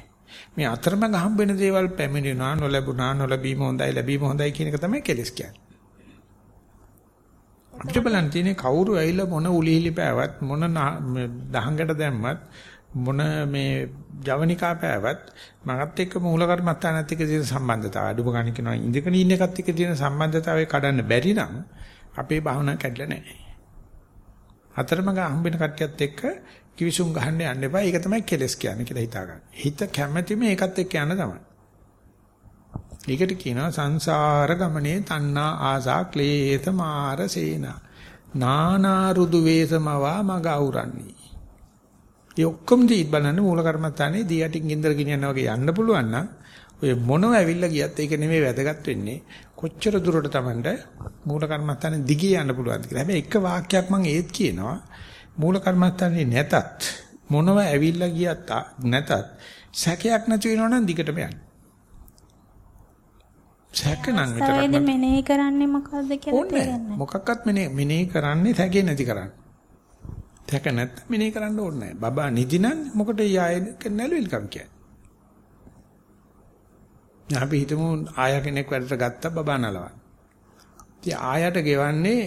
S1: මේ අතරමඟ හම්බ වෙන දේවල් පැමිණෙනවා නොලැබුණා නොලැබීම හොඳයි ලැබීම හොඳයි කියන එක තමයි කෙලස් කියන්නේ. අපිට බලන්න තියෙන්නේ කවුරු ඇවිල්ලා මොන උලිහිලි පෑවත් මොන දහංගට දැම්මත් මොන මේ ජවනිකා පෑවත් මගත් එක්ක මූල කර්මස්ථානත් එක්ක තියෙන සම්බන්ධතාවය අඩුම ගන්න කියනවා ඉඳගෙන ඉන්න එකත් එක්ක තියෙන සම්බන්ධතාවය කඩන්න බැරි නම් අපේ භාවනාව කැඩලා නැහැ. අතරමඟ හම්බෙන කට්ටියත් එක්ක කිවිසුම් ගහන්න යන්න එපා. ඒක තමයි කෙලස් කියන්නේ කියලා හිතා ගන්න. හිත කැමැතිම ඒකත් එක්ක යන්න තමයි. ඒකට කියනවා සංසාර ගමනේ තණ්හා ආසා ක්ලේශ මාර සේනා. නානා රුදු වේසමවා මග අවරන්නේ. ඒ ඔක්කොම දී බලන්න මූල කර්මත්තානේ දී යටින් ගින්දර ගෙනියනවා වගේ යන්න පුළුවන් නම් ඔය මොනව ඇවිල්ලා ගියත් ඒක නෙමෙයි වැදගත් වෙන්නේ කොච්චර දුරට Tamanට මූල කර්මත්තානේ දිගේ යන්න පුළුවන්ද කියලා. හැබැයි එක වාක්‍යයක් මම ඒත් කියනවා මූල කර්මත්තානේ නැතත් මොනව ඇවිල්ලා ගියත් නැතත් සැකයක් නැති වෙනවනම් දිගටම යන්න. සැක නම්
S6: විතරක් මෙනෙහි කරන්නේ මොකද්ද කියලා
S1: තේරෙන්නේ මොකක්වත් මෙනෙහි මෙනෙහි කරන්නේ සැකේ නැති කරන්නේ. සැක නැත්නම් මෙනෙහි කරන්න ඕනේ නැහැ. බබා නිදි නම් මොකට යායේ නැලවිල්කම් කියන්නේ? අපි හිතමු ආයා කෙනෙක් වැඩට ගත්තා බබා නලවන්න. ඉතින් ආයාට ගෙවන්නේ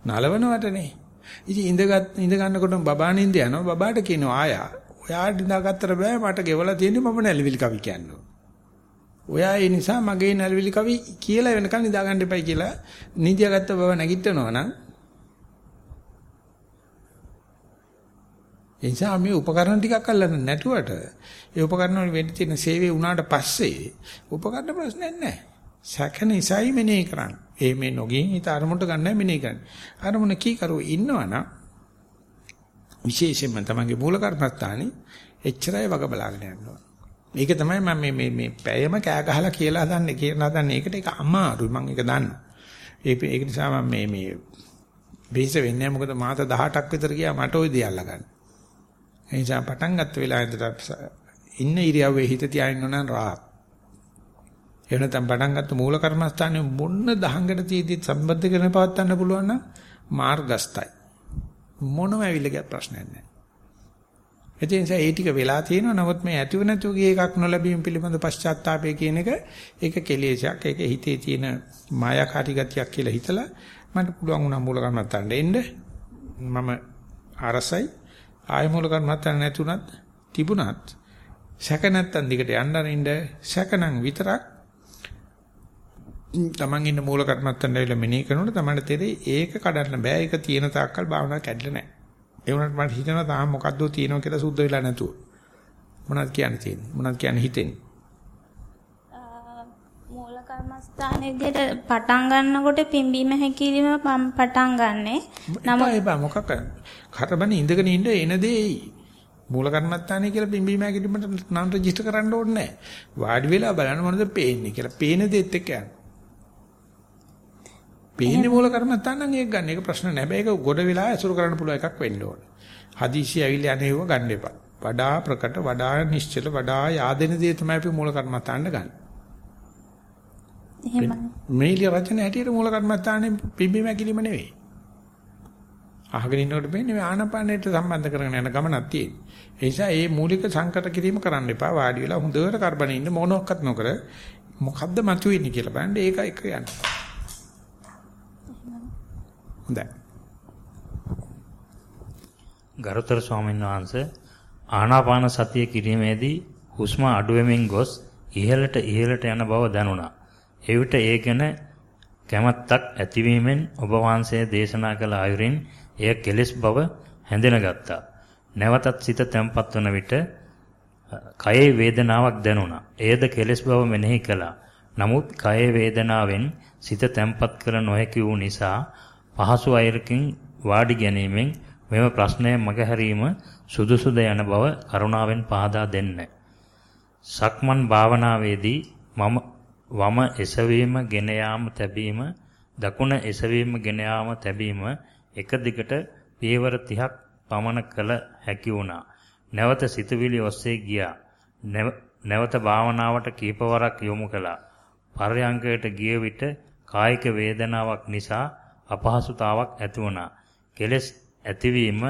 S1: නලවනවටනේ ඉතින් ඉඳගත් ඉඳ ගන්නකොට බබා නින්ද යනවා. බබාට කියනවා ආයා ඔයාට ඉඳගත්තර බෑ මට ගෙවලා තියෙන්නේ මම නැලවිල් කවි කියන්නේ. ඔයා ඒ නිසා මගේ නැල්විලි කවි කියලා වෙනකන් නිදා ගන්න එපයි කියලා නිදියා ගත්ත බව නැගිටිනවා නම්. ඒ නිසා මේ උපකරණ ටිකක් අල්ලන්න නැටුවට ඒ උපකරණ වල වෙන්න තියෙන සේවය වුණාට පස්සේ උපකරණ ප්‍රශ්නයක් නැහැ. සැකන ඉසයි මෙනේ කරන්න. ඒ මේ නොගින් හිත අරමුණට ගන්නයි මෙනේ කරන්නේ. අරමුණ කී කරුව ඉන්නවනම් විශේෂයෙන්ම තමන්ගේ මූල කර්මස්ථානේ එච්චරයි වග බලාගෙන යනවා. මේක තමයි මම මේ මේ මේ පැයම කෑ ගහලා කියලා හදන්නේ කියලා හදන්නේ. ඒකට ඒක අමාරුයි මම ඒක දන්නවා. ඒක ඒක නිසා මම මේ මේ බේස වෙන්නේ නැහැ මොකද මාත 18ක් විතර ගියා මට ওই දේ අල්ලගන්න. ඒ නිසා පටන් ගත්ත වෙලාවෙන්ද ඉන්න ඉරියව්වේ හිත තියාගෙන නම් රාහත්. එහෙම නැත්නම් පටන් ගත්ත මූල කර්මස්ථානේ මොන්න දහංගට තීදී සම්බන්ධ කරගෙන පවත්වන්න පුළුවන් නම් මාර්ගස්තයි. මොනම ඇවිල්ලා ගිය ප්‍රශ්නයක් නැහැ. ඒ නිසා ඒ ටික වෙලා තියෙනවා. නමුත් මේ ඇතිව නැතුව ගිය එකක් නොලැබීම පිළිබඳ පශ්චාත්තාපය කියන එක ඒක කෙලෙසයක්. ඒක හිතේ තියෙන මායාකාරී ගතියක් කියලා හිතලා මට පුළුවන් වුණා මූල කර්මත්තන්ට එන්න. මම අරසයි ආය මූල කර්මත්තන් නැතුණත් තිබුණත් සැක නැත්තන් දිගට යන්න අරින්න සැකනම් විතරක් තමන් ඉන්න මූල කර්මත්තන් ඇවිල්ලා මෙනෙහි කරනකොට තමන්ට තේරෙයි ඒක කඩන්න බෑ. ඒක තියෙන තාක්කල් භාවනාව කැඩලා නැහැ. ඒ වුණාට මට හිතෙනවා තාම මොකද්ද තියෙනවා කියලා සුද්ධ වෙලා නැතුව. මොනවද කියන්න තියෙන්නේ? මොනවද කියන්න හිතෙන්නේ?
S6: මූල කර්මස්ථානයේ විදිහට පටන් ගන්නකොට පිම්බීම හැකිලිම පටන් ගන්නෙ.
S1: නම එපා මොකක් කරබනේ ඉඳගෙන ඉන්න එන දෙයි. මූල කර්මස්ථානයේ කියලා පිම්බීම හැකිලිමට නම් රෙජිස්ටර් කරන්න ඕනේ නැහැ. වාඩි වෙලා බලන්න මොනවද පේන්නේ කියලා. පේන දෙයත් එක්ක යන්න. පේන්නේ මූල කර්මස්ථාන නම් ඒක ගන්න. ඒක ප්‍රශ්න නෑ. ඒක ගොඩ වෙලා ඇසුරු කරන්න පුළුවන් එකක් වෙන්න ඕන. හදිසි ඇවිල්ලා යන්නේව ගන්න එපා. වඩා ප්‍රකට, වඩා නිශ්චල, වඩා yaadෙන දේ තමයි අපි මූල කර්මස්ථානට ගන්න. එහෙමයි. මේලිය රචන හැටියට මූල කර්මස්ථානේ පිම්බීම ඇකිලිම නෙවෙයි. අහගෙන ඉන්නකොට වෙන්නේ මේ ආනපානයට සම්බන්ධ කරගෙන යන ගමනක් තියෙන්නේ. ඒ නිසා මේ මූලික සංකත කිරීම කරන්න එපා. වාඩි වෙලා හොඳට කරබනේ ඉන්න මොනක්වත් නොකර මොකද්ද මතුවෙන්නේ කියලා බලන්න ඒක එක යන්න.
S2: හොඳයි. ගරුතර ස්වාමීන් වහන්සේ ආනාපාන සතිය කිරීමේදී හුස්ම අඩු වෙමින් ගොස් ඉහළට ඉහළට යන බව දැනුණා. එවිට ඒ ගැන කැමැත්තක් ඇතිවීමෙන් ඔබ වහන්සේ දේශනා කළ ආයුරින් එය කෙලෙස් බව හැඳෙනගත්තා. නැවතත් සිත තැම්පත් වන විට කයේ වේදනාවක් දැනුණා. එයද කෙලෙස් බව මෙනෙහි කළා. නමුත් කයේ වේදනාවෙන් සිත තැම්පත් කර නොහැකි වූ නිසා පහසු අයරකින් වාඩි ගැනීමෙන් මෙම ප්‍රශ්නය මගහැරීම සුදුසුද යන බව කරුණාවෙන් පහදා දෙන්න. සක්මන් භාවනාවේදී මම වම එසවීම ගෙන යාම තැබීම දකුණ එසවීම ගෙන යාම තැබීම එක දිගට පියවර 30ක් පමණ කළ හැකි වුණා. නැවත සිතුවිලි ඔස්සේ ගියා. නැවත භාවනාවට කීපවරක් යොමු කළා. පරයන්කයට ගිය විට කායික වේදනාවක් නිසා අපහසුතාවක් ඇති වුණා. කෙලස් ඇතිවීම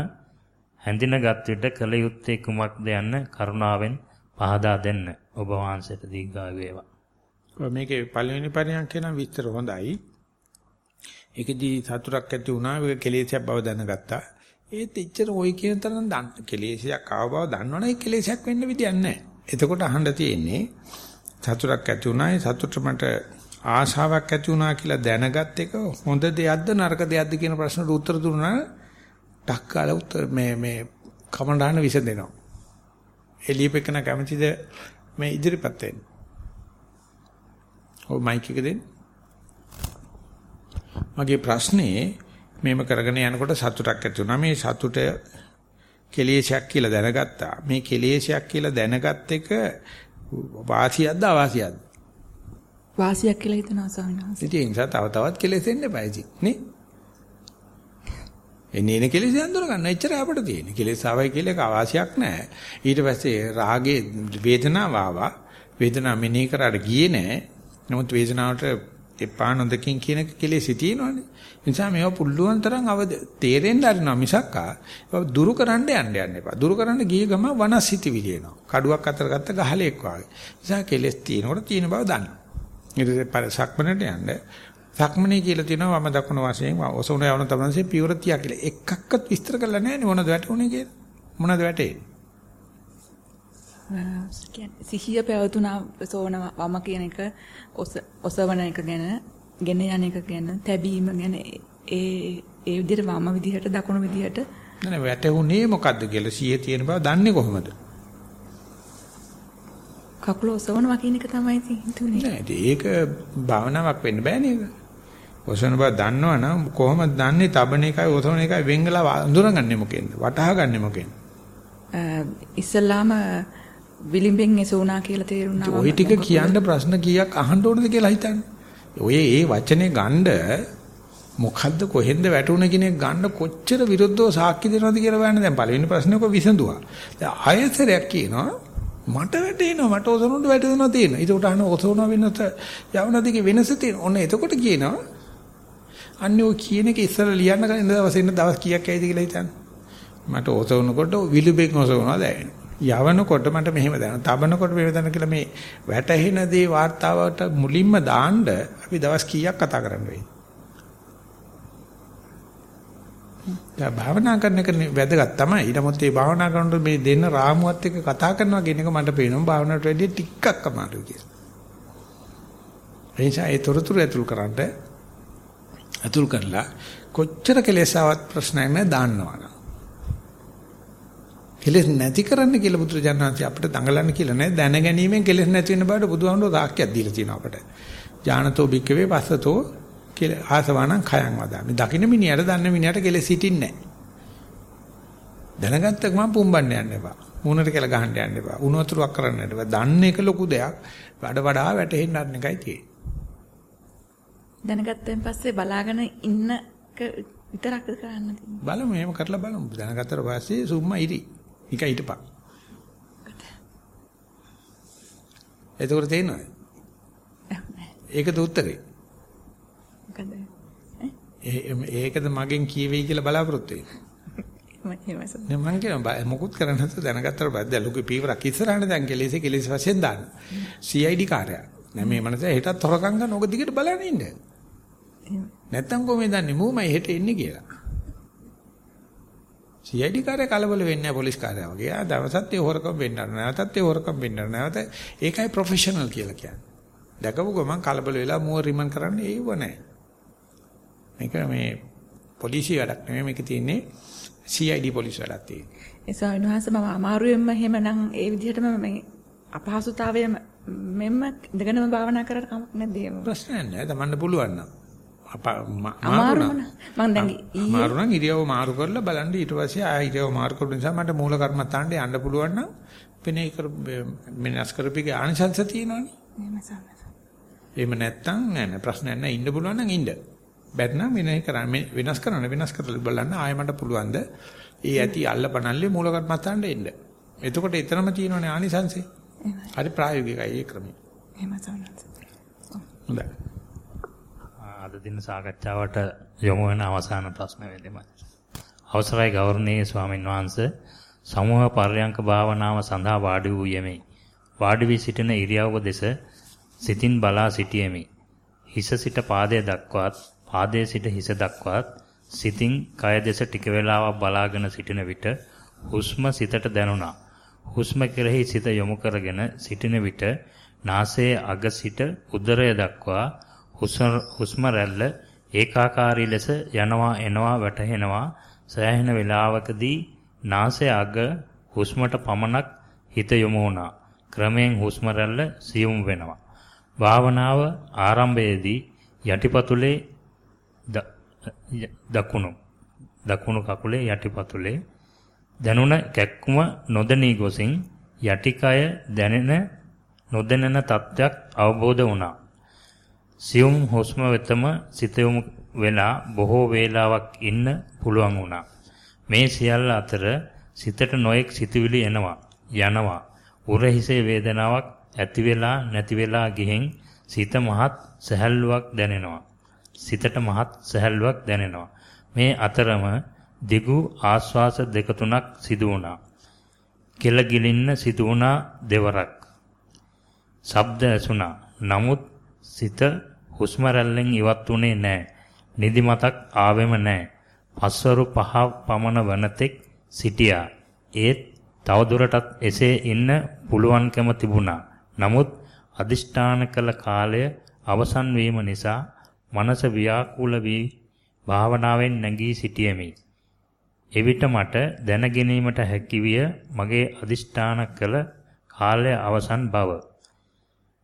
S2: හැඳිනගත් විට කල යුත්තේ කුමක්ද යන්න කරුණාවෙන් පහදා දෙන්න. ඔබ වහන්සේට දීර්ඝායු වේවා.
S1: මේකේ පළවෙනි පරියන්කේ නම් විස්තර හොඳයි. ඒකදී සතුටක් ඇති වුණා ඒක කෙලෙසයක් බව දැනගත්තා. ඒත් එච්චර ওই කියන තරම් දන්න කෙලෙසයක් ආව බව දන්නවනේ ඒ කෙලෙසයක් වෙන්න විදියක් නැහැ. එතකොට අහන්න තියෙන්නේ සතුටක් ඇති වුණා ඒ සතුට මට ආශාවක් ඇති වුණා කියලා දැනගත් එක හොඳ දෙයක්ද නරක දෙයක්ද කියන ප්‍රශ්නට උත්තර දුන්නා ටක් කාලා උත්තර මේ මේ කමඩාන විසඳෙනවා. එළියපෙකන කැමතිද මේ ඉදිරිපත් වෙන්න. ඔය මයික් එක දෙන්න. මගේ ප්‍රශ්නේ මේම කරගෙන යනකොට සතුටක් ඇති වුණා. මේ සතුට කෙලේශයක් කියලා දැනගත්තා. මේ කෙලේශයක් කියලා දැනගත් එක වාසියක්ද අවාසියක්ද?
S5: වාසියක් කියලා හිතනවා ස්වාමීන් වහන්සේ.
S1: ඉතින් ඒ නිසා තව තවත් කෙලෙසෙන්න එපා ඉතින් නේ? එන්නේ එන කෙලෙස අඳුර ගන්න එච්චර අපිට තියෙන්නේ. කෙලෙස් ආවයි කියලා එක අවාසියක් නැහැ. ඊට පස්සේ රාගේ වේදනාව ආවා. වේදනාව මෙනෙහි කරාට ගියේ නැහැ. නමුත් වේදනාවට එපා නොදකින් කියන එක කෙලෙසි තියෙනවනේ. ඒ නිසා මේවා පුළුවන් තරම් අවද තේරෙන්න අරිනවා මිසක් ආ දුරු කරන්න යන්න යන්න එපා. දුරු කරන්න ගිය ගම වනස්හිත විලිනවා. කඩුවක් අතර ගත්ත ගහලෙක් වගේ. නිසා කෙලෙස් තියෙනකොට තියෙන බව දන්න. ඊට පස්සේ සක්මනට යන්න සක්මනේ කියලා තියෙනවා වම දකුණු වශයෙන් ඔසවන යවන තමන්සේ පියවර 30 කියලා. එකක්වත් විස්තර කරලා නැහැ නේ මොනවද වැටුනේ කියලා. මොනවද වැටෙන්නේ?
S5: සිහිය පැවතුනා සෝන වම කියන එක ඔසවන එක ගැන ගෙන යන එක ගැන තැබීම ගැන ඒ ඒ විදිහට වම විදිහට දකුණු විදිහට
S1: නෑ වැටුනේ මොකද්ද කියලා සිහිය තියෙන බව දන්නේ කොහොමද?
S5: කකුල ඔසවනවා කියන එක තමයි හිතුනේ.
S1: නෑ ඒක භාවනාවක් වෙන්න බෑනේ ඒක. ඔසවන බව දන්නවනම් කොහොමද දන්නේ තබන එකයි ඔසවන එකයි වෙන්ගලා අඳුරගන්නේ මොකෙන්ද? වටහාගන්නේ මොකෙන්ද?
S5: ඉස්සල්ලාම විලිම්බෙන් එසුණා කියලා තේරුණා.
S1: ওই ටික කියන්න ප්‍රශ්න කීයක් අහන්න ඕනද කියලා හිතන්නේ. ඔය ඒ වචනේ ගන්න මොකද්ද කොහෙන්ද වැටුණ කියන එක ගන්න කොච්චර විරුද්ධව සාක්ෂි දෙනවද කියලා බලන්න දැන් පළවෙනි ප්‍රශ්නේ ඔක විසඳුවා. දැන් ආයතරයක් කියනවා මට වැටෙනවා මට ඔසවනට වැටෙනවා තියෙනවා. ඒක උටහන ඔසවන වෙනත යවන දිගේ වෙනස තියෙනවා. ඔන්න එතකොට කියනවා අන්නේ ඔය කියන එක ඉස්සර ලියන්න ගන්න දවසේ ඉන්න දවස් කීයක් ඇයිද කියලා හිතන්න. මට ඔසවනකොට විලුඹෙන් ඔසවනවා දැනෙනවා. යවනකොට මට මෙහෙම දැනෙනවා. තබනකොට මෙහෙම දැනෙනවා කියලා මේ වැටහෙන දේ වார்த்தාවට මුලින්ම දාන්න අපි දවස් කීයක් කතා කරන්න වෙයි. දැන් භාවනා කරන එක වැදගත් තමයි. ඊටමොත් මේ භාවනා කරනකොට මේ දෙන්න රාමුවත් එක්ක කතා කරනවා කියන එක මට පේනවා භාවනාවට වැඩිය ටිකක් අමාරුයි කියලා. එනිසා ඒ තොරතුරු ඇතුල් කරන්න ඇතුල් කරලා කොච්චර කෙලෙසාවත් ප්‍රශ්නයක් නැහැ දාන්නවනම්. කෙලෙස් නැති කරන්න කියලා බුදුරජාණන් වහන්සේ අපිට දඟලන්න කියලා නෑ දැන ගැනීමෙන් කෙලෙස් නැති වෙන බවට බුදුහාමුදුරුවෝ තාක්කයක් දීලා තියෙනවා අපට. ඥානතෝ භික්කවේ පස්සතෝ කියලා ආසවණං khයං වදාමි. දකින්න මිනිහට දන්න මිනිහට කෙලෙස් හිටින්නේ නෑ. දැනගත්ත ගමන් පුම්බන්න යන්න එපා. මූණට කියලා ගහන්න යන්න එපා. උණු වතුරක් කරන්න එපා. දන්න එක ලොකු දෙයක්. වඩ වඩා වැටෙන්න අරන එකයි තියෙන්නේ.
S5: දැනගත්තෙන් පස්සේ බලාගෙන ඉන්න විතරක් කරන්න තියෙන්නේ.
S1: බලමු එහෙම කරලා බලමු. දැනගත්තට පස්සේ සුම්මා ඉරි. නිකන් හිටපන්. එතකොට තේරෙනවද? ඒකද උත්තරේ? ඒකද මගෙන් කියවෙයි කියලා බලාපොරොත්තු වෙන්නේ. මම කියනවා මොකුත් කරන්න නැතුව දැනගත්තට පස්සේ ලොකු පීවරක් ඉස්සරහට දැන් කෙලෙස් කෙලෙස් වශයෙන් දාන්න. CID කාර්යය. නෑ මේ මනස හෙටත් හොරකම් ගන්න ඕක දිගට බලන්න ඉන්න. නැත්තම් කොහොමද දන්නේ මූමයි හෙට එන්නේ කියලා. CID කාර්ය කලබල වෙන්නේ නැහැ පොලිස් කාර්යය වගේ. ආ දවසත් ඒ හොරකම් වෙන්නර නැවතත් ඒ හොරකම් වෙන්නර නැවත ඒකයි ප්‍රොෆෙෂනල් කියලා කියන්නේ. දැකපු ගමන් කලබල වෙලා මුව රිමන් කරන්නේ ඒව නැහැ. මේක මේ පොලිසිය වැඩක් නෙමෙයි මේක තියෙන්නේ CID පොලිස් වැඩක් තියෙන්නේ.
S5: ඒ ස්වාමීන් වහන්සේ මම අමාරුවෙන්ම එහෙමනම් ඒ විදිහටම මේ අපහසුතාවය මෙම්ම ඉඳගෙනම භාවනා කරලා කමක් නැද්ද එහෙම?
S1: ප්‍රශ්නයක් නැහැ. තමන්න පුළුවන් නම්.
S5: අමාරු මම දැන්
S1: අමාරු නම් ඉරියව මාරු කරලා බලන්න ඊට පස්සේ ආය ඉරියව මාරු කරපු නිසා මට මූල කර්මත්තාන්ට යන්න පුළුවන් නම් වෙනේ කර මෙනස් කරපිගේ ආනිසංස තියෙනවනේ.
S5: එහෙම සමහර.
S1: එහෙම නැත්තම් නෑ ප්‍රශ්නයක් නෑ ඉන්න පුළුවන් නම් ඉන්න. බැත්නම් වෙනේ කරන්න වෙනස් කරන්න වෙනස් කරලා බලන්න ආය මට පුළුවන්ද ඒ ඇති අල්ලපනල්ලේ මූල කර්මත්තාන්ට එන්න. එතකොට එතරම් තියෙනවනේ ආනිසංසේ. හරි ප්‍රායෝගිකයි ඒ ක්‍රමය.
S5: එහෙම.
S1: හොඳයි.
S2: අද දින සාකච්ඡාවට යොමු වෙන අවසාන ප්‍රශ්න වෙදෙමයි. අවසරයි ගෞරවනීය ස්වාමින් වහන්සේ සමූහ පර්යංක භාවනාව සඳහා වාඩි වූ යෙමි. වාඩි වී සිටින ඉරියව්ව දෙස සිතින් බලා සිටියෙමි. හිස සිට පාදයේ දක්වාත් පාදයේ සිට හිස දක්වාත් සිතින් කය දෙස ටික වේලාවක් බලාගෙන සිටින විට හුස්ම සිතට දැනුණා. හුස්ම කෙරෙහි සිත යොමු කරගෙන සිටින විට නාසයේ අග සිට උදරය දක්වා හුස්ම රැල්ල ඒකාකාරී ලෙස යනවා එනවා වැටහෙනවා සෑහෙන වේලාවකදී නාසය අග හුස්මට පමණක් හිත යොමු වුණා. ක්‍රමයෙන් හුස්ම රැල්ල සියුම් වෙනවා. භාවනාව ආරම්භයේදී යටිපතුලේ දකුණු දකුණු කකුලේ යටිපතුලේ දැනුණ කැක්කුම නොදැනී ගොසින් යටිකය දැනෙන නොදැනෙන තත්ත්වයක් අවබෝධ වුණා. සියුම් හුස්ම වෙතම සිත යොමු වෙලා බොහෝ වේලාවක් ඉන්න පුළුවන් වුණා. මේ සියල්ල අතර සිතට නොඑක් සිතුවිලි එනවා යනවා. උරහිසේ වේදනාවක් ඇති වෙලා නැති වෙලා ගිහින් සිත මහත් සැහැල්ලුවක් දැනෙනවා. සිතට මහත් සැහැල්ලුවක් දැනෙනවා. මේ අතරම දිගු ආශ්වාස දෙක තුනක් සිදු වුණා. කෙල ගිලින්න සිදු වුණා දෙවරක්. ශබ්ද ඇසුණා. නමුත් සිත හුස්ම රැල්ලෙන් ඉවත් වුණේ නැහැ. නිදිමතක් ආවෙම නැහැ. පස්වරු පහ පමණ වනතෙක් සිටියා. ඒත් තවදුරටත් එසේ ඉන්න පුළුවන්කම තිබුණා. නමුත් අදිෂ්ඨාන කළ කාලය අවසන් වීම නිසා මනස ව්‍යාකූල වී භාවනාවෙන් නැගී සිටියෙමි. එවිට මට දැනගැනීමට හැකිවිය මගේ අදිෂ්ඨාන කළ කාලය අවසන් බව.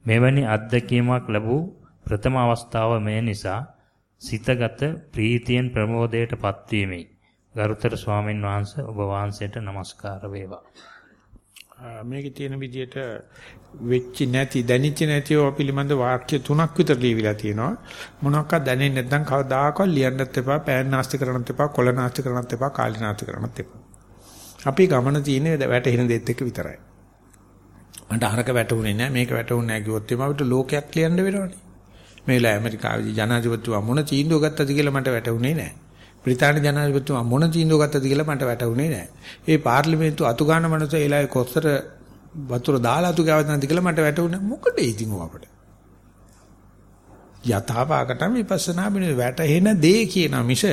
S2: මෙවැනි අත්දැකීමක් ලැබූ ප්‍රථම අවස්ථාව මේ නිසා සිතගත ප්‍රීතියෙන් ප්‍රමෝදයට පත්වීමයි. ගරුතර ස්වාමීන් වහන්සේ ඔබ වහන්සේට নমස්කාර වේවා.
S1: මේකේ තියෙන විදිහට වෙච්චි නැති දැනිච්ච නැතිව පිළිබඳ වාක්‍ය තුනක් විතර ලියවිලා තියෙනවා. මොනවාක්වත් දැනෙන්නේ නැත්නම් කවදාකවත් ලියන්නත් එපා පෑන් නාස්ති කරන්නත් එපා කොළ නාස්ති කරන්නත් එපා කාලි නාස්ති කරන්නත් එපා. අපි ගමන තියෙන්නේ වැටෙන දෙත් එක්ක විතරයි. මට අරක වැටුනේ නැහැ මේක වැටුනේ නැහැ කිව්වොත් එimhe අපිට ලෝකයක් ලියන්න වෙනවනේ. මේලා ඇමරිකාවේ ජනාධිපතිතුමා මොන තීන්දුව ගත්තද කියලා මට වැටුනේ නැහැ බ්‍රිතාන්‍ය ජනාධිපතිතුමා මොන තීන්දුව ගත්තද කියලා මට වැටහුනේ නැහැ. ඒ පාර්ලිමේන්තු අතු ගන්න මනස එලාවේ කොස්සර වතුර දාලා අතු ගාවද නැද්ද කියලා මට වැටහුනේ මොකද ඉතින් අපට. යථාභාගටම විපස්සනා බින වැටහෙන දේ කියන මිස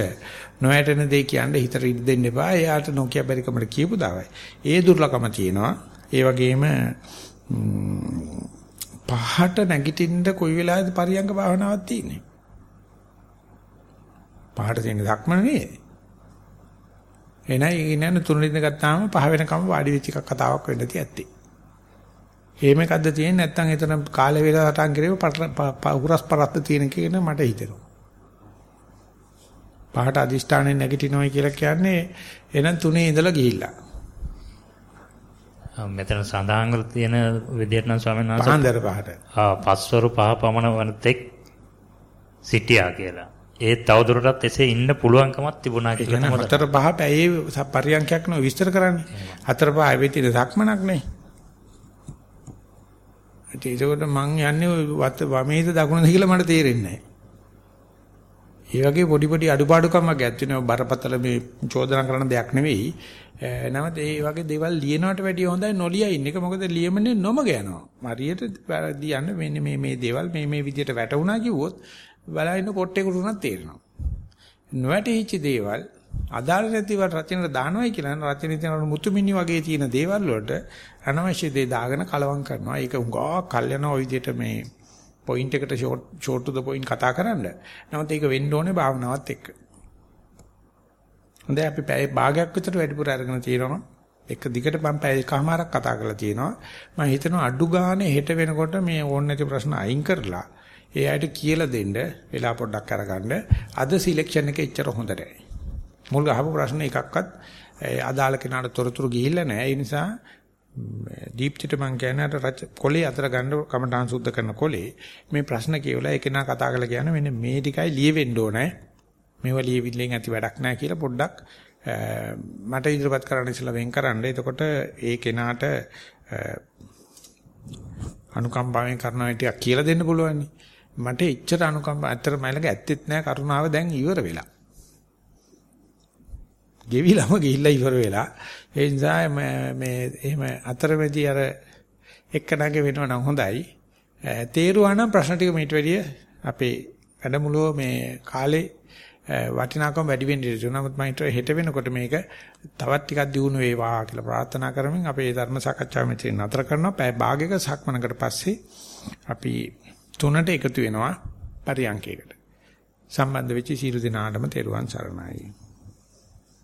S1: නොවැටෙන දේ කියන්නේ හිතට ඉඩ දෙන්න එපා. එයාට නොකිය බැරිකමට කියපු දාවයි. ඒ දුර්ලකම තියෙනවා. ඒ වගේම පහට නැගිටින්න කොයි වෙලාවෙද පරියංග භාවනාවක් තියෙන්නේ. පහට තියෙන ධක්මන නේ. එනයි ඉන්න තුනෙන් ගත්තාම පහ වෙනකම් වාඩි වෙච්ච එකක් කතාවක් වෙන්න තියැත්තේ. එහෙම එකක්ද තියෙන්නේ නැත්නම් එතන කාලය වේලා සටහන් කරේ උරස් පරත්ත තියෙන කියන මට හිතෙනවා. පහට අදිෂ්ඨානෙන් නැගිටිනවයි කියලා කියන්නේ එහෙනම් තුනේ ඉඳලා ගිහිල්ලා.
S2: මෙතන සඳහන් කර තියෙන විදිහට නම් ස්වාමීන් වහන්සේ
S1: පහන්දර පහට.
S2: ආ පස්වරු පහ පමණ වනතෙක් සිටියා කියලා. ඒ තවදුරටත් එසේ ඉන්න පුළුවන්කමක් තිබුණා කියලා
S1: තමයි. හතර පහ පැයේ පරියන්කයක් නෝ විස්තර කරන්නේ. හතර පහ වෙතින සක්මනක් නේ. ඒකෝට මං යන්නේ වමේද දකුණද කියලා මට තේරෙන්නේ නැහැ. ඒ වගේ පොඩි පොඩි අඩුපාඩුකම්ක් ඇත්තිනවා බරපතල මේ චෝදනා කරන දෙයක් නෙවෙයි. නමුත් ඒ වගේ දේවල් ලියනවට වැඩිය හොඳයි නොලිය ඉන්න එක. මොකද ලියමනේ නොමග යනවා. හරියට දියන්න මෙන්න මේ මේ දේවල් මේ මේ විදිහට වැටුණා කිව්වොත් බලන පොට්ටේකට උනත් තේරෙනවා. නොවැටහිච්ච දේවල් අදාළ නැතිව රචනෙට දානවයි කියලා රචනෙ තියෙන මුතුමිනි වගේ තියෙන දේවල් වලට අනවශ්‍ය දේ දාගෙන කලවම් කරනවා. ඒක උගා කල් යන ওই විදිහට මේ පොයින්ට් එකට short short to the point කතා කරන්න. නමුත් ඒක වෙන්න ඕනේ භාවනාවත් එක්ක. හොඳයි අපි පැය භාගයක් විතර වැඩිපුර අරගෙන තියෙනවා. එක දිගට මම පැය එකමාරක් කතා කරලා තියෙනවා. මම හිතනවා අඩු ගානේ හෙට වෙනකොට මේ ඕන නැති ප්‍රශ්න අයින් කරලා ඒ අයට කියලා දෙන්න වෙලා පොඩ්ඩක් අරගන්න. අද සිලෙක්ෂන් එක එච්චර හොඳ නැහැ. මුල් ගහපු ප්‍රශ්න එකක්වත් අදාළ කෙනාට තොරතුරු ගිහිල්ලා නැහැ. ඒ නිසා දීප්තිට මං කියන්නේ අර කොලේ අතර ගන්න කමඨාන් සුද්ධ කරන කොලේ මේ ප්‍රශ්න කියවලා ඒක නා කතා කරලා කියන්නේ මෙන්න මේ ටිකයි ලියෙන්න ඕනේ. මේව ලියවිල්ලෙන් ඇති වැඩක් නැහැ කියලා පොඩ්ඩක් මට ඉදිරිපත් කරන්න ඉස්සලා වෙන් කරන්න. එතකොට ඒ කෙනාට අනුකම්පාවෙන් කරනවා ටිකක් කියලා දෙන්න පුළුවන්. මට එච්චර අනුකම්පා ඇත්තට මයිලක ඇත්තෙත් නෑ කරුණාව දැන් ඉවර වෙලා. ගෙවිලම ගිහිල්ලා ඉවර වෙලා. ඒ නිසා මේ එහෙම අතරමැදි අර එක්කනගේ වෙනවා නම් හොඳයි. තේරුවා නම් ප්‍රශ්න ටික මීට වැඩිය අපේ වැඩමුළුව මේ කාලේ වටිනාකම වැඩි වෙන්න ඉඩ තියෙනවා. නමුත් මම හිතුවා හෙට වෙනකොට මේක තවත් ටිකක් දියුණු වේවා කියලා ප්‍රාර්ථනා කරමින් අපේ ධර්ම සාකච්ඡාව මෙතන නතර කරනවා. පැය භාගයක සක්මනකට පස්සේ අපි තුනට එකතු වෙනවා පරියන්කයකට. සම්බන්ධ වෙච්ච සීල දිනාටම තෙරුවන් සරණයි.